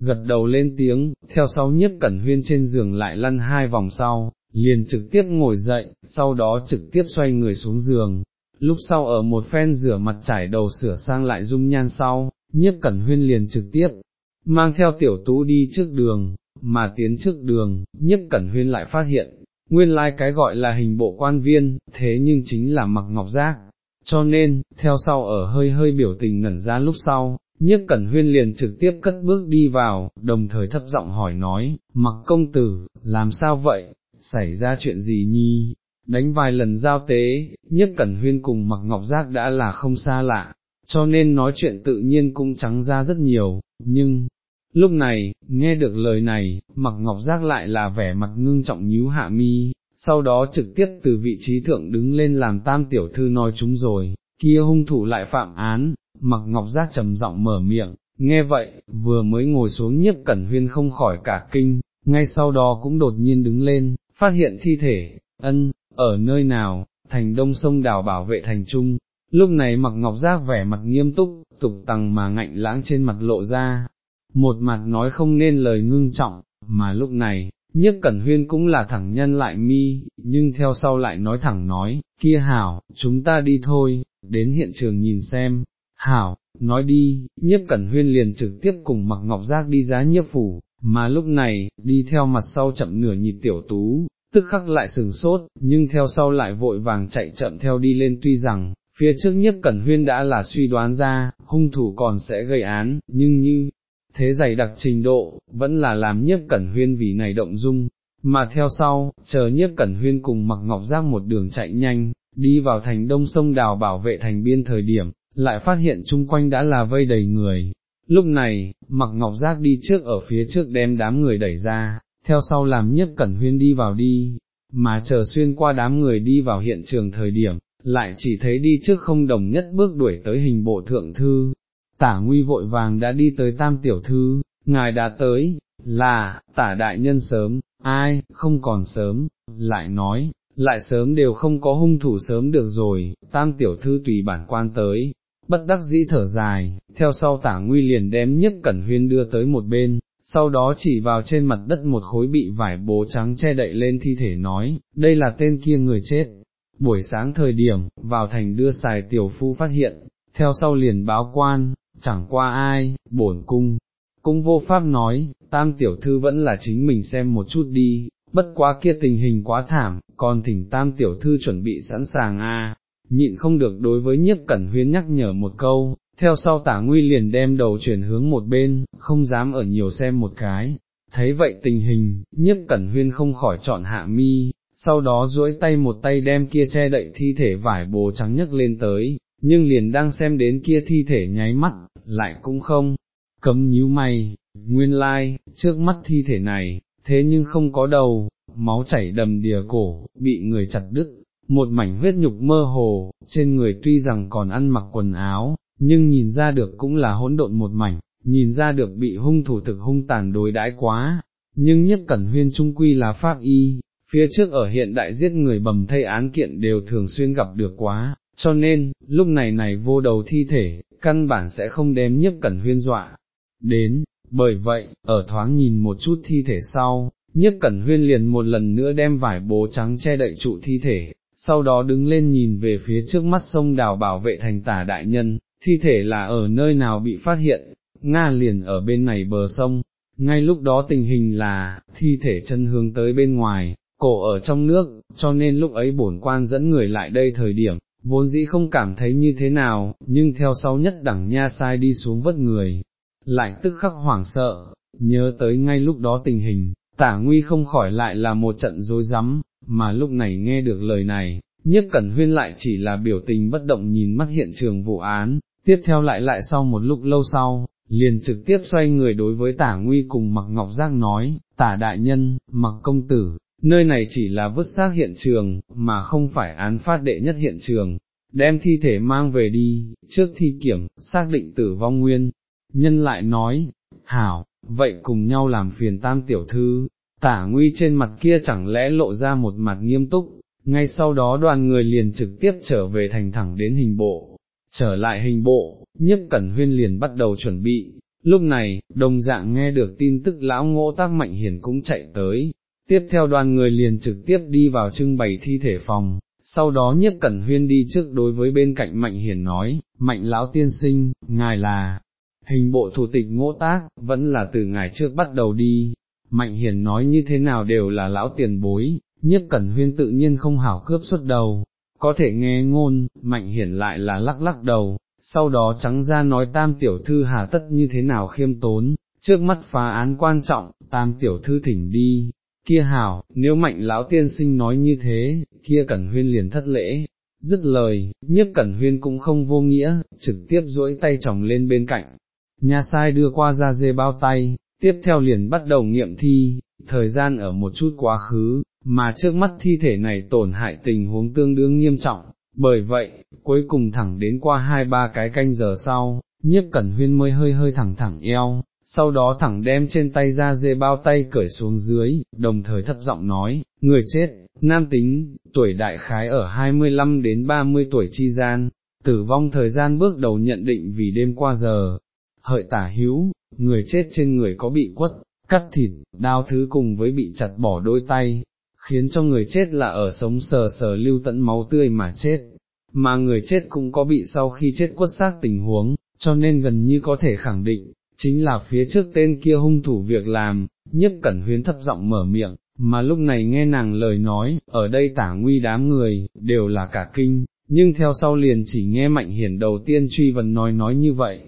gật đầu lên tiếng, theo sau nhiếp cẩn huyên trên giường lại lăn hai vòng sau, liền trực tiếp ngồi dậy, sau đó trực tiếp xoay người xuống giường, lúc sau ở một phen rửa mặt trải đầu sửa sang lại dung nhan sau, nhiếp cẩn huyên liền trực tiếp, mang theo tiểu tú đi trước đường, mà tiến trước đường, nhất cẩn huyên lại phát hiện, nguyên lai like cái gọi là hình bộ quan viên, thế nhưng chính là mặc ngọc giác, cho nên, theo sau ở hơi hơi biểu tình ngẩn ra lúc sau, nhiếp cẩn huyên liền trực tiếp cất bước đi vào, đồng thời thấp giọng hỏi nói, mặc công tử, làm sao vậy, xảy ra chuyện gì nhi, đánh vài lần giao tế, nhiếp cẩn huyên cùng mặc ngọc giác đã là không xa lạ, cho nên nói chuyện tự nhiên cũng trắng ra rất nhiều, nhưng, lúc này, nghe được lời này, mặc ngọc giác lại là vẻ mặt ngưng trọng nhíu hạ mi, sau đó trực tiếp từ vị trí thượng đứng lên làm tam tiểu thư nói chúng rồi, kia hung thủ lại phạm án, mặc ngọc giác trầm giọng mở miệng, nghe vậy, vừa mới ngồi xuống nhiếp cẩn huyên không khỏi cả kinh, ngay sau đó cũng đột nhiên đứng lên, phát hiện thi thể, ân, ở nơi nào, thành đông sông đảo bảo vệ thành trung, lúc này mặc ngọc giác vẻ mặt nghiêm túc, tục tằng mà ngạnh lãng trên mặt lộ ra, một mặt nói không nên lời ngưng trọng, mà lúc này, nhất cẩn huyên cũng là thẳng nhân lại mi, nhưng theo sau lại nói thẳng nói, kia hảo, chúng ta đi thôi, đến hiện trường nhìn xem, hảo, nói đi, nhiếp cẩn huyên liền trực tiếp cùng mặc ngọc giác đi giá nhiếp phủ, mà lúc này, đi theo mặt sau chậm nửa nhịp tiểu tú, tức khắc lại sừng sốt, nhưng theo sau lại vội vàng chạy chậm theo đi lên tuy rằng, phía trước nhiếp cẩn huyên đã là suy đoán ra, hung thủ còn sẽ gây án, nhưng như, thế dày đặc trình độ, vẫn là làm nhiếp cẩn huyên vì này động dung, mà theo sau, chờ nhiếp cẩn huyên cùng mặc ngọc giác một đường chạy nhanh, đi vào thành đông sông đào bảo vệ thành biên thời điểm, lại phát hiện chung quanh đã là vây đầy người. Lúc này, mặc ngọc giác đi trước ở phía trước đem đám người đẩy ra, theo sau làm nhiếp cẩn huyên đi vào đi, mà chờ xuyên qua đám người đi vào hiện trường thời điểm, lại chỉ thấy đi trước không đồng nhất bước đuổi tới hình bộ thượng thư, tả nguy vội vàng đã đi tới tam tiểu thư, ngài đã tới, là, tả đại nhân sớm, ai, không còn sớm, lại nói, lại sớm đều không có hung thủ sớm được rồi, tam tiểu thư tùy bản quan tới, bất đắc dĩ thở dài, theo sau tả nguy liền đem nhất cẩn huyên đưa tới một bên, sau đó chỉ vào trên mặt đất một khối bị vải bố trắng che đậy lên thi thể nói, đây là tên kia người chết. Buổi sáng thời điểm, vào thành đưa xài tiểu phu phát hiện, theo sau liền báo quan, chẳng qua ai, bổn cung, cũng vô pháp nói, tam tiểu thư vẫn là chính mình xem một chút đi, bất quá kia tình hình quá thảm, còn thỉnh tam tiểu thư chuẩn bị sẵn sàng a. nhịn không được đối với nhiếp cẩn huyên nhắc nhở một câu, theo sau tả nguy liền đem đầu chuyển hướng một bên, không dám ở nhiều xem một cái, thấy vậy tình hình, nhiếp cẩn huyên không khỏi chọn hạ mi, sau đó duỗi tay một tay đem kia che đậy thi thể vải bồ trắng nhấc lên tới, nhưng liền đang xem đến kia thi thể nháy mắt, lại cũng không, cấm nhíu mày, nguyên lai, like, trước mắt thi thể này, thế nhưng không có đầu, máu chảy đầm đìa cổ, bị người chặt đứt, một mảnh huyết nhục mơ hồ, trên người tuy rằng còn ăn mặc quần áo, nhưng nhìn ra được cũng là hỗn độn một mảnh, nhìn ra được bị hung thủ thực hung tàn đối đãi quá, nhưng nhất cẩn huyên trung quy là pháp y, phía trước ở hiện đại giết người bầm thây án kiện đều thường xuyên gặp được quá, cho nên, lúc này này vô đầu thi thể, căn bản sẽ không đem nhất cẩn huyên dọa. Đến, bởi vậy, ở thoáng nhìn một chút thi thể sau, nhất cẩn huyên liền một lần nữa đem vải bố trắng che đậy trụ thi thể, sau đó đứng lên nhìn về phía trước mắt sông đào bảo vệ thành tả đại nhân, thi thể là ở nơi nào bị phát hiện, Nga liền ở bên này bờ sông, ngay lúc đó tình hình là, thi thể chân hướng tới bên ngoài, cổ ở trong nước, cho nên lúc ấy bổn quan dẫn người lại đây thời điểm, vốn dĩ không cảm thấy như thế nào, nhưng theo sau nhất đẳng nha sai đi xuống vất người, lại tức khắc hoảng sợ, nhớ tới ngay lúc đó tình hình, tả nguy không khỏi lại là một trận dối rắm mà lúc này nghe được lời này, nhất cẩn huyên lại chỉ là biểu tình bất động nhìn mắt hiện trường vụ án, tiếp theo lại lại sau một lúc lâu sau, liền trực tiếp xoay người đối với tả nguy cùng mặc ngọc giác nói, tả đại nhân, mặc công tử, nơi này chỉ là vứt xác hiện trường, mà không phải án phát đệ nhất hiện trường, đem thi thể mang về đi, trước thi kiểm, xác định tử vong nguyên, nhân lại nói, hảo, vậy cùng nhau làm phiền tam tiểu thư, tả nguy trên mặt kia chẳng lẽ lộ ra một mặt nghiêm túc, ngay sau đó đoàn người liền trực tiếp trở về thành thẳng đến hình bộ, trở lại hình bộ, nhiếp cẩn huyên liền bắt đầu chuẩn bị, lúc này, đồng dạng nghe được tin tức lão ngỗ tác mạnh hiển cũng chạy tới, tiếp theo đoàn người liền trực tiếp đi vào trưng bày thi thể phòng, sau đó nhiếp cẩn huyên đi trước đối với bên cạnh mạnh hiển nói, mạnh lão tiên sinh, ngài là, hình bộ thủ tịch ngỗ tác, vẫn là từ ngài trước bắt đầu đi, mạnh hiển nói như thế nào đều là lão tiền bối, nhiếp cẩn huyên tự nhiên không hảo cướp xuất đầu, có thể nghe ngôn, mạnh hiển lại là lắc lắc đầu, sau đó trắng ra nói tam tiểu thư hà tất như thế nào khiêm tốn, trước mắt phá án quan trọng, tam tiểu thư thỉnh đi, kia hảo, nếu mạnh lão tiên sinh nói như thế, kia cẩn huyên liền thất lễ, dứt lời, nhiếp cẩn huyên cũng không vô nghĩa, trực tiếp duỗi tay chồng lên bên cạnh, nhà sai đưa qua ra dê bao tay, tiếp theo liền bắt đầu nghiệm thi, thời gian ở một chút quá khứ, mà trước mắt thi thể này tổn hại tình huống tương đương nghiêm trọng, bởi vậy, cuối cùng thẳng đến qua hai ba cái canh giờ sau, nhiếp cẩn huyên mới hơi hơi thẳng thẳng eo, sau đó thẳng đem trên tay ra dê bao tay cởi xuống dưới, đồng thời thấp giọng nói, người chết, nam tính, tuổi đại khái ở 25 đến 30 tuổi chi gian, tử vong thời gian bước đầu nhận định vì đêm qua giờ, hợi tả hữu, người chết trên người có bị quất, cắt thịt, đao thứ cùng với bị chặt bỏ đôi tay, khiến cho người chết là ở sống sờ sờ lưu tận máu tươi mà chết, mà người chết cũng có bị sau khi chết quất xác tình huống, cho nên gần như có thể khẳng định, chính là phía trước tên kia hung thủ việc làm, nhất cẩn huyến thấp giọng mở miệng, mà lúc này nghe nàng lời nói, ở đây tả nguy đám người, đều là cả kinh, nhưng theo sau liền chỉ nghe mạnh hiển đầu tiên truy vấn nói nói như vậy,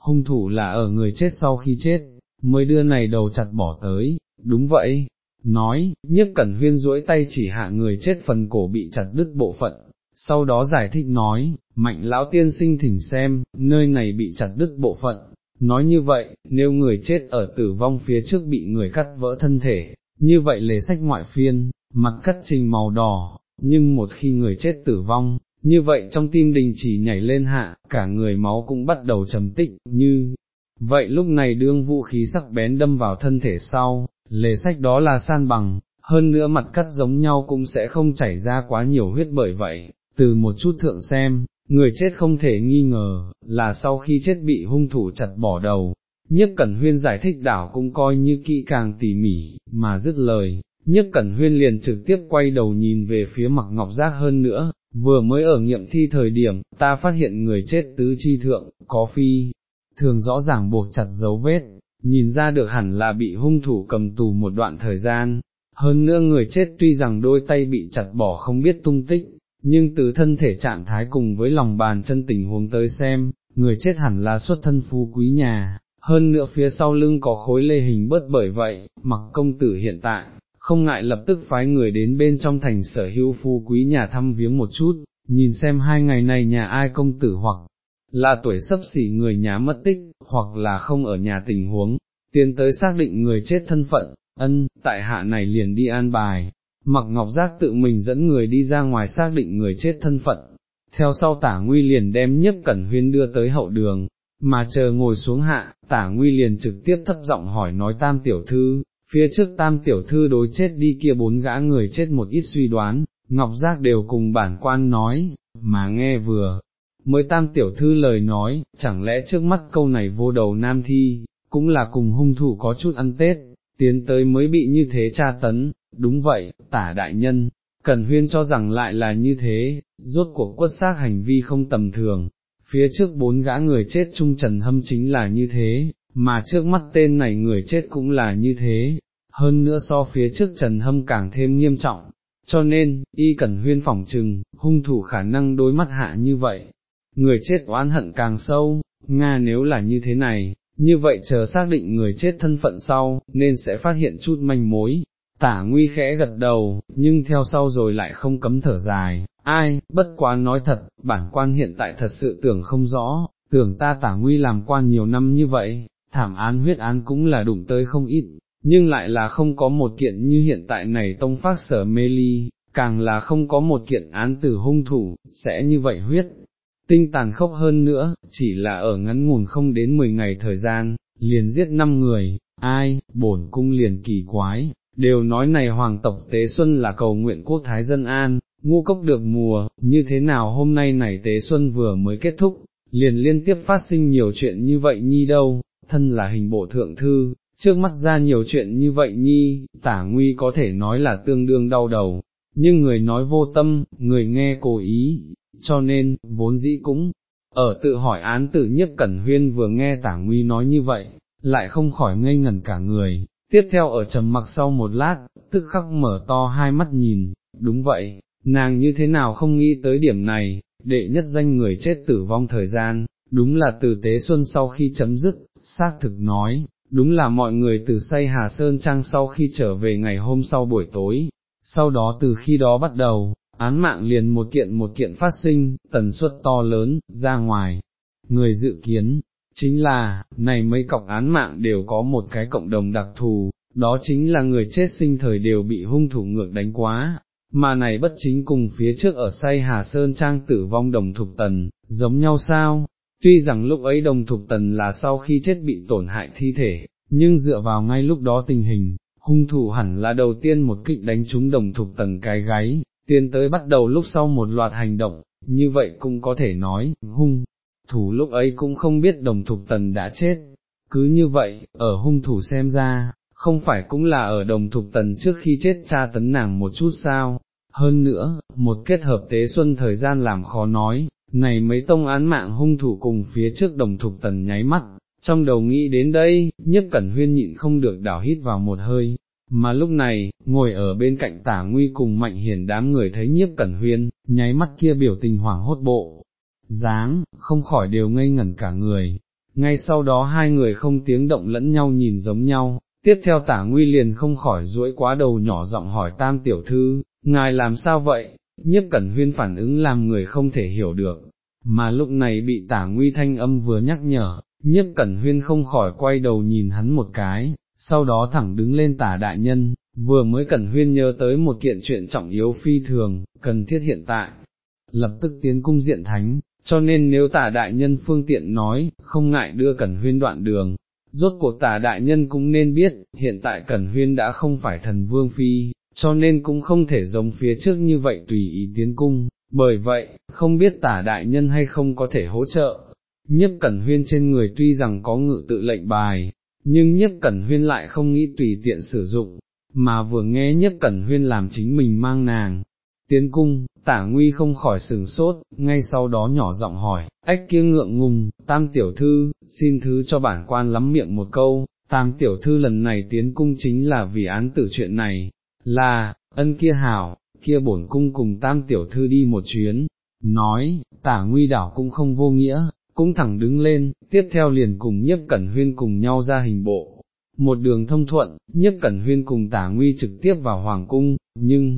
hung thủ là ở người chết sau khi chết, mới đưa này đầu chặt bỏ tới, đúng vậy, nói, nhiếp cẩn huyên duỗi tay chỉ hạ người chết phần cổ bị chặt đứt bộ phận, sau đó giải thích nói, mạnh lão tiên sinh thỉnh xem, nơi này bị chặt đứt bộ phận, nói như vậy, nếu người chết ở tử vong phía trước bị người cắt vỡ thân thể, như vậy lề sách ngoại phiên, mặt cắt trình màu đỏ, nhưng một khi người chết tử vong, như vậy trong tim đình chỉ nhảy lên hạ, cả người máu cũng bắt đầu trầm tích, như, vậy lúc này đương vũ khí sắc bén đâm vào thân thể sau, lề sách đó là san bằng, hơn nữa mặt cắt giống nhau cũng sẽ không chảy ra quá nhiều huyết bởi vậy, từ một chút thượng xem, người chết không thể nghi ngờ, là sau khi chết bị hung thủ chặt bỏ đầu. Nhất Cẩn Huyên giải thích đảo cũng coi như kỹ càng tỉ mỉ, mà dứt lời, Nhất Cẩn Huyên liền trực tiếp quay đầu nhìn về phía mặt ngọc giác hơn nữa, vừa mới ở nghiệm thi thời điểm, ta phát hiện người chết tứ chi thượng, có phi, thường rõ ràng buộc chặt dấu vết, nhìn ra được hẳn là bị hung thủ cầm tù một đoạn thời gian, hơn nữa người chết tuy rằng đôi tay bị chặt bỏ không biết tung tích, nhưng từ thân thể trạng thái cùng với lòng bàn chân tình huống tới xem, người chết hẳn là xuất thân phú quý nhà, hơn nữa phía sau lưng có khối lê hình bớt bởi vậy, mặc công tử hiện tại, không ngại lập tức phái người đến bên trong thành sở hữu phú quý nhà thăm viếng một chút, nhìn xem hai ngày này nhà ai công tử hoặc là tuổi sấp xỉ người nhà mất tích, hoặc là không ở nhà tình huống, tiến tới xác định người chết thân phận, ân, tại hạ này liền đi an bài, mặc ngọc giác tự mình dẫn người đi ra ngoài xác định người chết thân phận, theo sau tả nguy liền đem nhất cẩn huyên đưa tới hậu đường, mà chờ ngồi xuống hạ, tả nguy liền trực tiếp thấp giọng hỏi nói tam tiểu thư, phía trước tam tiểu thư đối chết đi kia bốn gã người chết một ít suy đoán, ngọc giác đều cùng bản quan nói, mà nghe vừa. Mới tam tiểu thư lời nói, chẳng lẽ trước mắt câu này vô đầu nam thi, cũng là cùng hung thủ có chút ăn tết, tiến tới mới bị như thế tra tấn, đúng vậy, tả đại nhân, Cần Huyên cho rằng lại là như thế, rốt cuộc quất xác hành vi không tầm thường, phía trước bốn gã người chết trung trần hâm chính là như thế, mà trước mắt tên này người chết cũng là như thế, hơn nữa so phía trước trần hâm càng thêm nghiêm trọng, cho nên, y cần huyên phỏng trừng, hung thủ khả năng đối mắt hạ như vậy, người chết oán hận càng sâu, Nga nếu là như thế này, như vậy chờ xác định người chết thân phận sau, nên sẽ phát hiện chút manh mối. Tả nguy khẽ gật đầu, nhưng theo sau rồi lại không cấm thở dài, ai, bất quá nói thật, bản quan hiện tại thật sự tưởng không rõ, tưởng ta tả nguy làm quan nhiều năm như vậy, thảm án huyết án cũng là đụng tới không ít, nhưng lại là không có một kiện như hiện tại này tông phát sở mê ly, càng là không có một kiện án tử hung thủ, sẽ như vậy huyết, tinh tàn khốc hơn nữa, chỉ là ở ngắn ngủn không đến 10 ngày thời gian, liền giết 5 người, ai, bổn cung liền kỳ quái, đều nói này hoàng tộc Tế Xuân là cầu nguyện quốc thái dân an, ngu cốc được mùa, như thế nào hôm nay này Tế Xuân vừa mới kết thúc, liền liên tiếp phát sinh nhiều chuyện như vậy nhi đâu, thân là hình bộ thượng thư, trước mắt ra nhiều chuyện như vậy nhi, tả nguy có thể nói là tương đương đau đầu, nhưng người nói vô tâm, người nghe cố ý, cho nên, vốn dĩ cũng, ở tự hỏi án tử nhất cẩn huyên vừa nghe tả nguy nói như vậy, lại không khỏi ngây ngẩn cả người, tiếp theo ở trầm mặc sau một lát, tức khắc mở to hai mắt nhìn, đúng vậy, nàng như thế nào không nghĩ tới điểm này, đệ nhất danh người chết tử vong thời gian, đúng là từ tế xuân sau khi chấm dứt, xác thực nói, đúng là mọi người từ say Hà Sơn Trang sau khi trở về ngày hôm sau buổi tối, sau đó từ khi đó bắt đầu, án mạng liền một kiện một kiện phát sinh, tần suất to lớn, ra ngoài. Người dự kiến, chính là, này mấy cọc án mạng đều có một cái cộng đồng đặc thù, đó chính là người chết sinh thời đều bị hung thủ ngược đánh quá, mà này bất chính cùng phía trước ở say Hà Sơn Trang tử vong đồng thục tần, giống nhau sao? Tuy rằng lúc ấy đồng thục tần là sau khi chết bị tổn hại thi thể, nhưng dựa vào ngay lúc đó tình hình, hung thủ hẳn là đầu tiên một kích đánh trúng đồng thục tần cái gáy, tiến tới bắt đầu lúc sau một loạt hành động, như vậy cũng có thể nói, hung, thủ lúc ấy cũng không biết đồng thục tần đã chết, cứ như vậy, ở hung thủ xem ra, không phải cũng là ở đồng thục tần trước khi chết cha tấn nàng một chút sao, hơn nữa, một kết hợp tế xuân thời gian làm khó nói, này mấy tông án mạng hung thủ cùng phía trước đồng thục tần nháy mắt, trong đầu nghĩ đến đây, nhất cẩn huyên nhịn không được đảo hít vào một hơi, mà lúc này, ngồi ở bên cạnh tả nguy cùng mạnh hiển đám người thấy nhiếp cẩn huyên, nháy mắt kia biểu tình hoảng hốt bộ, dáng, không khỏi đều ngây ngẩn cả người, ngay sau đó hai người không tiếng động lẫn nhau nhìn giống nhau, tiếp theo tả nguy liền không khỏi duỗi quá đầu nhỏ giọng hỏi tam tiểu thư, ngài làm sao vậy, nhiếp cẩn huyên phản ứng làm người không thể hiểu được, mà lúc này bị tả nguy thanh âm vừa nhắc nhở, nhiếp cẩn huyên không khỏi quay đầu nhìn hắn một cái, sau đó thẳng đứng lên tả đại nhân, vừa mới cẩn huyên nhớ tới một kiện chuyện trọng yếu phi thường, cần thiết hiện tại, lập tức tiến cung diện thánh, cho nên nếu tả đại nhân phương tiện nói, không ngại đưa cẩn huyên đoạn đường. Rốt cuộc tả đại nhân cũng nên biết, hiện tại Cẩn Huyên đã không phải thần vương phi, cho nên cũng không thể giống phía trước như vậy tùy ý tiến cung, bởi vậy, không biết tả đại nhân hay không có thể hỗ trợ. Nhất Cẩn Huyên trên người tuy rằng có ngự tự lệnh bài, nhưng Nhất Cẩn Huyên lại không nghĩ tùy tiện sử dụng, mà vừa nghe Nhất Cẩn Huyên làm chính mình mang nàng. Tiến cung, tả nguy không khỏi sừng sốt, ngay sau đó nhỏ giọng hỏi, ách kia ngượng ngùng, tam tiểu thư, xin thứ cho bản quan lắm miệng một câu, tam tiểu thư lần này tiến cung chính là vì án tử chuyện này, là, ân kia hảo, kia bổn cung cùng tam tiểu thư đi một chuyến, nói, tả nguy đảo cũng không vô nghĩa, cũng thẳng đứng lên, tiếp theo liền cùng nhiếp cẩn huyên cùng nhau ra hình bộ. Một đường thông thuận, nhiếp cẩn huyên cùng tả nguy trực tiếp vào hoàng cung, nhưng,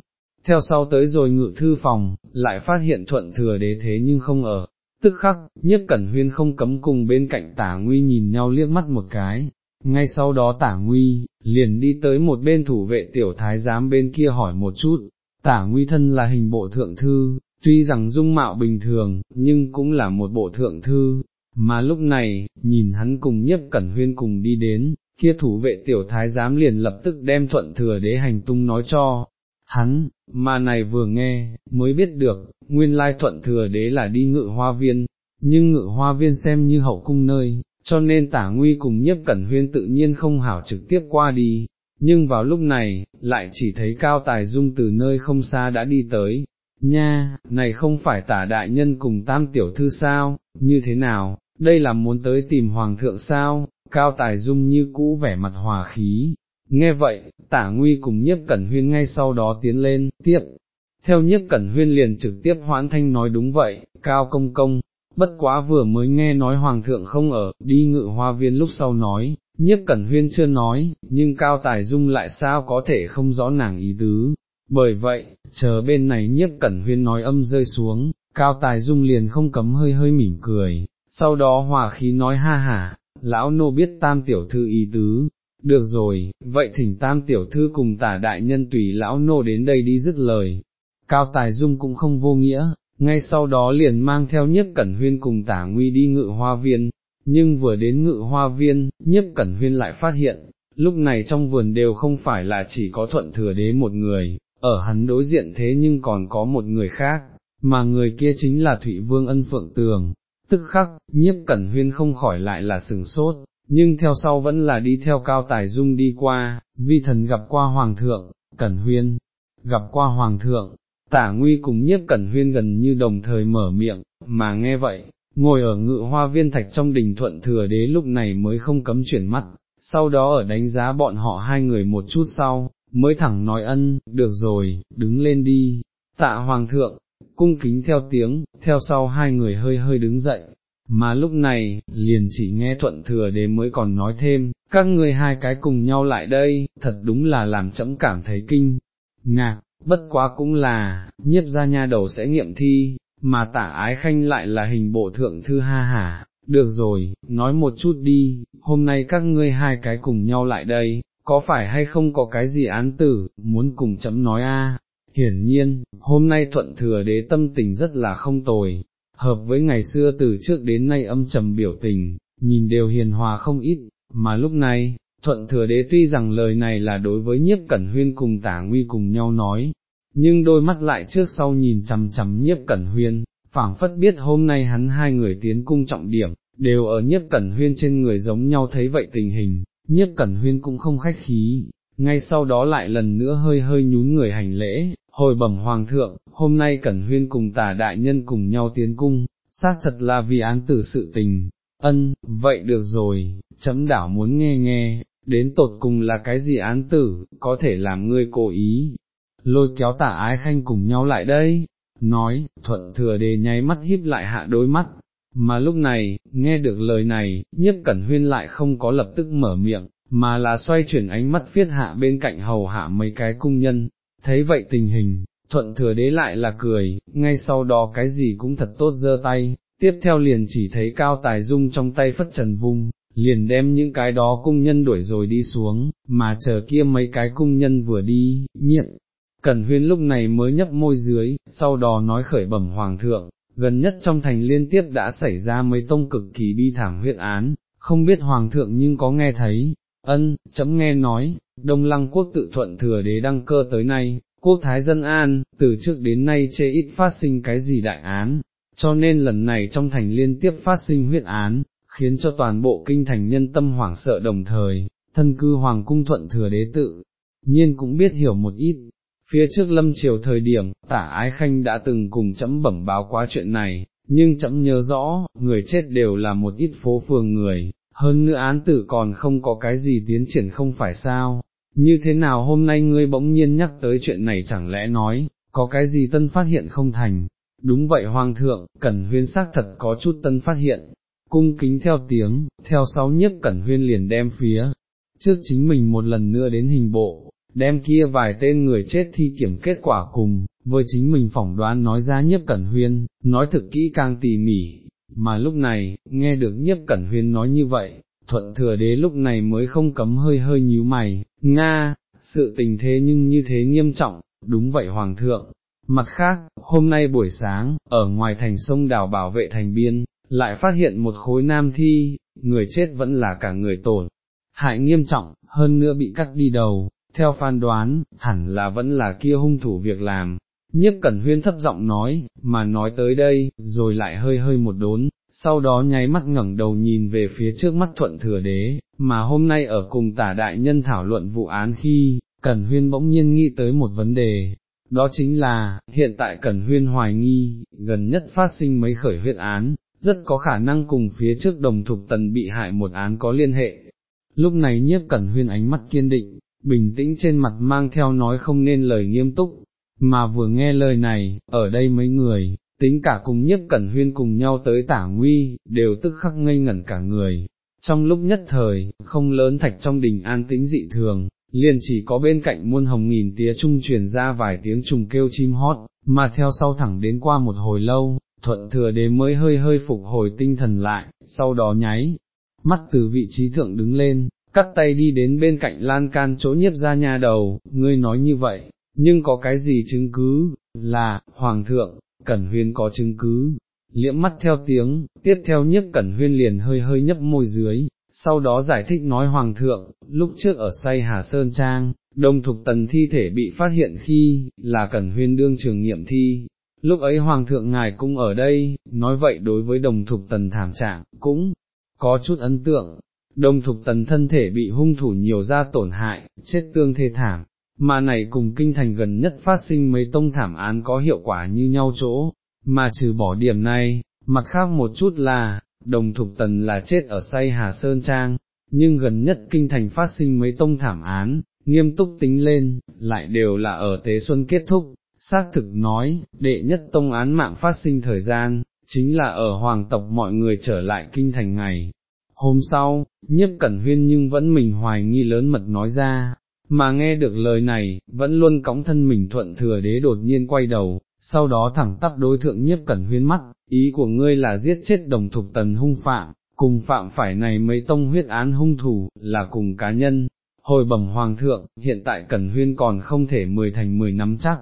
theo sau tới rồi ngự thư phòng, lại phát hiện thuận thừa đế thế nhưng không ở. Tức khắc, nhiếp cẩn huyên không cấm cùng bên cạnh tả nguy nhìn nhau liếc mắt một cái, ngay sau đó tả nguy, liền đi tới một bên thủ vệ tiểu thái giám bên kia hỏi một chút, tả nguy thân là hình bộ thượng thư, tuy rằng dung mạo bình thường, nhưng cũng là một bộ thượng thư, mà lúc này, nhìn hắn cùng nhiếp cẩn huyên cùng đi đến, kia thủ vệ tiểu thái giám liền lập tức đem thuận thừa đế hành tung nói cho, hắn, mà này vừa nghe, mới biết được, nguyên lai thuận thừa đế là đi ngự hoa viên, nhưng ngự hoa viên xem như hậu cung nơi, cho nên tả nguy cùng nhiếp cẩn huyên tự nhiên không hảo trực tiếp qua đi, nhưng vào lúc này, lại chỉ thấy cao tài dung từ nơi không xa đã đi tới, nha, này không phải tả đại nhân cùng tam tiểu thư sao, như thế nào, đây là muốn tới tìm hoàng thượng sao, cao tài dung như cũ vẻ mặt hòa khí. Nghe vậy, tả nguy cùng nhiếp cẩn huyên ngay sau đó tiến lên, tiếp, theo nhiếp cẩn huyên liền trực tiếp hoãn thanh nói đúng vậy, cao công công, bất quá vừa mới nghe nói hoàng thượng không ở, đi ngự hoa viên lúc sau nói, nhiếp cẩn huyên chưa nói, nhưng cao tài dung lại sao có thể không rõ nàng ý tứ. Bởi vậy, chờ bên này nhiếp cẩn huyên nói âm rơi xuống, cao tài dung liền không cấm hơi hơi mỉm cười, sau đó hòa khí nói ha ha, lão nô biết tam tiểu thư ý tứ, được rồi, vậy thỉnh tam tiểu thư cùng tả đại nhân tùy lão nô đến đây đi dứt lời. Cao tài dung cũng không vô nghĩa, ngay sau đó liền mang theo nhiếp cẩn huyên cùng tả nguy đi ngự hoa viên, nhưng vừa đến ngự hoa viên, nhiếp cẩn huyên lại phát hiện, lúc này trong vườn đều không phải là chỉ có thuận thừa đế một người, ở hắn đối diện thế nhưng còn có một người khác, mà người kia chính là Thụy Vương ân phượng tường, tức khắc, nhiếp cẩn huyên không khỏi lại là sừng sốt, nhưng theo sau vẫn là đi theo cao tài dung đi qua, vi thần gặp qua hoàng thượng, cẩn huyên, gặp qua hoàng thượng, tả nguy cùng nhiếp cẩn huyên gần như đồng thời mở miệng, mà nghe vậy, ngồi ở ngự hoa viên thạch trong đình thuận thừa đế lúc này mới không cấm chuyển mắt, sau đó ở đánh giá bọn họ hai người một chút sau, mới thẳng nói ân, được rồi, đứng lên đi, tạ hoàng thượng, cung kính theo tiếng, theo sau hai người hơi hơi đứng dậy, mà lúc này, liền chỉ nghe thuận thừa đế mới còn nói thêm, các người hai cái cùng nhau lại đây, thật đúng là làm chấm cảm thấy kinh, ngạc, bất quá cũng là, nhiếp ra nha đầu sẽ nghiệm thi, mà tả ái khanh lại là hình bộ thượng thư ha hả, được rồi, nói một chút đi, hôm nay các ngươi hai cái cùng nhau lại đây, có phải hay không có cái gì án tử, muốn cùng chấm nói a? Hiển nhiên, hôm nay thuận thừa đế tâm tình rất là không tồi, hợp với ngày xưa từ trước đến nay âm trầm biểu tình, nhìn đều hiền hòa không ít, mà lúc này, thuận thừa đế tuy rằng lời này là đối với nhiếp cẩn huyên cùng tả nguy cùng nhau nói, nhưng đôi mắt lại trước sau nhìn chằm chằm nhiếp cẩn huyên, phảng phất biết hôm nay hắn hai người tiến cung trọng điểm, đều ở nhiếp cẩn huyên trên người giống nhau thấy vậy tình hình, nhiếp cẩn huyên cũng không khách khí, ngay sau đó lại lần nữa hơi hơi nhún người hành lễ, hồi bẩm hoàng thượng, hôm nay cẩn huyên cùng tả đại nhân cùng nhau tiến cung, xác thật là vì án tử sự tình, ân, vậy được rồi, chấm đảo muốn nghe nghe, đến tột cùng là cái gì án tử, có thể làm ngươi cố ý, lôi kéo tả ái khanh cùng nhau lại đây, nói, thuận thừa đề nháy mắt híp lại hạ đôi mắt, mà lúc này, nghe được lời này, nhiếp cẩn huyên lại không có lập tức mở miệng, mà là xoay chuyển ánh mắt viết hạ bên cạnh hầu hạ mấy cái cung nhân, thấy vậy tình hình, thuận thừa đế lại là cười, ngay sau đó cái gì cũng thật tốt giơ tay, tiếp theo liền chỉ thấy cao tài dung trong tay phất trần vung, liền đem những cái đó cung nhân đuổi rồi đi xuống, mà chờ kia mấy cái cung nhân vừa đi, nhiệt. Cẩn huyên lúc này mới nhấp môi dưới, sau đó nói khởi bẩm hoàng thượng, gần nhất trong thành liên tiếp đã xảy ra mấy tông cực kỳ bi thảm huyết án, không biết hoàng thượng nhưng có nghe thấy, ân, chấm nghe nói, Đông Lăng quốc tự thuận thừa đế đăng cơ tới nay, quốc thái dân an, từ trước đến nay chê ít phát sinh cái gì đại án, cho nên lần này trong thành liên tiếp phát sinh huyết án, khiến cho toàn bộ kinh thành nhân tâm hoảng sợ đồng thời, thân cư hoàng cung thuận thừa đế tự, nhiên cũng biết hiểu một ít. Phía trước lâm triều thời điểm, tả ái khanh đã từng cùng chấm bẩm báo quá chuyện này, nhưng chấm nhớ rõ, người chết đều là một ít phố phường người, hơn nữa án tử còn không có cái gì tiến triển không phải sao, như thế nào hôm nay ngươi bỗng nhiên nhắc tới chuyện này chẳng lẽ nói, có cái gì tân phát hiện không thành, đúng vậy hoàng thượng, cẩn huyên xác thật có chút tân phát hiện, cung kính theo tiếng, theo sáu nhiếp cẩn huyên liền đem phía, trước chính mình một lần nữa đến hình bộ, đem kia vài tên người chết thi kiểm kết quả cùng, với chính mình phỏng đoán nói ra nhiếp cẩn huyên, nói thực kỹ càng tỉ mỉ, mà lúc này, nghe được nhiếp cẩn huyên nói như vậy, thuận thừa đế lúc này mới không cấm hơi hơi nhíu mày, Nga, sự tình thế nhưng như thế nghiêm trọng, đúng vậy Hoàng thượng. Mặt khác, hôm nay buổi sáng, ở ngoài thành sông đảo bảo vệ thành biên, lại phát hiện một khối nam thi, người chết vẫn là cả người tổn, hại nghiêm trọng, hơn nữa bị cắt đi đầu, theo phán đoán, hẳn là vẫn là kia hung thủ việc làm, nhiếp cẩn huyên thấp giọng nói, mà nói tới đây, rồi lại hơi hơi một đốn, sau đó nháy mắt ngẩng đầu nhìn về phía trước mắt thuận thừa đế, mà hôm nay ở cùng tả đại nhân thảo luận vụ án khi, cẩn huyên bỗng nhiên nghĩ tới một vấn đề. Đó chính là, hiện tại Cẩn Huyên hoài nghi, gần nhất phát sinh mấy khởi huyết án, rất có khả năng cùng phía trước đồng thục tần bị hại một án có liên hệ. Lúc này nhiếp Cẩn Huyên ánh mắt kiên định, bình tĩnh trên mặt mang theo nói không nên lời nghiêm túc, mà vừa nghe lời này, ở đây mấy người, tính cả cùng nhiếp cẩn huyên cùng nhau tới tả nguy, đều tức khắc ngây ngẩn cả người. Trong lúc nhất thời, không lớn thạch trong đình an tĩnh dị thường, liền chỉ có bên cạnh muôn hồng nghìn tía trung truyền ra vài tiếng trùng kêu chim hót, mà theo sau thẳng đến qua một hồi lâu, thuận thừa đế mới hơi hơi phục hồi tinh thần lại, sau đó nháy, mắt từ vị trí thượng đứng lên, cắt tay đi đến bên cạnh lan can chỗ nhiếp ra nhà đầu, ngươi nói như vậy, nhưng có cái gì chứng cứ, là, Hoàng thượng, Cẩn Huyên có chứng cứ, liễm mắt theo tiếng, tiếp theo nhất Cẩn Huyên liền hơi hơi nhấp môi dưới, sau đó giải thích nói Hoàng thượng, lúc trước ở say Hà Sơn Trang, đồng thục tần thi thể bị phát hiện khi, là Cẩn Huyên đương trường nghiệm thi. Lúc ấy Hoàng thượng ngài cũng ở đây, nói vậy đối với đồng thục tần thảm trạng, cũng có chút ấn tượng, đồng thục tần thân thể bị hung thủ nhiều ra tổn hại, chết tương thê thảm, mà này cùng kinh thành gần nhất phát sinh mấy tông thảm án có hiệu quả như nhau chỗ, mà trừ bỏ điểm này, mặt khác một chút là, đồng thục tần là chết ở say Hà Sơn Trang, nhưng gần nhất kinh thành phát sinh mấy tông thảm án, nghiêm túc tính lên, lại đều là ở Tế Xuân kết thúc, xác thực nói, đệ nhất tông án mạng phát sinh thời gian, chính là ở hoàng tộc mọi người trở lại kinh thành ngày. Hôm sau, nhiếp cẩn huyên nhưng vẫn mình hoài nghi lớn mật nói ra, mà nghe được lời này, vẫn luôn cõng thân mình thuận thừa đế đột nhiên quay đầu, sau đó thẳng tắp đối thượng nhiếp cẩn huyên mắt, ý của ngươi là giết chết đồng thục tần hung phạm, cùng phạm phải này mấy tông huyết án hung thủ, là cùng cá nhân. Hồi bẩm hoàng thượng, hiện tại Cẩn Huyên còn không thể mười thành mười nắm chắc,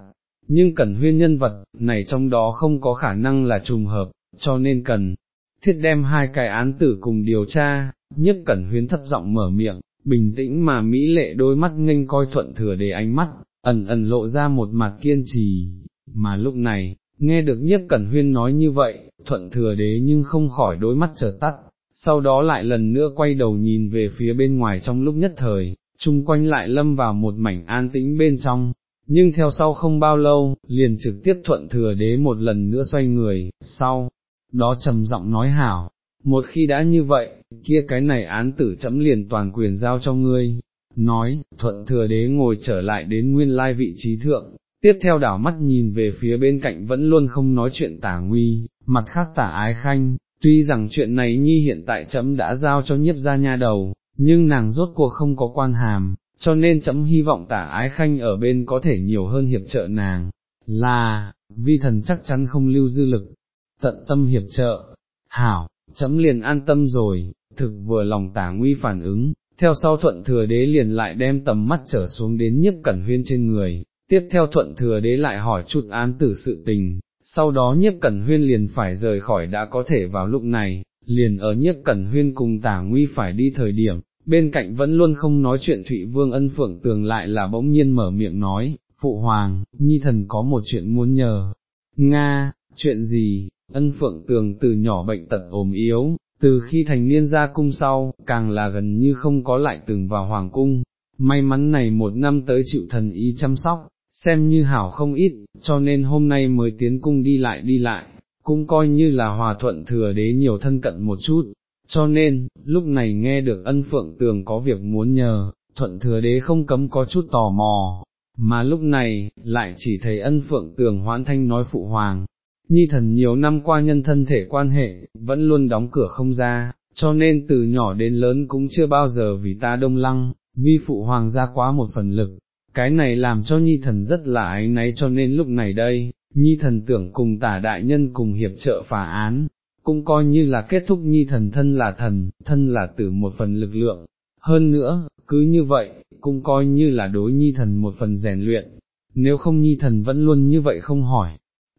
nhưng Cẩn Huyên nhân vật, này trong đó không có khả năng là trùng hợp, cho nên cần, thiết đem hai cái án tử cùng điều tra, nhiếp Cẩn Huyên thấp giọng mở miệng, bình tĩnh mà mỹ lệ đôi mắt nghênh coi thuận thừa để ánh mắt, ẩn ẩn lộ ra một mặt kiên trì, mà lúc này, nghe được nhiếp cẩn huyên nói như vậy, thuận thừa đế nhưng không khỏi đôi mắt trở tắt, sau đó lại lần nữa quay đầu nhìn về phía bên ngoài trong lúc nhất thời, chung quanh lại lâm vào một mảnh an tĩnh bên trong, nhưng theo sau không bao lâu, liền trực tiếp thuận thừa đế một lần nữa xoay người, sau, đó trầm giọng nói hảo, một khi đã như vậy, kia cái này án tử chấm liền toàn quyền giao cho ngươi, nói, thuận thừa đế ngồi trở lại đến nguyên lai vị trí thượng, tiếp theo đảo mắt nhìn về phía bên cạnh vẫn luôn không nói chuyện tả nguy, mặt khác tả ái khanh, tuy rằng chuyện này nhi hiện tại chấm đã giao cho nhiếp gia nha đầu, nhưng nàng rốt cuộc không có quan hàm, cho nên chấm hy vọng tả ái khanh ở bên có thể nhiều hơn hiệp trợ nàng, là, vi thần chắc chắn không lưu dư lực, tận tâm hiệp trợ, hảo, chấm liền an tâm rồi, thực vừa lòng tả nguy phản ứng, theo sau thuận thừa đế liền lại đem tầm mắt trở xuống đến nhiếp cẩn huyên trên người, tiếp theo thuận thừa đế lại hỏi chút án tử sự tình, sau đó nhiếp cẩn huyên liền phải rời khỏi đã có thể vào lúc này, liền ở nhiếp cẩn huyên cùng tả nguy phải đi thời điểm, bên cạnh vẫn luôn không nói chuyện Thụy Vương ân phượng tường lại là bỗng nhiên mở miệng nói, Phụ Hoàng, Nhi thần có một chuyện muốn nhờ, Nga, chuyện gì, ân phượng tường từ nhỏ bệnh tật ốm yếu, từ khi thành niên ra cung sau, càng là gần như không có lại từng vào hoàng cung, may mắn này một năm tới chịu thần y chăm sóc, xem như hảo không ít, cho nên hôm nay mới tiến cung đi lại đi lại, cũng coi như là hòa thuận thừa đế nhiều thân cận một chút, cho nên, lúc này nghe được ân phượng tường có việc muốn nhờ, thuận thừa đế không cấm có chút tò mò, mà lúc này, lại chỉ thấy ân phượng tường hoãn thanh nói phụ hoàng, nhi thần nhiều năm qua nhân thân thể quan hệ, vẫn luôn đóng cửa không ra, cho nên từ nhỏ đến lớn cũng chưa bao giờ vì ta đông lăng, vi phụ hoàng gia quá một phần lực, cái này làm cho nhi thần rất là ái náy cho nên lúc này đây, nhi thần tưởng cùng tả đại nhân cùng hiệp trợ phá án, cũng coi như là kết thúc nhi thần thân là thần, thân là tử một phần lực lượng, hơn nữa, cứ như vậy, cũng coi như là đối nhi thần một phần rèn luyện, nếu không nhi thần vẫn luôn như vậy không hỏi,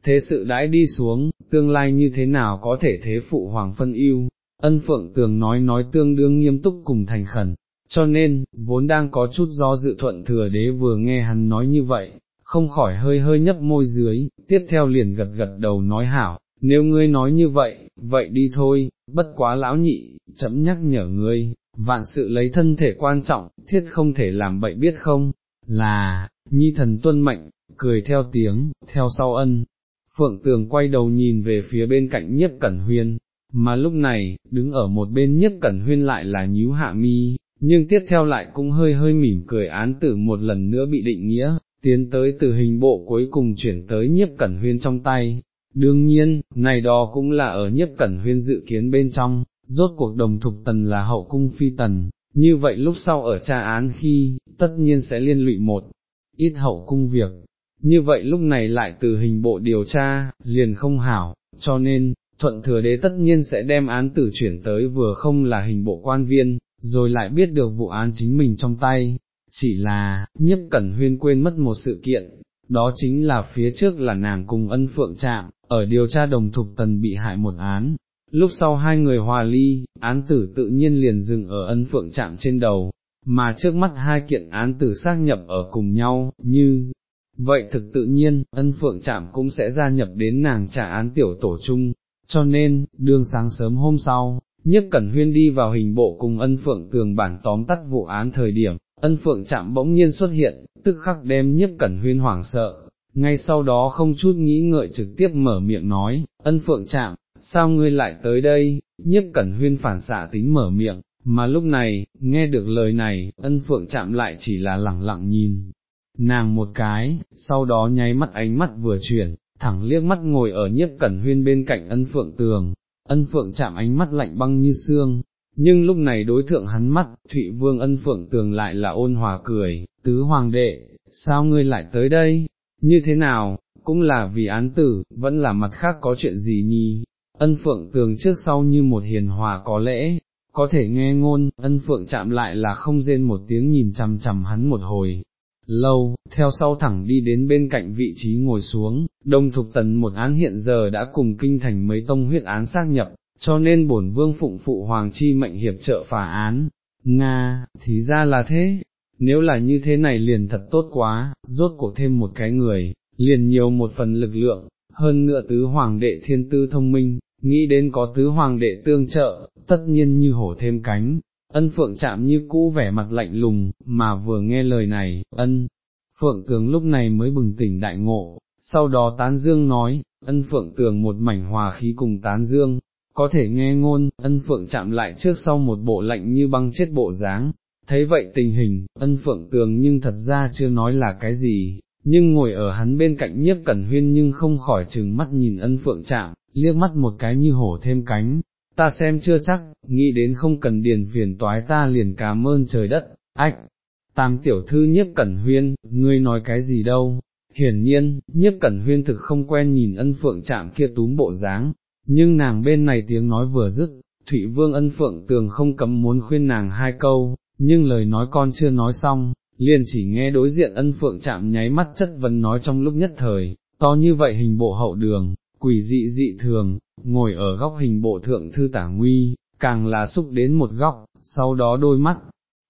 thế sự đãi đi xuống, tương lai như thế nào có thể thế phụ hoàng phân ưu, ân phượng tường nói nói tương đương nghiêm túc cùng thành khẩn, cho nên, vốn đang có chút do dự thuận thừa đế vừa nghe hắn nói như vậy, không khỏi hơi hơi nhấp môi dưới, tiếp theo liền gật gật đầu nói hảo, nếu ngươi nói như vậy, vậy đi thôi, bất quá lão nhị, chấm nhắc nhở ngươi, vạn sự lấy thân thể quan trọng, thiết không thể làm bậy biết không, là, nhi thần tuân mệnh, cười theo tiếng, theo sau ân. Phượng tường quay đầu nhìn về phía bên cạnh nhiếp cẩn huyên, mà lúc này, đứng ở một bên nhiếp cẩn huyên lại là nhíu hạ mi, nhưng tiếp theo lại cũng hơi hơi mỉm cười án tử một lần nữa bị định nghĩa, tiến tới từ hình bộ cuối cùng chuyển tới nhiếp cẩn huyên trong tay, Đương nhiên, này đó cũng là ở nhiếp cẩn huyên dự kiến bên trong, rốt cuộc đồng thục tần là hậu cung phi tần, như vậy lúc sau ở tra án khi, tất nhiên sẽ liên lụy một, ít hậu cung việc, như vậy lúc này lại từ hình bộ điều tra, liền không hảo, cho nên, thuận thừa đế tất nhiên sẽ đem án tử chuyển tới vừa không là hình bộ quan viên, rồi lại biết được vụ án chính mình trong tay, chỉ là, nhiếp cẩn huyên quên mất một sự kiện, đó chính là phía trước là nàng cùng ân phượng trạm, ở điều tra đồng thục tần bị hại một án, lúc sau hai người hòa ly, án tử tự nhiên liền dừng ở ân phượng trạng trên đầu, mà trước mắt hai kiện án tử xác nhập ở cùng nhau, như, vậy thực tự nhiên, ân phượng chạm cũng sẽ gia nhập đến nàng trả án tiểu tổ chung, cho nên, đương sáng sớm hôm sau, nhất cẩn huyên đi vào hình bộ cùng ân phượng tường bản tóm tắt vụ án thời điểm, ân phượng chạm bỗng nhiên xuất hiện, tức khắc đem nhiếp cẩn huyên hoảng sợ, ngay sau đó không chút nghĩ ngợi trực tiếp mở miệng nói, ân phượng chạm, sao ngươi lại tới đây, nhiếp cẩn huyên phản xạ tính mở miệng, mà lúc này, nghe được lời này, ân phượng chạm lại chỉ là lẳng lặng nhìn, nàng một cái, sau đó nháy mắt ánh mắt vừa chuyển, thẳng liếc mắt ngồi ở nhiếp cẩn huyên bên cạnh ân phượng tường, ân phượng chạm ánh mắt lạnh băng như xương, nhưng lúc này đối thượng hắn mắt, Thụy Vương ân phượng tường lại là ôn hòa cười, tứ hoàng đệ, sao ngươi lại tới đây, như thế nào, cũng là vì án tử, vẫn là mặt khác có chuyện gì nhi, ân phượng tường trước sau như một hiền hòa có lẽ, có thể nghe ngôn, ân phượng chạm lại là không rên một tiếng nhìn chằm chằm hắn một hồi. Lâu, theo sau thẳng đi đến bên cạnh vị trí ngồi xuống, đông thục tần một án hiện giờ đã cùng kinh thành mấy tông huyết án xác nhập, cho nên bổn vương phụng phụ hoàng chi mệnh hiệp trợ phá án. Nga, thì ra là thế, nếu là như thế này liền thật tốt quá, rốt cổ thêm một cái người, liền nhiều một phần lực lượng, hơn nữa tứ hoàng đệ thiên tư thông minh, nghĩ đến có tứ hoàng đệ tương trợ, tất nhiên như hổ thêm cánh, ân phượng chạm như cũ vẻ mặt lạnh lùng, mà vừa nghe lời này, ân, phượng tường lúc này mới bừng tỉnh đại ngộ, sau đó tán dương nói, ân phượng tường một mảnh hòa khí cùng tán dương, có thể nghe ngôn, ân phượng chạm lại trước sau một bộ lạnh như băng chết bộ dáng, thấy vậy tình hình, ân phượng tường nhưng thật ra chưa nói là cái gì, nhưng ngồi ở hắn bên cạnh nhiếp cẩn huyên nhưng không khỏi chừng mắt nhìn ân phượng chạm, liếc mắt một cái như hổ thêm cánh, ta xem chưa chắc, nghĩ đến không cần điền phiền toái ta liền cảm ơn trời đất, ách, tam tiểu thư nhiếp cẩn huyên, ngươi nói cái gì đâu, hiển nhiên, nhiếp cẩn huyên thực không quen nhìn ân phượng chạm kia túm bộ dáng, nhưng nàng bên này tiếng nói vừa dứt, Thụy Vương ân phượng tường không cấm muốn khuyên nàng hai câu, nhưng lời nói con chưa nói xong, liền chỉ nghe đối diện ân phượng chạm nháy mắt chất vấn nói trong lúc nhất thời, to như vậy hình bộ hậu đường, quỷ dị dị thường, ngồi ở góc hình bộ thượng thư tả nguy, càng là xúc đến một góc, sau đó đôi mắt,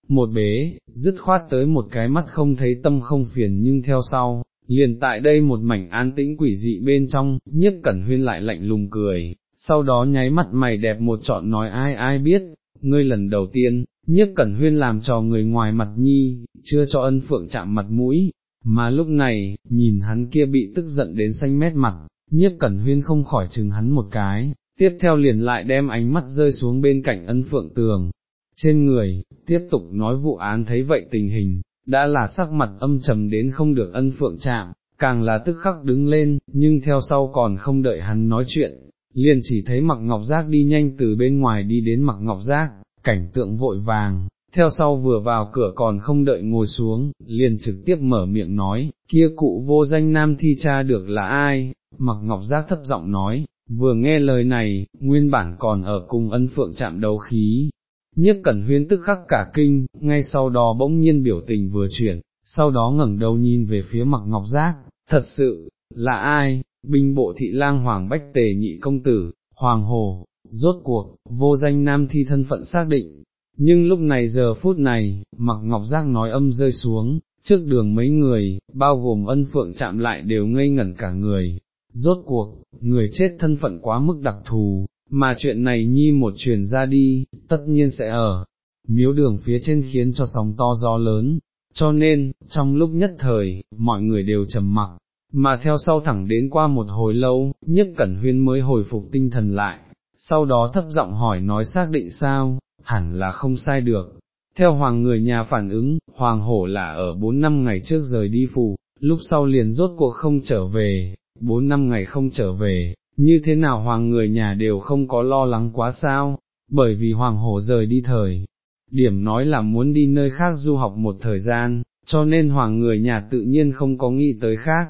một bế, dứt khoát tới một cái mắt không thấy tâm không phiền nhưng theo sau, liền tại đây một mảnh an tĩnh quỷ dị bên trong, nhiếp cẩn huyên lại lạnh lùng cười, sau đó nháy mắt mày đẹp một trọn nói ai ai biết, ngươi lần đầu tiên, nhiếp cẩn huyên làm trò người ngoài mặt nhi, chưa cho ân phượng chạm mặt mũi, mà lúc này, nhìn hắn kia bị tức giận đến xanh mét mặt, nhiếp cẩn huyên không khỏi chừng hắn một cái, tiếp theo liền lại đem ánh mắt rơi xuống bên cạnh ân phượng tường, trên người, tiếp tục nói vụ án thấy vậy tình hình, đã là sắc mặt âm trầm đến không được ân phượng chạm, càng là tức khắc đứng lên, nhưng theo sau còn không đợi hắn nói chuyện, liền chỉ thấy mặc ngọc giác đi nhanh từ bên ngoài đi đến mặc ngọc giác, cảnh tượng vội vàng, theo sau vừa vào cửa còn không đợi ngồi xuống, liền trực tiếp mở miệng nói, kia cụ vô danh nam thi cha được là ai, mặc ngọc giác thấp giọng nói, vừa nghe lời này, nguyên bản còn ở cùng ân phượng chạm đấu khí. Nhiếp cẩn huyên tức khắc cả kinh, ngay sau đó bỗng nhiên biểu tình vừa chuyển, sau đó ngẩng đầu nhìn về phía mặc ngọc giác, thật sự, là ai, binh bộ thị lang hoàng bách tề nhị công tử, hoàng hồ, rốt cuộc, vô danh nam thi thân phận xác định, nhưng lúc này giờ phút này, mặc ngọc giác nói âm rơi xuống, trước đường mấy người, bao gồm ân phượng chạm lại đều ngây ngẩn cả người, rốt cuộc, người chết thân phận quá mức đặc thù, mà chuyện này nhi một truyền ra đi, tất nhiên sẽ ở, miếu đường phía trên khiến cho sóng to gió lớn, cho nên, trong lúc nhất thời, mọi người đều trầm mặc, mà theo sau thẳng đến qua một hồi lâu, nhất cẩn huyên mới hồi phục tinh thần lại, sau đó thấp giọng hỏi nói xác định sao, hẳn là không sai được. Theo hoàng người nhà phản ứng, hoàng hổ là ở bốn năm ngày trước rời đi phủ, lúc sau liền rốt cuộc không trở về, bốn năm ngày không trở về, như thế nào hoàng người nhà đều không có lo lắng quá sao, bởi vì hoàng hổ rời đi thời. Điểm nói là muốn đi nơi khác du học một thời gian, cho nên hoàng người nhà tự nhiên không có nghĩ tới khác.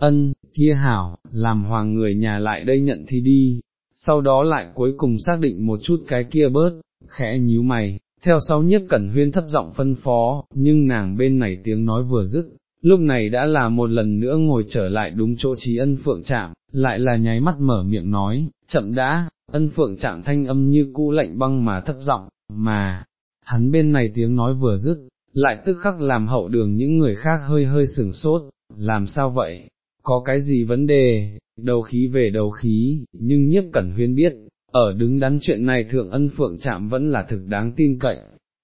Ân, kia hảo, làm hoàng người nhà lại đây nhận thi đi, sau đó lại cuối cùng xác định một chút cái kia bớt, khẽ nhíu mày, theo sau nhiếp cẩn huyên thấp giọng phân phó, nhưng nàng bên này tiếng nói vừa dứt, lúc này đã là một lần nữa ngồi trở lại đúng chỗ trí ân phượng chạm, lại là nháy mắt mở miệng nói, chậm đã, ân phượng chạm thanh âm như cũ lạnh băng mà thấp giọng, mà, hắn bên này tiếng nói vừa dứt, lại tức khắc làm hậu đường những người khác hơi hơi sừng sốt, làm sao vậy, có cái gì vấn đề, đầu khí về đầu khí, nhưng nhiếp cẩn huyên biết, ở đứng đắn chuyện này thượng ân phượng chạm vẫn là thực đáng tin cậy,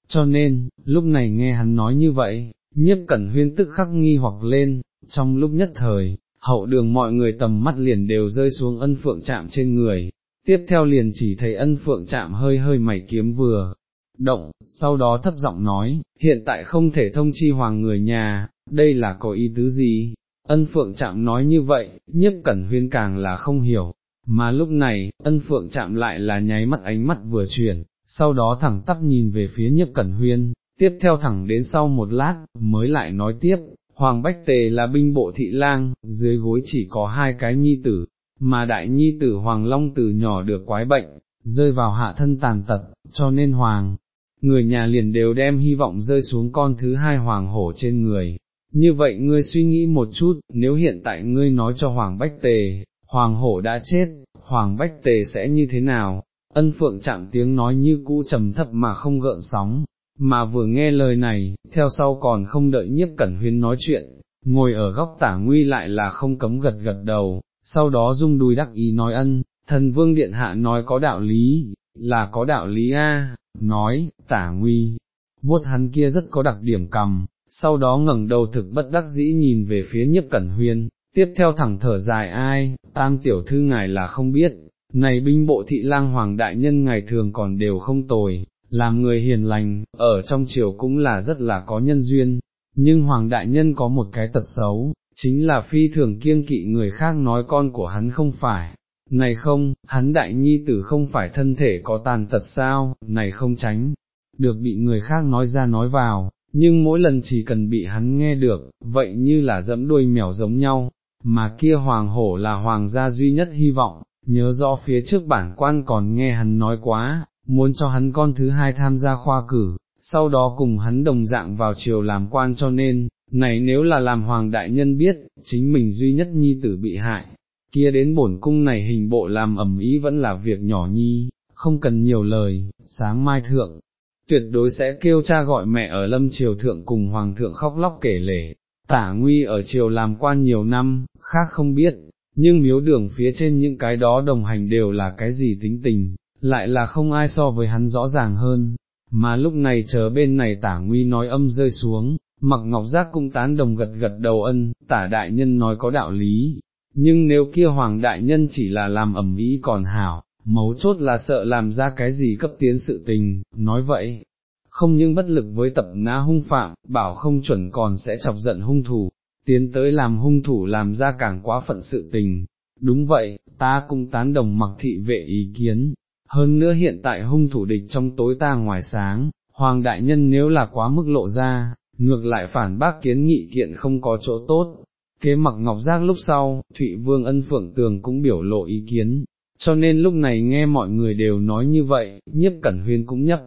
cho nên, lúc này nghe hắn nói như vậy, nhiếp cẩn huyên tức khắc nghi hoặc lên, trong lúc nhất thời, hậu đường mọi người tầm mắt liền đều rơi xuống ân phượng chạm trên người, tiếp theo liền chỉ thấy ân phượng chạm hơi hơi mảy kiếm vừa, động, sau đó thấp giọng nói, hiện tại không thể thông chi hoàng người nhà, đây là có ý tứ gì, ân phượng chạm nói như vậy, nhiếp cẩn huyên càng là không hiểu, mà lúc này, ân phượng chạm lại là nháy mắt ánh mắt vừa chuyển, sau đó thẳng tắp nhìn về phía nhiếp cẩn huyên, tiếp theo thẳng đến sau một lát, mới lại nói tiếp, Hoàng Bách Tề là binh bộ thị lang, dưới gối chỉ có hai cái nhi tử, mà đại nhi tử Hoàng Long từ nhỏ được quái bệnh, rơi vào hạ thân tàn tật, cho nên Hoàng, người nhà liền đều đem hy vọng rơi xuống con thứ hai Hoàng hổ trên người. Như vậy ngươi suy nghĩ một chút, nếu hiện tại ngươi nói cho Hoàng Bách Tề, Hoàng hổ đã chết, Hoàng Bách Tề sẽ như thế nào? Ân phượng chạm tiếng nói như cũ trầm thấp mà không gợn sóng, mà vừa nghe lời này, theo sau còn không đợi nhiếp cẩn huyên nói chuyện, ngồi ở góc tả nguy lại là không cấm gật gật đầu, sau đó rung đùi đắc ý nói ân, thần vương điện hạ nói có đạo lý, là có đạo lý a. nói, tả nguy, vuốt hắn kia rất có đặc điểm cầm, sau đó ngẩng đầu thực bất đắc dĩ nhìn về phía nhiếp cẩn huyên, tiếp theo thẳng thở dài ai, tam tiểu thư ngài là không biết, này binh bộ thị lang hoàng đại nhân ngày thường còn đều không tồi, làm người hiền lành, ở trong triều cũng là rất là có nhân duyên, nhưng hoàng đại nhân có một cái tật xấu, chính là phi thường kiêng kỵ người khác nói con của hắn không phải. Này không, hắn đại nhi tử không phải thân thể có tàn tật sao, này không tránh, được bị người khác nói ra nói vào, nhưng mỗi lần chỉ cần bị hắn nghe được, vậy như là dẫm đuôi mèo giống nhau, mà kia hoàng hổ là hoàng gia duy nhất hy vọng, nhớ rõ phía trước bản quan còn nghe hắn nói quá, muốn cho hắn con thứ hai tham gia khoa cử, sau đó cùng hắn đồng dạng vào triều làm quan cho nên, này nếu là làm hoàng đại nhân biết, chính mình duy nhất nhi tử bị hại, kia đến bổn cung này hình bộ làm ẩm ý vẫn là việc nhỏ nhi, không cần nhiều lời, sáng mai thượng, tuyệt đối sẽ kêu cha gọi mẹ ở lâm triều thượng cùng hoàng thượng khóc lóc kể lể, tả nguy ở triều làm quan nhiều năm, khác không biết, nhưng miếu đường phía trên những cái đó đồng hành đều là cái gì tính tình, lại là không ai so với hắn rõ ràng hơn, mà lúc này chờ bên này tả nguy nói âm rơi xuống, mặc ngọc giác cũng tán đồng gật gật đầu ân, tả đại nhân nói có đạo lý, nhưng nếu kia hoàng đại nhân chỉ là làm ẩm ý còn hảo, mấu chốt là sợ làm ra cái gì cấp tiến sự tình, nói vậy, không những bất lực với tập ná hung phạm, bảo không chuẩn còn sẽ chọc giận hung thủ, tiến tới làm hung thủ làm ra càng quá phận sự tình. Đúng vậy, ta cũng tán đồng mặc thị vệ ý kiến, hơn nữa hiện tại hung thủ địch trong tối ta ngoài sáng, Hoàng Đại Nhân nếu là quá mức lộ ra, ngược lại phản bác kiến nghị kiện không có chỗ tốt. Kế mặc ngọc giác lúc sau, Thụy Vương ân phượng tường cũng biểu lộ ý kiến, cho nên lúc này nghe mọi người đều nói như vậy, nhiếp cẩn huyên cũng nhắc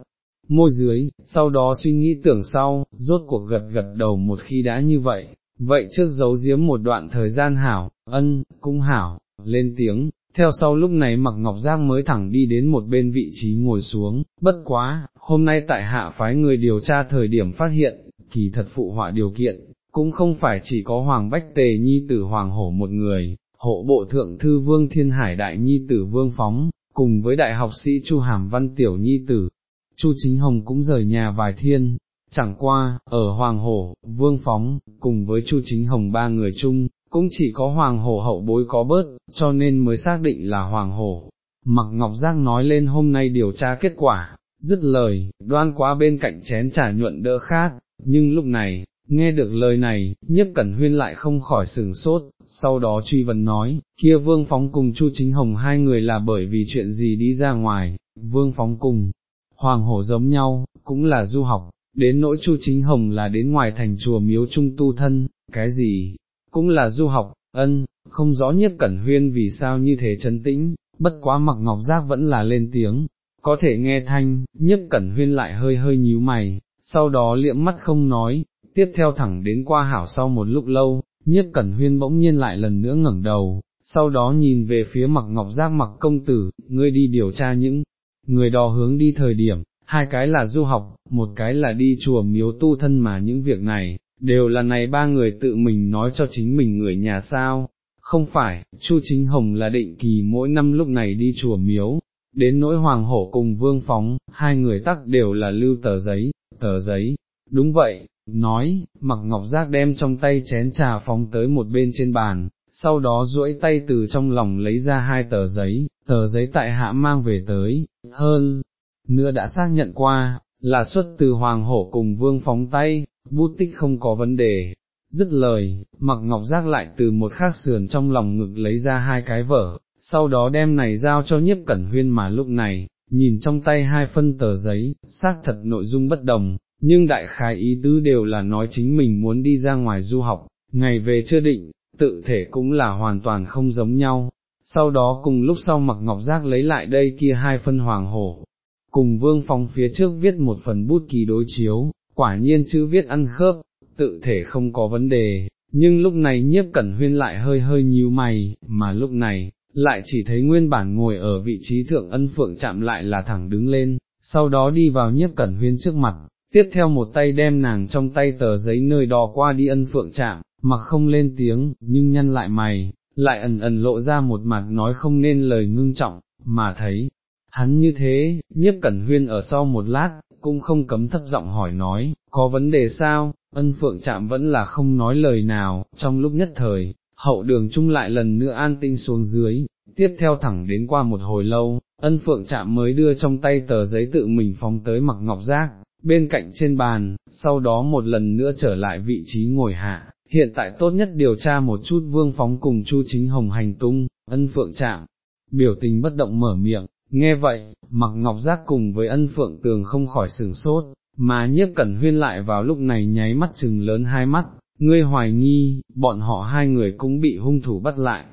môi dưới, sau đó suy nghĩ tưởng sau, rốt cuộc gật gật đầu một khi đã như vậy, vậy trước giấu giếm một đoạn thời gian hảo, ân, cũng hảo, lên tiếng, theo sau lúc này mặc ngọc giác mới thẳng đi đến một bên vị trí ngồi xuống, bất quá, hôm nay tại hạ phái người điều tra thời điểm phát hiện, kỳ thật phụ họa điều kiện, cũng không phải chỉ có Hoàng Bách Tề Nhi tử Hoàng Hổ một người, hộ bộ thượng thư Vương Thiên Hải Đại Nhi tử Vương Phóng, cùng với đại học sĩ Chu Hàm Văn Tiểu Nhi tử, Chu Chính Hồng cũng rời nhà vài thiên, chẳng qua, ở Hoàng Hổ, Vương Phóng, cùng với Chu Chính Hồng ba người chung, cũng chỉ có Hoàng Hổ hậu bối có bớt, cho nên mới xác định là Hoàng Hổ. Mặc Ngọc Giác nói lên hôm nay điều tra kết quả, dứt lời, đoan quá bên cạnh chén trà nhuận đỡ khác, nhưng lúc này, nghe được lời này, nhiếp cẩn huyên lại không khỏi sừng sốt, sau đó truy vấn nói, kia Vương Phóng cùng Chu Chính Hồng hai người là bởi vì chuyện gì đi ra ngoài, Vương Phóng cùng, Hoàng Hổ giống nhau, cũng là du học, đến nỗi Chu Chính Hồng là đến ngoài thành chùa miếu trung tu thân, cái gì, cũng là du học, ân, không rõ nhiếp cẩn huyên vì sao như thế chấn tĩnh, bất quá mặc ngọc giác vẫn là lên tiếng, có thể nghe thanh, nhiếp cẩn huyên lại hơi hơi nhíu mày, sau đó liệm mắt không nói, tiếp theo thẳng đến qua hảo sau một lúc lâu, nhiếp cẩn huyên bỗng nhiên lại lần nữa ngẩng đầu, sau đó nhìn về phía mặc ngọc giác mặc công tử, ngươi đi điều tra những người đò hướng đi thời điểm, hai cái là du học, một cái là đi chùa miếu tu thân mà những việc này, đều là này ba người tự mình nói cho chính mình người nhà sao, không phải, Chu Chính Hồng là định kỳ mỗi năm lúc này đi chùa miếu, đến nỗi hoàng hổ cùng vương phóng, hai người tắc đều là lưu tờ giấy, tờ giấy, đúng vậy, nói, mặc ngọc giác đem trong tay chén trà phóng tới một bên trên bàn, sau đó duỗi tay từ trong lòng lấy ra hai tờ giấy, tờ giấy tại hạ mang về tới, hơn, nữa đã xác nhận qua, là xuất từ hoàng hổ cùng vương phóng tay, bút tích không có vấn đề. Dứt lời, mặc ngọc giác lại từ một khác sườn trong lòng ngực lấy ra hai cái vở, sau đó đem này giao cho nhiếp cẩn huyên mà lúc này, nhìn trong tay hai phân tờ giấy, xác thật nội dung bất đồng, nhưng đại khái ý tứ đều là nói chính mình muốn đi ra ngoài du học, ngày về chưa định, tự thể cũng là hoàn toàn không giống nhau. Sau đó cùng lúc sau mặc ngọc giác lấy lại đây kia hai phân hoàng hổ, cùng vương phong phía trước viết một phần bút ký đối chiếu, quả nhiên chữ viết ăn khớp, tự thể không có vấn đề, nhưng lúc này nhiếp cẩn huyên lại hơi hơi nhíu mày, mà lúc này, lại chỉ thấy nguyên bản ngồi ở vị trí thượng ân phượng chạm lại là thẳng đứng lên, sau đó đi vào nhiếp cẩn huyên trước mặt, tiếp theo một tay đem nàng trong tay tờ giấy nơi đò qua đi ân phượng chạm, mặc không lên tiếng, nhưng nhăn lại mày, lại ẩn ẩn lộ ra một mặt nói không nên lời ngưng trọng, mà thấy, hắn như thế, nhiếp cẩn huyên ở sau một lát, cũng không cấm thấp giọng hỏi nói, có vấn đề sao, ân phượng chạm vẫn là không nói lời nào, trong lúc nhất thời, hậu đường chung lại lần nữa an tinh xuống dưới, tiếp theo thẳng đến qua một hồi lâu, ân phượng chạm mới đưa trong tay tờ giấy tự mình phóng tới mặc ngọc giác, bên cạnh trên bàn, sau đó một lần nữa trở lại vị trí ngồi hạ, hiện tại tốt nhất điều tra một chút vương phóng cùng chu chính hồng hành tung, ân phượng chạm, biểu tình bất động mở miệng, nghe vậy, mặc ngọc giác cùng với ân phượng tường không khỏi sửng sốt, mà nhiếp cẩn huyên lại vào lúc này nháy mắt chừng lớn hai mắt, ngươi hoài nghi, bọn họ hai người cũng bị hung thủ bắt lại,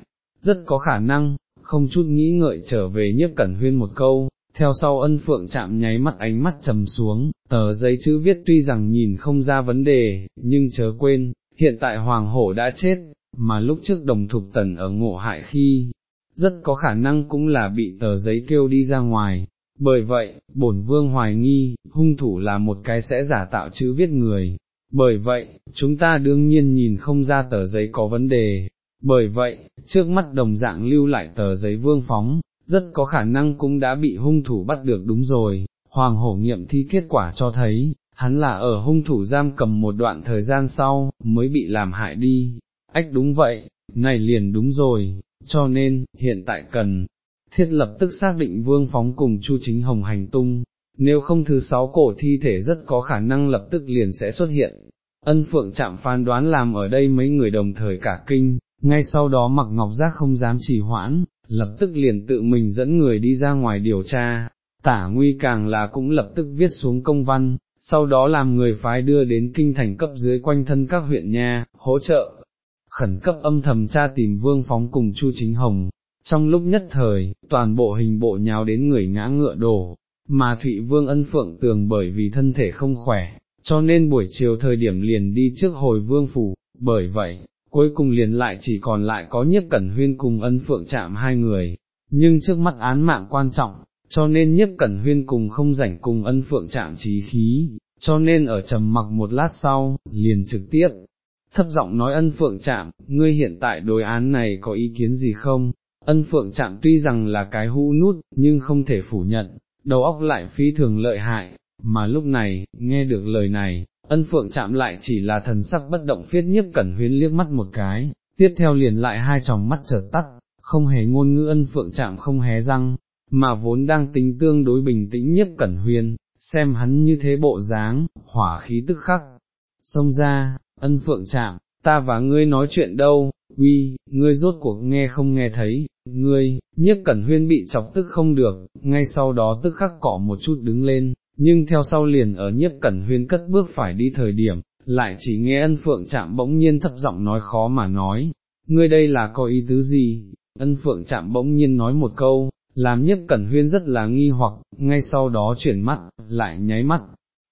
rất có khả năng, không chút nghĩ ngợi trở về nhiếp cẩn huyên một câu, theo sau ân phượng chạm nháy mắt ánh mắt trầm xuống, tờ giấy chữ viết tuy rằng nhìn không ra vấn đề, nhưng chớ quên, hiện tại hoàng hổ đã chết, mà lúc trước đồng thục tần ở ngộ hại khi, rất có khả năng cũng là bị tờ giấy kêu đi ra ngoài. Bởi vậy, bổn vương hoài nghi, hung thủ là một cái sẽ giả tạo chữ viết người. Bởi vậy, chúng ta đương nhiên nhìn không ra tờ giấy có vấn đề. Bởi vậy, trước mắt đồng dạng lưu lại tờ giấy vương phóng, rất có khả năng cũng đã bị hung thủ bắt được đúng rồi. Hoàng hổ nghiệm thi kết quả cho thấy, hắn là ở hung thủ giam cầm một đoạn thời gian sau, mới bị làm hại đi. Ách đúng vậy, này liền đúng rồi, cho nên, hiện tại cần, thiết lập tức xác định vương phóng cùng Chu Chính Hồng hành tung, nếu không thứ sáu cổ thi thể rất có khả năng lập tức liền sẽ xuất hiện. Ân Phượng chạm phán đoán làm ở đây mấy người đồng thời cả kinh, ngay sau đó mặc ngọc giác không dám trì hoãn, lập tức liền tự mình dẫn người đi ra ngoài điều tra, tả nguy càng là cũng lập tức viết xuống công văn, sau đó làm người phái đưa đến kinh thành cấp dưới quanh thân các huyện nha, hỗ trợ, khẩn cấp âm thầm tra tìm vương phóng cùng Chu Chính Hồng. Trong lúc nhất thời, toàn bộ hình bộ nhào đến người ngã ngựa đổ, mà Thụy Vương ân phượng tường bởi vì thân thể không khỏe, cho nên buổi chiều thời điểm liền đi trước hồi vương phủ, bởi vậy, cuối cùng liền lại chỉ còn lại có nhiếp cẩn huyên cùng ân phượng chạm hai người, nhưng trước mắt án mạng quan trọng, cho nên nhiếp cẩn huyên cùng không rảnh cùng ân phượng chạm trí khí, cho nên ở trầm mặc một lát sau, liền trực tiếp, thấp giọng nói ân phượng chạm, ngươi hiện tại đối án này có ý kiến gì không? Ân phượng chạm tuy rằng là cái hũ nút, nhưng không thể phủ nhận, đầu óc lại phi thường lợi hại, mà lúc này, nghe được lời này, ân phượng chạm lại chỉ là thần sắc bất động phiết nhiếp cẩn huyên liếc mắt một cái, tiếp theo liền lại hai tròng mắt trở tắt, không hề ngôn ngữ ân phượng chạm không hé răng, mà vốn đang tính tương đối bình tĩnh nhiếp cẩn huyên, xem hắn như thế bộ dáng, hỏa khí tức khắc, xông ra, ân phượng chạm, ta và ngươi nói chuyện đâu, uy, ngươi rốt cuộc nghe không nghe thấy, ngươi, nhiếp cẩn huyên bị chọc tức không được, ngay sau đó tức khắc cọ một chút đứng lên, nhưng theo sau liền ở nhiếp cẩn huyên cất bước phải đi thời điểm, lại chỉ nghe ân phượng chạm bỗng nhiên thấp giọng nói khó mà nói, ngươi đây là có ý tứ gì, ân phượng chạm bỗng nhiên nói một câu, làm nhiếp cẩn huyên rất là nghi hoặc, ngay sau đó chuyển mắt, lại nháy mắt,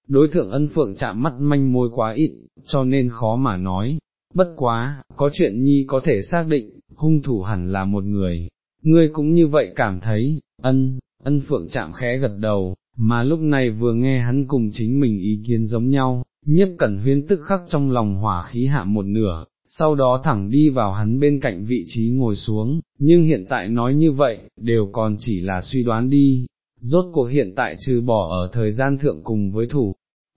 đối thượng ân phượng chạm mắt manh môi quá ít, cho nên khó mà nói, bất quá, có chuyện nhi có thể xác định, hung thủ hẳn là một người, ngươi cũng như vậy cảm thấy, ân, ân phượng chạm khẽ gật đầu, mà lúc này vừa nghe hắn cùng chính mình ý kiến giống nhau, nhiếp cẩn huyên tức khắc trong lòng hỏa khí hạ một nửa, sau đó thẳng đi vào hắn bên cạnh vị trí ngồi xuống, nhưng hiện tại nói như vậy, đều còn chỉ là suy đoán đi, rốt cuộc hiện tại trừ bỏ ở thời gian thượng cùng với thủ.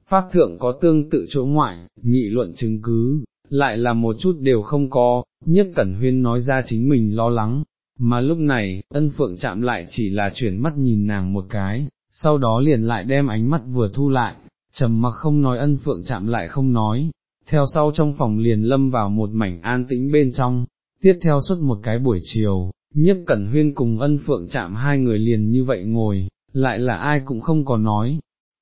Pháp thượng có tương tự chỗ ngoại, nhị luận chứng cứ, lại là một chút đều không có, nhất cẩn huyên nói ra chính mình lo lắng, mà lúc này, ân phượng chạm lại chỉ là chuyển mắt nhìn nàng một cái, sau đó liền lại đem ánh mắt vừa thu lại, trầm mặc không nói ân phượng chạm lại không nói, theo sau trong phòng liền lâm vào một mảnh an tĩnh bên trong, tiếp theo suốt một cái buổi chiều, nhiếp cẩn huyên cùng ân phượng chạm hai người liền như vậy ngồi, lại là ai cũng không có nói,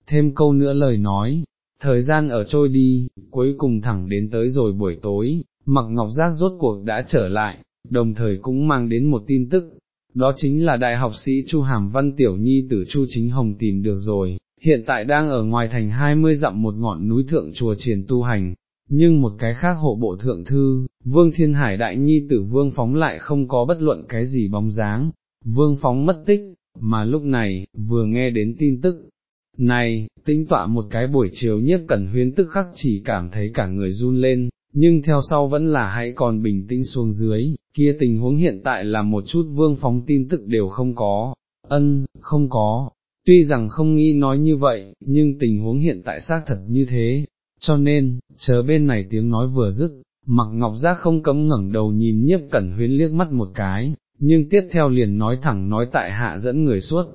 thêm câu nữa lời nói, thời gian ở trôi đi, cuối cùng thẳng đến tới rồi buổi tối, mặc ngọc giác rốt cuộc đã trở lại, đồng thời cũng mang đến một tin tức, đó chính là đại học sĩ Chu Hàm Văn Tiểu Nhi tử Chu Chính Hồng tìm được rồi, hiện tại đang ở ngoài thành 20 dặm một ngọn núi thượng chùa triển tu hành, nhưng một cái khác hộ bộ thượng thư, Vương Thiên Hải Đại Nhi tử Vương Phóng lại không có bất luận cái gì bóng dáng, Vương Phóng mất tích, mà lúc này, vừa nghe đến tin tức, này, tinh tọa một cái buổi chiều nhiếp cẩn huyến tức khắc chỉ cảm thấy cả người run lên, nhưng theo sau vẫn là hãy còn bình tĩnh xuống dưới, kia tình huống hiện tại là một chút vương phóng tin tức đều không có, ân, không có, tuy rằng không nghĩ nói như vậy, nhưng tình huống hiện tại xác thật như thế, cho nên, chờ bên này tiếng nói vừa dứt, mặc ngọc giác không cấm ngẩng đầu nhìn nhiếp cẩn huyên liếc mắt một cái, nhưng tiếp theo liền nói thẳng nói tại hạ dẫn người suốt,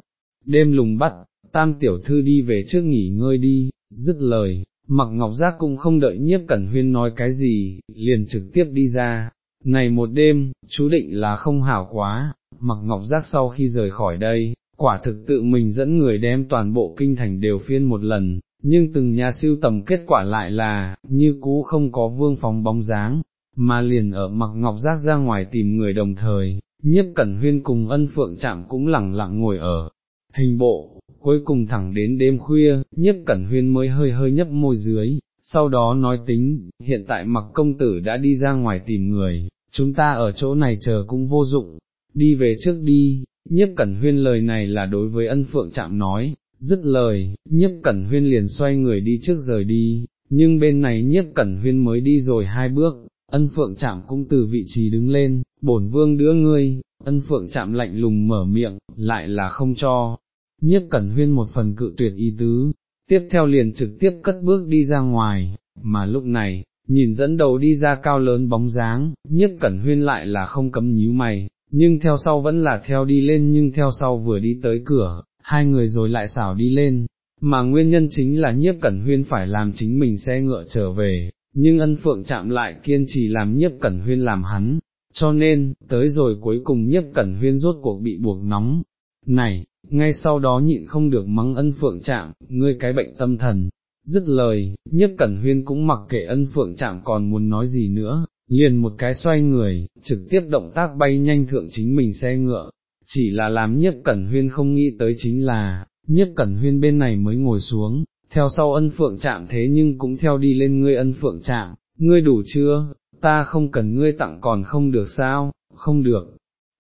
đêm lùng bắt, tam tiểu thư đi về trước nghỉ ngơi đi, dứt lời, mặc ngọc giác cũng không đợi nhiếp cẩn huyên nói cái gì, liền trực tiếp đi ra, này một đêm, chú định là không hảo quá, mặc ngọc giác sau khi rời khỏi đây, quả thực tự mình dẫn người đem toàn bộ kinh thành đều phiên một lần, nhưng từng nhà siêu tầm kết quả lại là, như cũ không có vương phóng bóng dáng, mà liền ở mặc ngọc giác ra ngoài tìm người đồng thời, nhiếp cẩn huyên cùng ân phượng chạm cũng lẳng lặng ngồi ở hình bộ, cuối cùng thẳng đến đêm khuya, nhiếp cẩn huyên mới hơi hơi nhấp môi dưới, sau đó nói tính, hiện tại mặc công tử đã đi ra ngoài tìm người, chúng ta ở chỗ này chờ cũng vô dụng, đi về trước đi, nhiếp cẩn huyên lời này là đối với ân phượng chạm nói, dứt lời, nhiếp cẩn huyên liền xoay người đi trước rời đi, nhưng bên này nhiếp cẩn huyên mới đi rồi hai bước, ân phượng chạm cũng từ vị trí đứng lên, bổn vương đưa ngươi, ân phượng chạm lạnh lùng mở miệng, lại là không cho, nhiếp cẩn huyên một phần cự tuyệt ý tứ, tiếp theo liền trực tiếp cất bước đi ra ngoài, mà lúc này, nhìn dẫn đầu đi ra cao lớn bóng dáng, nhiếp cẩn huyên lại là không cấm nhíu mày, nhưng theo sau vẫn là theo đi lên nhưng theo sau vừa đi tới cửa, hai người rồi lại xảo đi lên, mà nguyên nhân chính là nhiếp cẩn huyên phải làm chính mình xe ngựa trở về, nhưng ân phượng chạm lại kiên trì làm nhiếp cẩn huyên làm hắn, cho nên, tới rồi cuối cùng nhất cẩn huyên rốt cuộc bị buộc nóng, này, ngay sau đó nhịn không được mắng ân phượng chạm, ngươi cái bệnh tâm thần, dứt lời, nhất cẩn huyên cũng mặc kệ ân phượng chạm còn muốn nói gì nữa, liền một cái xoay người, trực tiếp động tác bay nhanh thượng chính mình xe ngựa, chỉ là làm nhiếp cẩn huyên không nghĩ tới chính là, nhiếp cẩn huyên bên này mới ngồi xuống, theo sau ân phượng chạm thế nhưng cũng theo đi lên ngươi ân phượng chạm, ngươi đủ chưa, ta không cần ngươi tặng còn không được sao, không được,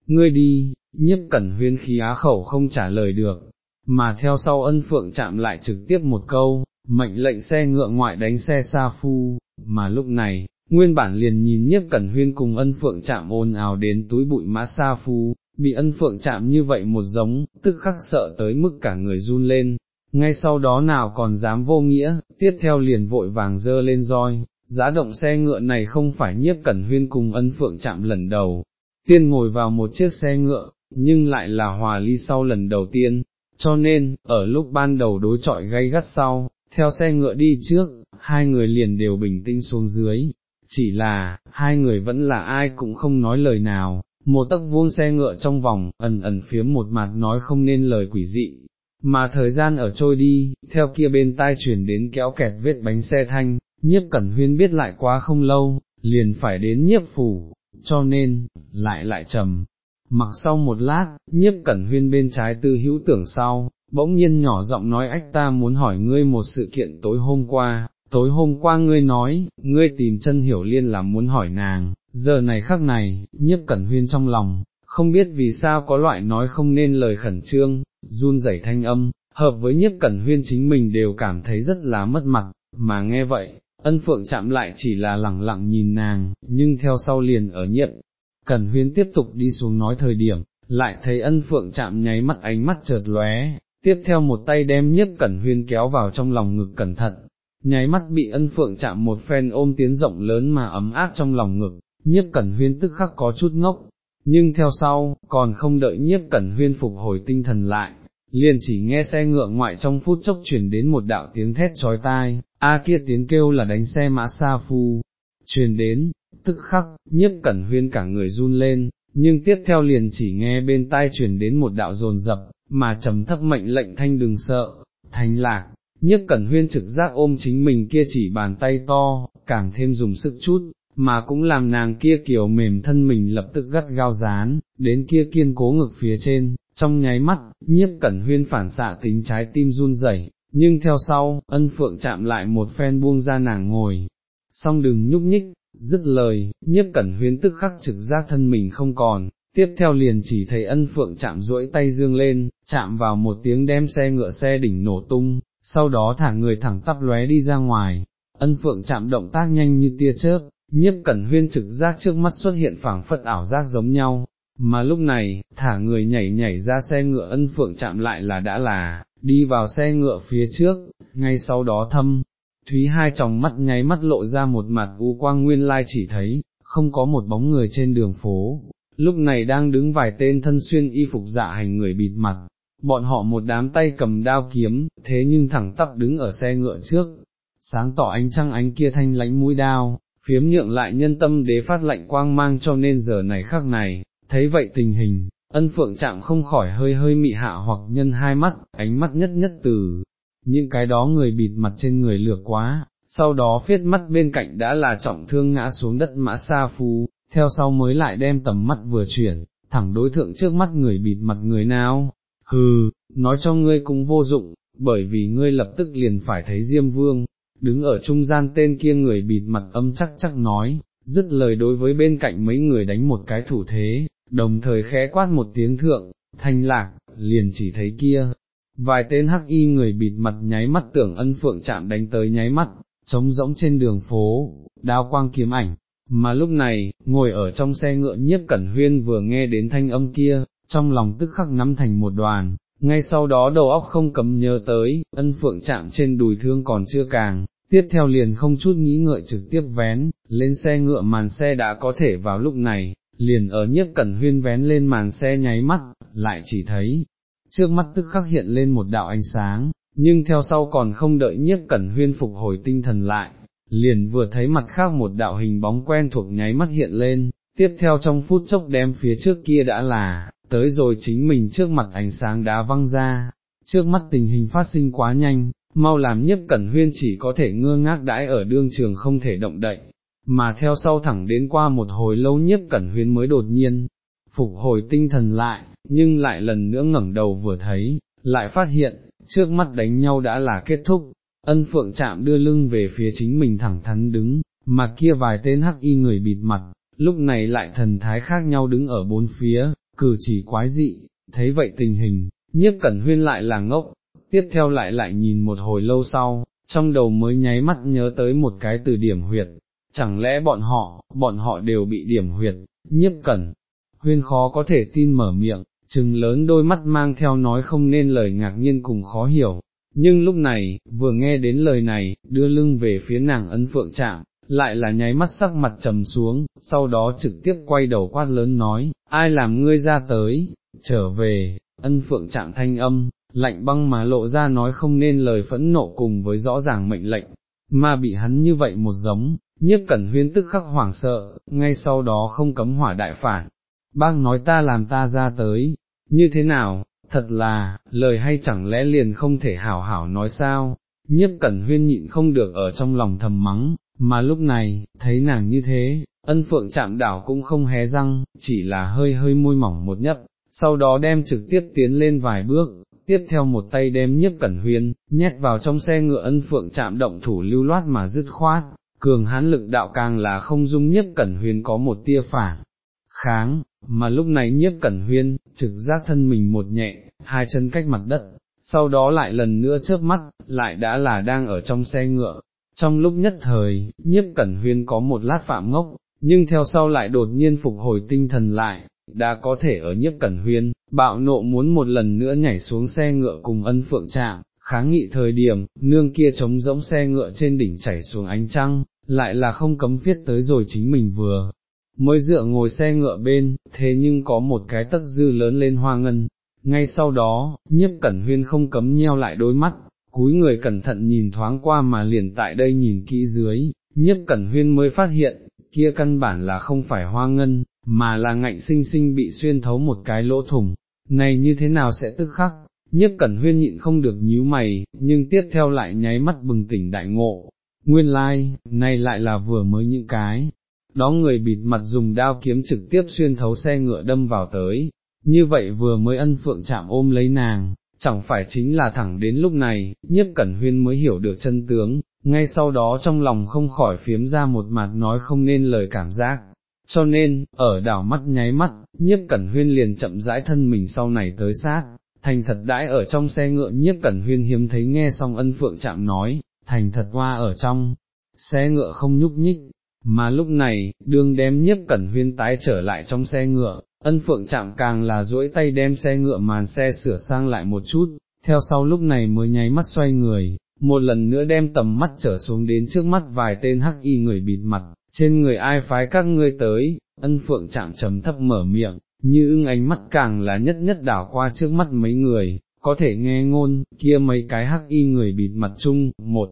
ngươi đi, nhiếp cẩn huyên khí á khẩu không trả lời được, mà theo sau ân phượng chạm lại trực tiếp một câu, mệnh lệnh xe ngựa ngoại đánh xe xa phu, mà lúc này, nguyên bản liền nhìn nhiếp cẩn huyên cùng ân phượng chạm ồn ào đến túi bụi mã xa phu, bị ân phượng chạm như vậy một giống, tức khắc sợ tới mức cả người run lên, ngay sau đó nào còn dám vô nghĩa, tiếp theo liền vội vàng dơ lên roi, giá động xe ngựa này không phải nhiếp cẩn huyên cùng ân phượng chạm lần đầu, tiên ngồi vào một chiếc xe ngựa, nhưng lại là hòa ly sau lần đầu tiên, cho nên, ở lúc ban đầu đối trọi gay gắt sau, theo xe ngựa đi trước, hai người liền đều bình tĩnh xuống dưới, chỉ là, hai người vẫn là ai cũng không nói lời nào, một tấc vuông xe ngựa trong vòng, ẩn ẩn phiếm một mặt nói không nên lời quỷ dị, mà thời gian ở trôi đi, theo kia bên tai chuyển đến kéo kẹt vết bánh xe thanh, nhiếp cẩn huyên biết lại quá không lâu, liền phải đến nhiếp phủ, cho nên, lại lại trầm. Mặc sau một lát, nhiếp cẩn huyên bên trái tư hữu tưởng sau, bỗng nhiên nhỏ giọng nói ách ta muốn hỏi ngươi một sự kiện tối hôm qua, tối hôm qua ngươi nói, ngươi tìm chân hiểu liên là muốn hỏi nàng, giờ này khắc này, nhiếp cẩn huyên trong lòng, không biết vì sao có loại nói không nên lời khẩn trương, run rẩy thanh âm, hợp với nhiếp cẩn huyên chính mình đều cảm thấy rất là mất mặt, mà nghe vậy, ân phượng chạm lại chỉ là lẳng lặng nhìn nàng, nhưng theo sau liền ở nhiệm, cẩn huyên tiếp tục đi xuống nói thời điểm, lại thấy ân phượng chạm nháy mắt ánh mắt chợt lóe, tiếp theo một tay đem nhiếp cẩn huyên kéo vào trong lòng ngực cẩn thận, nháy mắt bị ân phượng chạm một phen ôm tiến rộng lớn mà ấm áp trong lòng ngực, nhiếp cẩn huyên tức khắc có chút ngốc, nhưng theo sau, còn không đợi nhiếp cẩn huyên phục hồi tinh thần lại, liền chỉ nghe xe ngựa ngoại trong phút chốc chuyển đến một đạo tiếng thét trói tai, a kia tiếng kêu là đánh xe mã sa phu, truyền đến, tức khắc, nhiếp cẩn huyên cả người run lên, nhưng tiếp theo liền chỉ nghe bên tai truyền đến một đạo rồn rập, mà trầm thấp mệnh lệnh thanh đừng sợ, thanh lạc, nhiếp cẩn huyên trực giác ôm chính mình kia chỉ bàn tay to, càng thêm dùng sức chút, mà cũng làm nàng kia kiểu mềm thân mình lập tức gắt gao dán, đến kia kiên cố ngực phía trên, trong nháy mắt, nhiếp cẩn huyên phản xạ tính trái tim run rẩy, nhưng theo sau, ân phượng chạm lại một phen buông ra nàng ngồi, xong đừng nhúc nhích, dứt lời, nhiếp cẩn huyên tức khắc trực giác thân mình không còn, tiếp theo liền chỉ thấy ân phượng chạm duỗi tay dương lên, chạm vào một tiếng đem xe ngựa xe đỉnh nổ tung, sau đó thả người thẳng tắp lóe đi ra ngoài, ân phượng chạm động tác nhanh như tia chớp, nhiếp cẩn huyên trực giác trước mắt xuất hiện phảng phất ảo giác giống nhau, mà lúc này, thả người nhảy nhảy ra xe ngựa ân phượng chạm lại là đã là, đi vào xe ngựa phía trước, ngay sau đó thâm, Thúy hai tròng mắt nháy mắt lộ ra một mặt u quang nguyên lai chỉ thấy, không có một bóng người trên đường phố, lúc này đang đứng vài tên thân xuyên y phục dạ hành người bịt mặt, bọn họ một đám tay cầm đao kiếm, thế nhưng thẳng tắp đứng ở xe ngựa trước, sáng tỏ ánh trăng ánh kia thanh lãnh mũi đao, phiếm nhượng lại nhân tâm đế phát lạnh quang mang cho nên giờ này khắc này, thấy vậy tình hình, ân phượng chạm không khỏi hơi hơi mị hạ hoặc nhân hai mắt, ánh mắt nhất nhất từ, những cái đó người bịt mặt trên người lược quá, sau đó phiết mắt bên cạnh đã là trọng thương ngã xuống đất mã sa phu, theo sau mới lại đem tầm mắt vừa chuyển, thẳng đối thượng trước mắt người bịt mặt người nào, hừ, nói cho ngươi cũng vô dụng, bởi vì ngươi lập tức liền phải thấy Diêm Vương, đứng ở trung gian tên kia người bịt mặt âm chắc chắc nói, dứt lời đối với bên cạnh mấy người đánh một cái thủ thế, đồng thời khẽ quát một tiếng thượng, thanh lạc, liền chỉ thấy kia. Vài tên hắc y người bịt mặt nháy mắt tưởng ân phượng chạm đánh tới nháy mắt, trống rỗng trên đường phố, đao quang kiếm ảnh, mà lúc này, ngồi ở trong xe ngựa nhiếp cẩn huyên vừa nghe đến thanh âm kia, trong lòng tức khắc nắm thành một đoàn, ngay sau đó đầu óc không cấm nhớ tới, ân phượng chạm trên đùi thương còn chưa càng, tiếp theo liền không chút nghĩ ngợi trực tiếp vén, lên xe ngựa màn xe đã có thể vào lúc này, liền ở nhiếp cẩn huyên vén lên màn xe nháy mắt, lại chỉ thấy, trước mắt tức khắc hiện lên một đạo ánh sáng, nhưng theo sau còn không đợi nhiếp cẩn huyên phục hồi tinh thần lại, liền vừa thấy mặt khác một đạo hình bóng quen thuộc nháy mắt hiện lên, tiếp theo trong phút chốc đem phía trước kia đã là, tới rồi chính mình trước mặt ánh sáng đá văng ra, trước mắt tình hình phát sinh quá nhanh, mau làm nhiếp cẩn huyên chỉ có thể ngơ ngác đãi ở đương trường không thể động đậy, mà theo sau thẳng đến qua một hồi lâu nhiếp cẩn huyên mới đột nhiên, phục hồi tinh thần lại, nhưng lại lần nữa ngẩng đầu vừa thấy, lại phát hiện, trước mắt đánh nhau đã là kết thúc, ân phượng chạm đưa lưng về phía chính mình thẳng thắn đứng, mà kia vài tên hắc y người bịt mặt, lúc này lại thần thái khác nhau đứng ở bốn phía, cử chỉ quái dị, thấy vậy tình hình, nhiếp cẩn huyên lại là ngốc, tiếp theo lại lại nhìn một hồi lâu sau, trong đầu mới nháy mắt nhớ tới một cái từ điểm huyệt, chẳng lẽ bọn họ, bọn họ đều bị điểm huyệt, nhiếp cẩn, huyên khó có thể tin mở miệng, trừng lớn đôi mắt mang theo nói không nên lời ngạc nhiên cùng khó hiểu, nhưng lúc này, vừa nghe đến lời này, đưa lưng về phía nàng ấn phượng Trạng, lại là nháy mắt sắc mặt trầm xuống, sau đó trực tiếp quay đầu quát lớn nói, ai làm ngươi ra tới, trở về, ân phượng Trạng thanh âm, lạnh băng mà lộ ra nói không nên lời phẫn nộ cùng với rõ ràng mệnh lệnh, mà bị hắn như vậy một giống, nhiếp cẩn huyên tức khắc hoảng sợ, ngay sau đó không cấm hỏa đại phản, bác nói ta làm ta ra tới, như thế nào, thật là, lời hay chẳng lẽ liền không thể hảo hảo nói sao, nhiếp cẩn huyên nhịn không được ở trong lòng thầm mắng, mà lúc này, thấy nàng như thế, ân phượng chạm đảo cũng không hé răng, chỉ là hơi hơi môi mỏng một nhấp, sau đó đem trực tiếp tiến lên vài bước, tiếp theo một tay đem nhiếp cẩn huyên, nhét vào trong xe ngựa ân phượng chạm động thủ lưu loát mà dứt khoát, cường hán lực đạo càng là không dung nhiếp cẩn huyên có một tia phản, kháng, mà lúc này nhiếp cẩn huyên, trực giác thân mình một nhẹ, hai chân cách mặt đất, sau đó lại lần nữa chớp mắt, lại đã là đang ở trong xe ngựa. Trong lúc nhất thời, nhiếp cẩn huyên có một lát phạm ngốc, nhưng theo sau lại đột nhiên phục hồi tinh thần lại, đã có thể ở nhiếp cẩn huyên, bạo nộ muốn một lần nữa nhảy xuống xe ngựa cùng ân phượng trạng, kháng nghị thời điểm, nương kia trống rỗng xe ngựa trên đỉnh chảy xuống ánh trăng, lại là không cấm viết tới rồi chính mình vừa, mới dựa ngồi xe ngựa bên, thế nhưng có một cái tất dư lớn lên hoa ngân, ngay sau đó, nhiếp cẩn huyên không cấm nheo lại đôi mắt, cúi người cẩn thận nhìn thoáng qua mà liền tại đây nhìn kỹ dưới, nhiếp cẩn huyên mới phát hiện, kia căn bản là không phải hoa ngân, mà là ngạnh sinh sinh bị xuyên thấu một cái lỗ thủng, này như thế nào sẽ tức khắc, nhiếp cẩn huyên nhịn không được nhíu mày, nhưng tiếp theo lại nháy mắt bừng tỉnh đại ngộ, nguyên lai, like, nay lại là vừa mới những cái, đó người bịt mặt dùng đao kiếm trực tiếp xuyên thấu xe ngựa đâm vào tới, như vậy vừa mới ân phượng chạm ôm lấy nàng, chẳng phải chính là thẳng đến lúc này, nhiếp cẩn huyên mới hiểu được chân tướng, ngay sau đó trong lòng không khỏi phiếm ra một mặt nói không nên lời cảm giác. Cho nên, ở đảo mắt nháy mắt, nhiếp cẩn huyên liền chậm rãi thân mình sau này tới sát, thành thật đãi ở trong xe ngựa nhiếp cẩn huyên hiếm thấy nghe xong ân phượng chạm nói, thành thật hoa ở trong, xe ngựa không nhúc nhích, mà lúc này, đương đem nhiếp cẩn huyên tái trở lại trong xe ngựa, ân phượng chạm càng là duỗi tay đem xe ngựa màn xe sửa sang lại một chút, theo sau lúc này mới nháy mắt xoay người, một lần nữa đem tầm mắt trở xuống đến trước mắt vài tên hắc y người bịt mặt, trên người ai phái các ngươi tới, ân phượng chạm trầm thấp mở miệng, như ưng ánh mắt càng là nhất nhất đảo qua trước mắt mấy người, có thể nghe ngôn, kia mấy cái hắc y người bịt mặt chung, một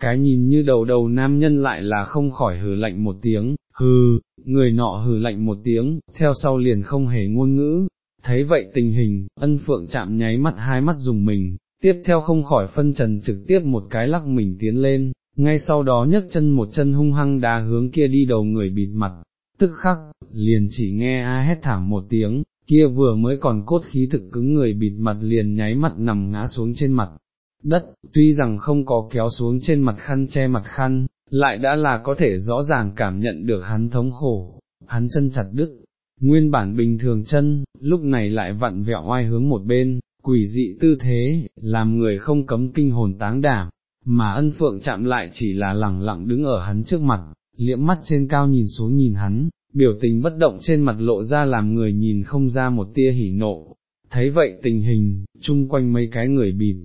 cái nhìn như đầu đầu nam nhân lại là không khỏi hừ lạnh một tiếng, hừ, người nọ hừ lạnh một tiếng, theo sau liền không hề ngôn ngữ, thấy vậy tình hình, ân phượng chạm nháy mắt hai mắt dùng mình, tiếp theo không khỏi phân trần trực tiếp một cái lắc mình tiến lên, ngay sau đó nhấc chân một chân hung hăng đá hướng kia đi đầu người bịt mặt, tức khắc, liền chỉ nghe a hét thảm một tiếng, kia vừa mới còn cốt khí thực cứng người bịt mặt liền nháy mặt nằm ngã xuống trên mặt. Đất, tuy rằng không có kéo xuống trên mặt khăn che mặt khăn, lại đã là có thể rõ ràng cảm nhận được hắn thống khổ, hắn chân chặt đứt, nguyên bản bình thường chân, lúc này lại vặn vẹo oai hướng một bên, quỷ dị tư thế, làm người không cấm kinh hồn táng đảm, mà ân phượng chạm lại chỉ là lẳng lặng đứng ở hắn trước mặt, liễm mắt trên cao nhìn xuống nhìn hắn, biểu tình bất động trên mặt lộ ra làm người nhìn không ra một tia hỉ nộ. Thấy vậy tình hình, chung quanh mấy cái người bịt,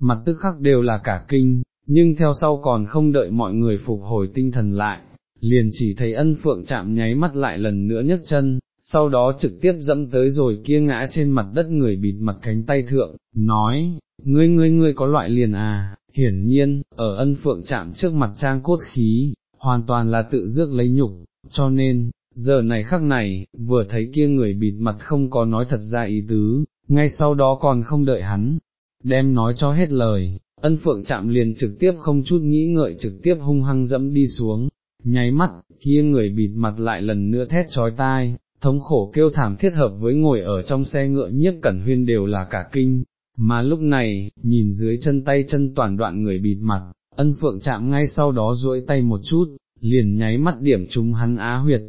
mặt tức khắc đều là cả kinh, nhưng theo sau còn không đợi mọi người phục hồi tinh thần lại, liền chỉ thấy ân phượng chạm nháy mắt lại lần nữa nhấc chân, sau đó trực tiếp dẫm tới rồi kia ngã trên mặt đất người bịt mặt cánh tay thượng, nói, ngươi ngươi ngươi có loại liền à, hiển nhiên, ở ân phượng chạm trước mặt trang cốt khí, hoàn toàn là tự dước lấy nhục, cho nên, giờ này khắc này, vừa thấy kia người bịt mặt không có nói thật ra ý tứ, ngay sau đó còn không đợi hắn, đem nói cho hết lời, ân phượng chạm liền trực tiếp không chút nghĩ ngợi trực tiếp hung hăng dẫm đi xuống, nháy mắt, kia người bịt mặt lại lần nữa thét trói tai, thống khổ kêu thảm thiết hợp với ngồi ở trong xe ngựa nhiếp cẩn huyên đều là cả kinh, mà lúc này, nhìn dưới chân tay chân toàn đoạn người bịt mặt, ân phượng chạm ngay sau đó duỗi tay một chút, liền nháy mắt điểm trúng hắn á huyệt,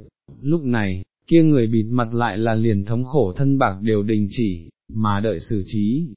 lúc này, kia người bịt mặt lại là liền thống khổ thân bạc đều đình chỉ, mà đợi xử trí.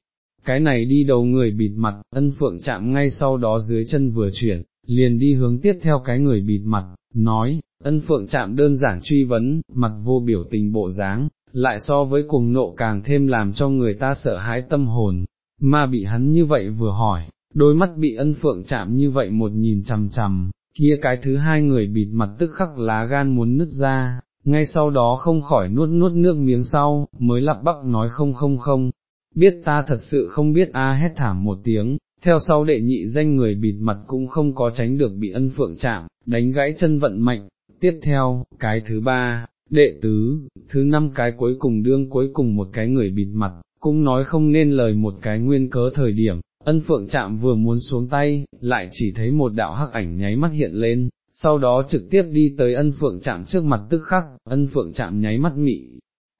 Cái này đi đầu người bịt mặt, ân phượng chạm ngay sau đó dưới chân vừa chuyển, liền đi hướng tiếp theo cái người bịt mặt, nói, ân phượng chạm đơn giản truy vấn, mặt vô biểu tình bộ dáng, lại so với cùng nộ càng thêm làm cho người ta sợ hãi tâm hồn, mà bị hắn như vậy vừa hỏi, đôi mắt bị ân phượng chạm như vậy một nhìn chằm chằm, kia cái thứ hai người bịt mặt tức khắc lá gan muốn nứt ra, ngay sau đó không khỏi nuốt nuốt nước miếng sau, mới lặp bắc nói không không không, biết ta thật sự không biết a hét thảm một tiếng, theo sau đệ nhị danh người bịt mặt cũng không có tránh được bị ân phượng chạm, đánh gãy chân vận mạnh, tiếp theo, cái thứ ba, đệ tứ, thứ năm cái cuối cùng đương cuối cùng một cái người bịt mặt, cũng nói không nên lời một cái nguyên cớ thời điểm, ân phượng chạm vừa muốn xuống tay, lại chỉ thấy một đạo hắc ảnh nháy mắt hiện lên, sau đó trực tiếp đi tới ân phượng chạm trước mặt tức khắc, ân phượng chạm nháy mắt mị,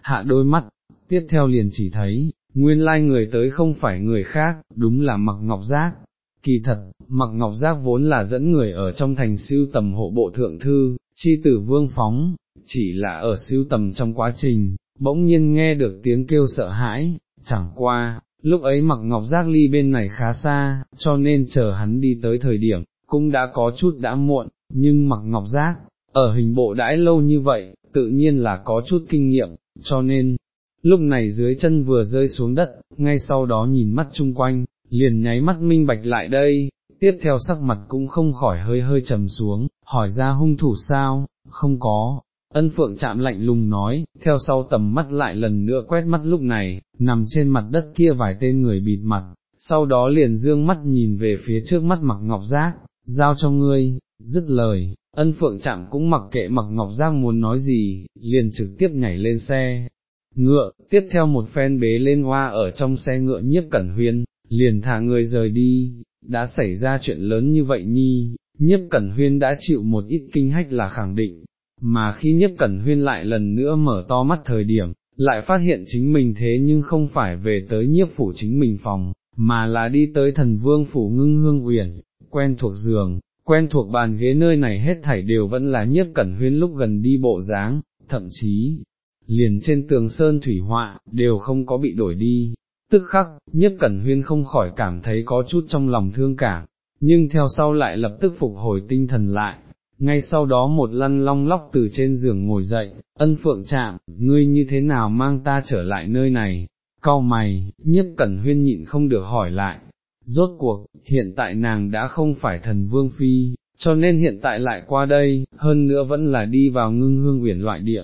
hạ đôi mắt, tiếp theo liền chỉ thấy, nguyên lai người tới không phải người khác, đúng là mặc ngọc giác. Kỳ thật, mặc ngọc giác vốn là dẫn người ở trong thành siêu tầm hộ bộ thượng thư, chi tử vương phóng, chỉ là ở siêu tầm trong quá trình, bỗng nhiên nghe được tiếng kêu sợ hãi, chẳng qua, lúc ấy mặc ngọc giác ly bên này khá xa, cho nên chờ hắn đi tới thời điểm, cũng đã có chút đã muộn, nhưng mặc ngọc giác, ở hình bộ đãi lâu như vậy, tự nhiên là có chút kinh nghiệm, cho nên, lúc này dưới chân vừa rơi xuống đất, ngay sau đó nhìn mắt chung quanh, liền nháy mắt minh bạch lại đây, tiếp theo sắc mặt cũng không khỏi hơi hơi trầm xuống, hỏi ra hung thủ sao, không có, ân phượng chạm lạnh lùng nói, theo sau tầm mắt lại lần nữa quét mắt lúc này, nằm trên mặt đất kia vài tên người bịt mặt, sau đó liền dương mắt nhìn về phía trước mắt mặc ngọc giác, giao cho ngươi, dứt lời, ân phượng chạm cũng mặc kệ mặc ngọc giác muốn nói gì, liền trực tiếp nhảy lên xe. Ngựa, tiếp theo một phen bế lên hoa ở trong xe ngựa nhiếp cẩn huyên, liền thả người rời đi, đã xảy ra chuyện lớn như vậy nhi, nhiếp cẩn huyên đã chịu một ít kinh hách là khẳng định, mà khi nhiếp cẩn huyên lại lần nữa mở to mắt thời điểm, lại phát hiện chính mình thế nhưng không phải về tới nhiếp phủ chính mình phòng, mà là đi tới thần vương phủ ngưng hương uyển, quen thuộc giường, quen thuộc bàn ghế nơi này hết thảy đều vẫn là nhiếp cẩn huyên lúc gần đi bộ dáng, thậm chí, liền trên tường sơn thủy họa, đều không có bị đổi đi. Tức khắc, nhiếp cẩn huyên không khỏi cảm thấy có chút trong lòng thương cảm, nhưng theo sau lại lập tức phục hồi tinh thần lại, ngay sau đó một lăn long lóc từ trên giường ngồi dậy, ân phượng chạm, ngươi như thế nào mang ta trở lại nơi này, cau mày, nhiếp cẩn huyên nhịn không được hỏi lại, rốt cuộc, hiện tại nàng đã không phải thần vương phi, cho nên hiện tại lại qua đây, hơn nữa vẫn là đi vào ngưng hương uyển loại địa.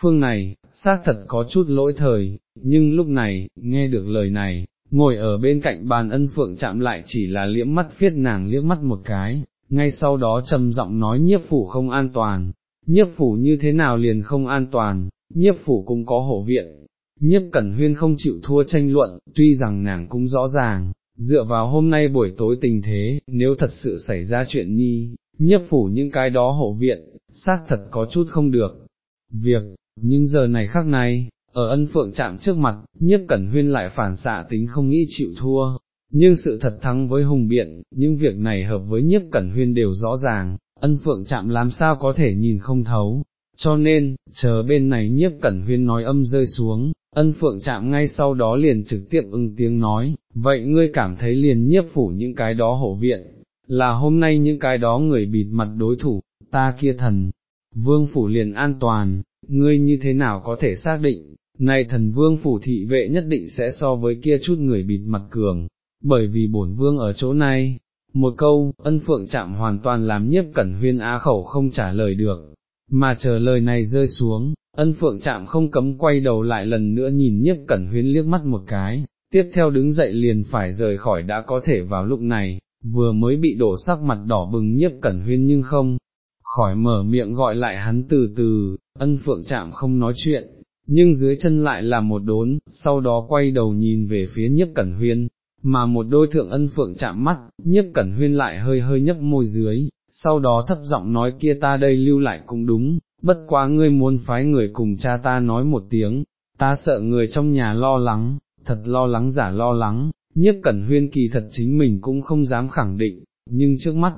Phương này, xác thật có chút lỗi thời, nhưng lúc này, nghe được lời này, ngồi ở bên cạnh bàn ân phượng chạm lại chỉ là liễm mắt viết nàng liếc mắt một cái, ngay sau đó trầm giọng nói nhiếp phủ không an toàn, nhiếp phủ như thế nào liền không an toàn, nhiếp phủ cũng có hổ viện. Nhiếp Cẩn Huyên không chịu thua tranh luận, tuy rằng nàng cũng rõ ràng, dựa vào hôm nay buổi tối tình thế, nếu thật sự xảy ra chuyện nhi, nhiếp phủ những cái đó hộ viện, xác thật có chút không được. Việc, nhưng giờ này khác này, ở ân phượng chạm trước mặt, nhiếp cẩn huyên lại phản xạ tính không nghĩ chịu thua, nhưng sự thật thắng với hùng biện, những việc này hợp với nhiếp cẩn huyên đều rõ ràng, ân phượng chạm làm sao có thể nhìn không thấu, cho nên, chờ bên này nhiếp cẩn huyên nói âm rơi xuống, ân phượng chạm ngay sau đó liền trực tiếp ưng tiếng nói, vậy ngươi cảm thấy liền nhiếp phủ những cái đó hộ viện, là hôm nay những cái đó người bịt mặt đối thủ, ta kia thần, vương phủ liền an toàn, ngươi như thế nào có thể xác định, này thần vương phủ thị vệ nhất định sẽ so với kia chút người bịt mặt cường, bởi vì bổn vương ở chỗ này, một câu, ân phượng chạm hoàn toàn làm nhiếp cẩn huyên á khẩu không trả lời được, mà chờ lời này rơi xuống, ân phượng chạm không cấm quay đầu lại lần nữa nhìn nhiếp cẩn huyên liếc mắt một cái, tiếp theo đứng dậy liền phải rời khỏi đã có thể vào lúc này, vừa mới bị đổ sắc mặt đỏ bừng nhiếp cẩn huyên nhưng không, khỏi mở miệng gọi lại hắn từ từ, ân phượng chạm không nói chuyện, nhưng dưới chân lại là một đốn, sau đó quay đầu nhìn về phía nhiếp cẩn huyên, mà một đôi thượng ân phượng chạm mắt, nhiếp cẩn huyên lại hơi hơi nhấp môi dưới, sau đó thấp giọng nói kia ta đây lưu lại cũng đúng, bất quá ngươi muốn phái người cùng cha ta nói một tiếng, ta sợ người trong nhà lo lắng, thật lo lắng giả lo lắng, nhiếp cẩn huyên kỳ thật chính mình cũng không dám khẳng định, nhưng trước mắt,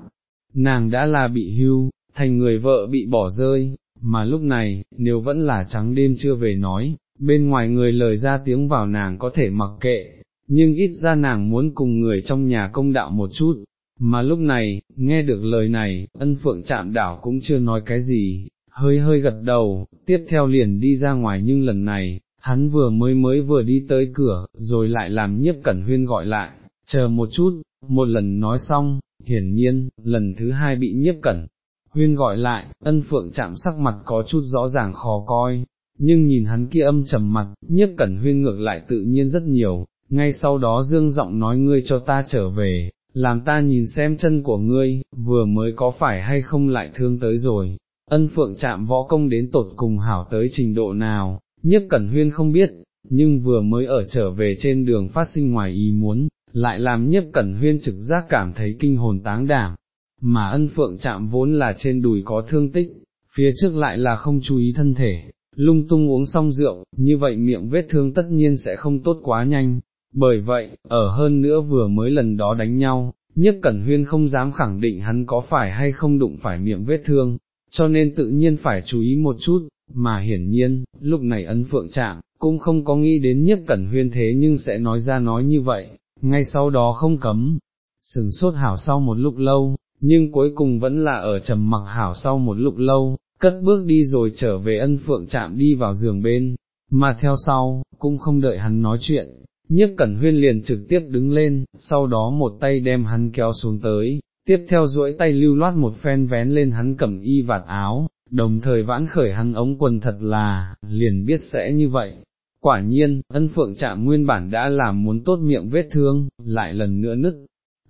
nàng đã là bị hưu, thành người vợ bị bỏ rơi, mà lúc này, nếu vẫn là trắng đêm chưa về nói, bên ngoài người lời ra tiếng vào nàng có thể mặc kệ, nhưng ít ra nàng muốn cùng người trong nhà công đạo một chút, mà lúc này, nghe được lời này, ân phượng chạm đảo cũng chưa nói cái gì, hơi hơi gật đầu, tiếp theo liền đi ra ngoài nhưng lần này, hắn vừa mới mới vừa đi tới cửa, rồi lại làm nhiếp cẩn huyên gọi lại, chờ một chút, một lần nói xong, hiển nhiên, lần thứ hai bị nhiếp cẩn. Huyên gọi lại, ân phượng chạm sắc mặt có chút rõ ràng khó coi, nhưng nhìn hắn kia âm trầm mặt, nhiếp cẩn huyên ngược lại tự nhiên rất nhiều, ngay sau đó dương giọng nói ngươi cho ta trở về, làm ta nhìn xem chân của ngươi, vừa mới có phải hay không lại thương tới rồi, ân phượng chạm võ công đến tột cùng hảo tới trình độ nào, nhiếp cẩn huyên không biết, nhưng vừa mới ở trở về trên đường phát sinh ngoài ý muốn, lại làm nhiếp cẩn huyên trực giác cảm thấy kinh hồn táng đảm, mà ân phượng chạm vốn là trên đùi có thương tích, phía trước lại là không chú ý thân thể, lung tung uống xong rượu, như vậy miệng vết thương tất nhiên sẽ không tốt quá nhanh, bởi vậy, ở hơn nữa vừa mới lần đó đánh nhau, nhất cẩn huyên không dám khẳng định hắn có phải hay không đụng phải miệng vết thương, cho nên tự nhiên phải chú ý một chút, mà hiển nhiên, lúc này ấn phượng chạm, cũng không có nghĩ đến nhất cẩn huyên thế nhưng sẽ nói ra nói như vậy, ngay sau đó không cấm, sừng sốt hảo sau một lúc lâu, nhưng cuối cùng vẫn là ở trầm mặc hảo sau một lúc lâu, cất bước đi rồi trở về ân phượng chạm đi vào giường bên, mà theo sau, cũng không đợi hắn nói chuyện, nhiếp cẩn huyên liền trực tiếp đứng lên, sau đó một tay đem hắn kéo xuống tới, tiếp theo duỗi tay lưu loát một phen vén lên hắn cẩm y vạt áo, đồng thời vãn khởi hắn ống quần thật là, liền biết sẽ như vậy. Quả nhiên, ân phượng chạm nguyên bản đã làm muốn tốt miệng vết thương, lại lần nữa nứt,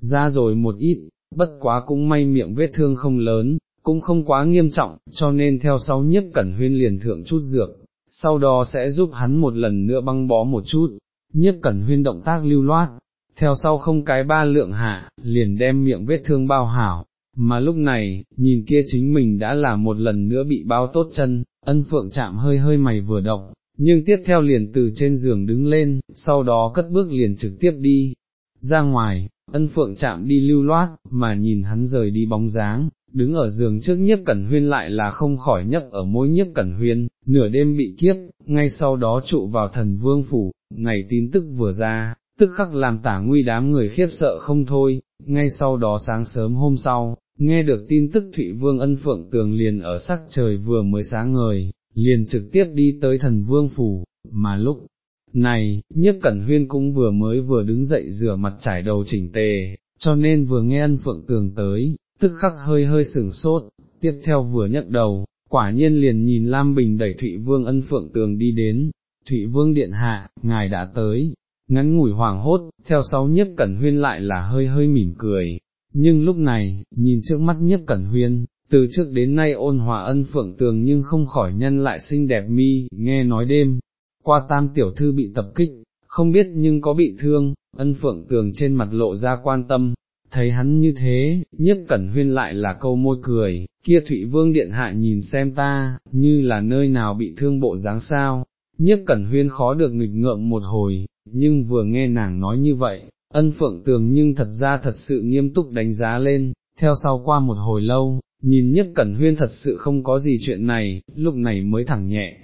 ra rồi một ít, bất quá cũng may miệng vết thương không lớn, cũng không quá nghiêm trọng, cho nên theo sau nhiếp cẩn huyên liền thượng chút dược, sau đó sẽ giúp hắn một lần nữa băng bó một chút, nhiếp cẩn huyên động tác lưu loát, theo sau không cái ba lượng hạ, liền đem miệng vết thương bao hảo, mà lúc này, nhìn kia chính mình đã là một lần nữa bị bao tốt chân, ân phượng chạm hơi hơi mày vừa động, nhưng tiếp theo liền từ trên giường đứng lên, sau đó cất bước liền trực tiếp đi, ra ngoài, ân phượng chạm đi lưu loát, mà nhìn hắn rời đi bóng dáng, đứng ở giường trước nhiếp cẩn huyên lại là không khỏi nhấp ở môi nhiếp cẩn huyên, nửa đêm bị kiếp, ngay sau đó trụ vào thần vương phủ, ngày tin tức vừa ra, tức khắc làm tả nguy đám người khiếp sợ không thôi, ngay sau đó sáng sớm hôm sau, nghe được tin tức Thụy Vương ân phượng tường liền ở sắc trời vừa mới sáng ngời, liền trực tiếp đi tới thần vương phủ, mà lúc này, nhiếp cẩn huyên cũng vừa mới vừa đứng dậy rửa mặt trải đầu chỉnh tề, cho nên vừa nghe ân phượng tường tới, tức khắc hơi hơi sửng sốt, tiếp theo vừa nhấc đầu, quả nhiên liền nhìn Lam Bình đẩy Thụy Vương ân phượng tường đi đến, Thụy Vương điện hạ, ngài đã tới, ngắn ngủi hoàng hốt, theo sau nhiếp cẩn huyên lại là hơi hơi mỉm cười, nhưng lúc này, nhìn trước mắt nhiếp cẩn huyên, từ trước đến nay ôn hòa ân phượng tường nhưng không khỏi nhân lại xinh đẹp mi, nghe nói đêm, qua tam tiểu thư bị tập kích, không biết nhưng có bị thương, ân phượng tường trên mặt lộ ra quan tâm, thấy hắn như thế, nhiếp cẩn huyên lại là câu môi cười, kia Thụy Vương Điện Hạ nhìn xem ta, như là nơi nào bị thương bộ dáng sao, nhiếp cẩn huyên khó được nghịch ngợm một hồi, nhưng vừa nghe nàng nói như vậy, ân phượng tường nhưng thật ra thật sự nghiêm túc đánh giá lên, theo sau qua một hồi lâu, nhìn nhiếp cẩn huyên thật sự không có gì chuyện này, lúc này mới thẳng nhẹ.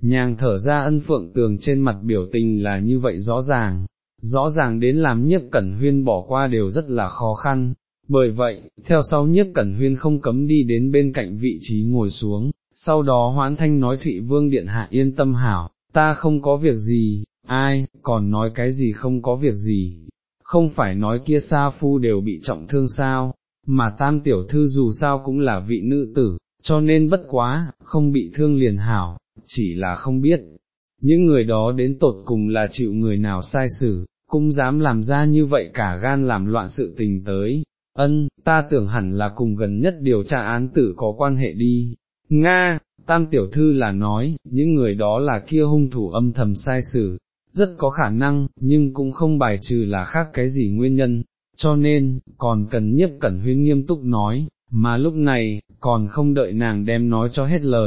Nhàng thở ra ân phượng tường trên mặt biểu tình là như vậy rõ ràng, rõ ràng đến làm nhiếp cẩn huyên bỏ qua đều rất là khó khăn, bởi vậy, theo sau nhiếp cẩn huyên không cấm đi đến bên cạnh vị trí ngồi xuống, sau đó hoán thanh nói Thụy Vương Điện Hạ yên tâm hảo, ta không có việc gì, ai, còn nói cái gì không có việc gì, không phải nói kia sa phu đều bị trọng thương sao, mà tam tiểu thư dù sao cũng là vị nữ tử, cho nên bất quá, không bị thương liền hảo, chỉ là không biết, những người đó đến tột cùng là chịu người nào sai xử, cũng dám làm ra như vậy cả gan làm loạn sự tình tới, ân, ta tưởng hẳn là cùng gần nhất điều tra án tử có quan hệ đi, Nga, tam tiểu thư là nói, những người đó là kia hung thủ âm thầm sai xử, rất có khả năng, nhưng cũng không bài trừ là khác cái gì nguyên nhân, cho nên, còn cần nhiếp cẩn huyên nghiêm túc nói, mà lúc này, còn không đợi nàng đem nói cho hết lời,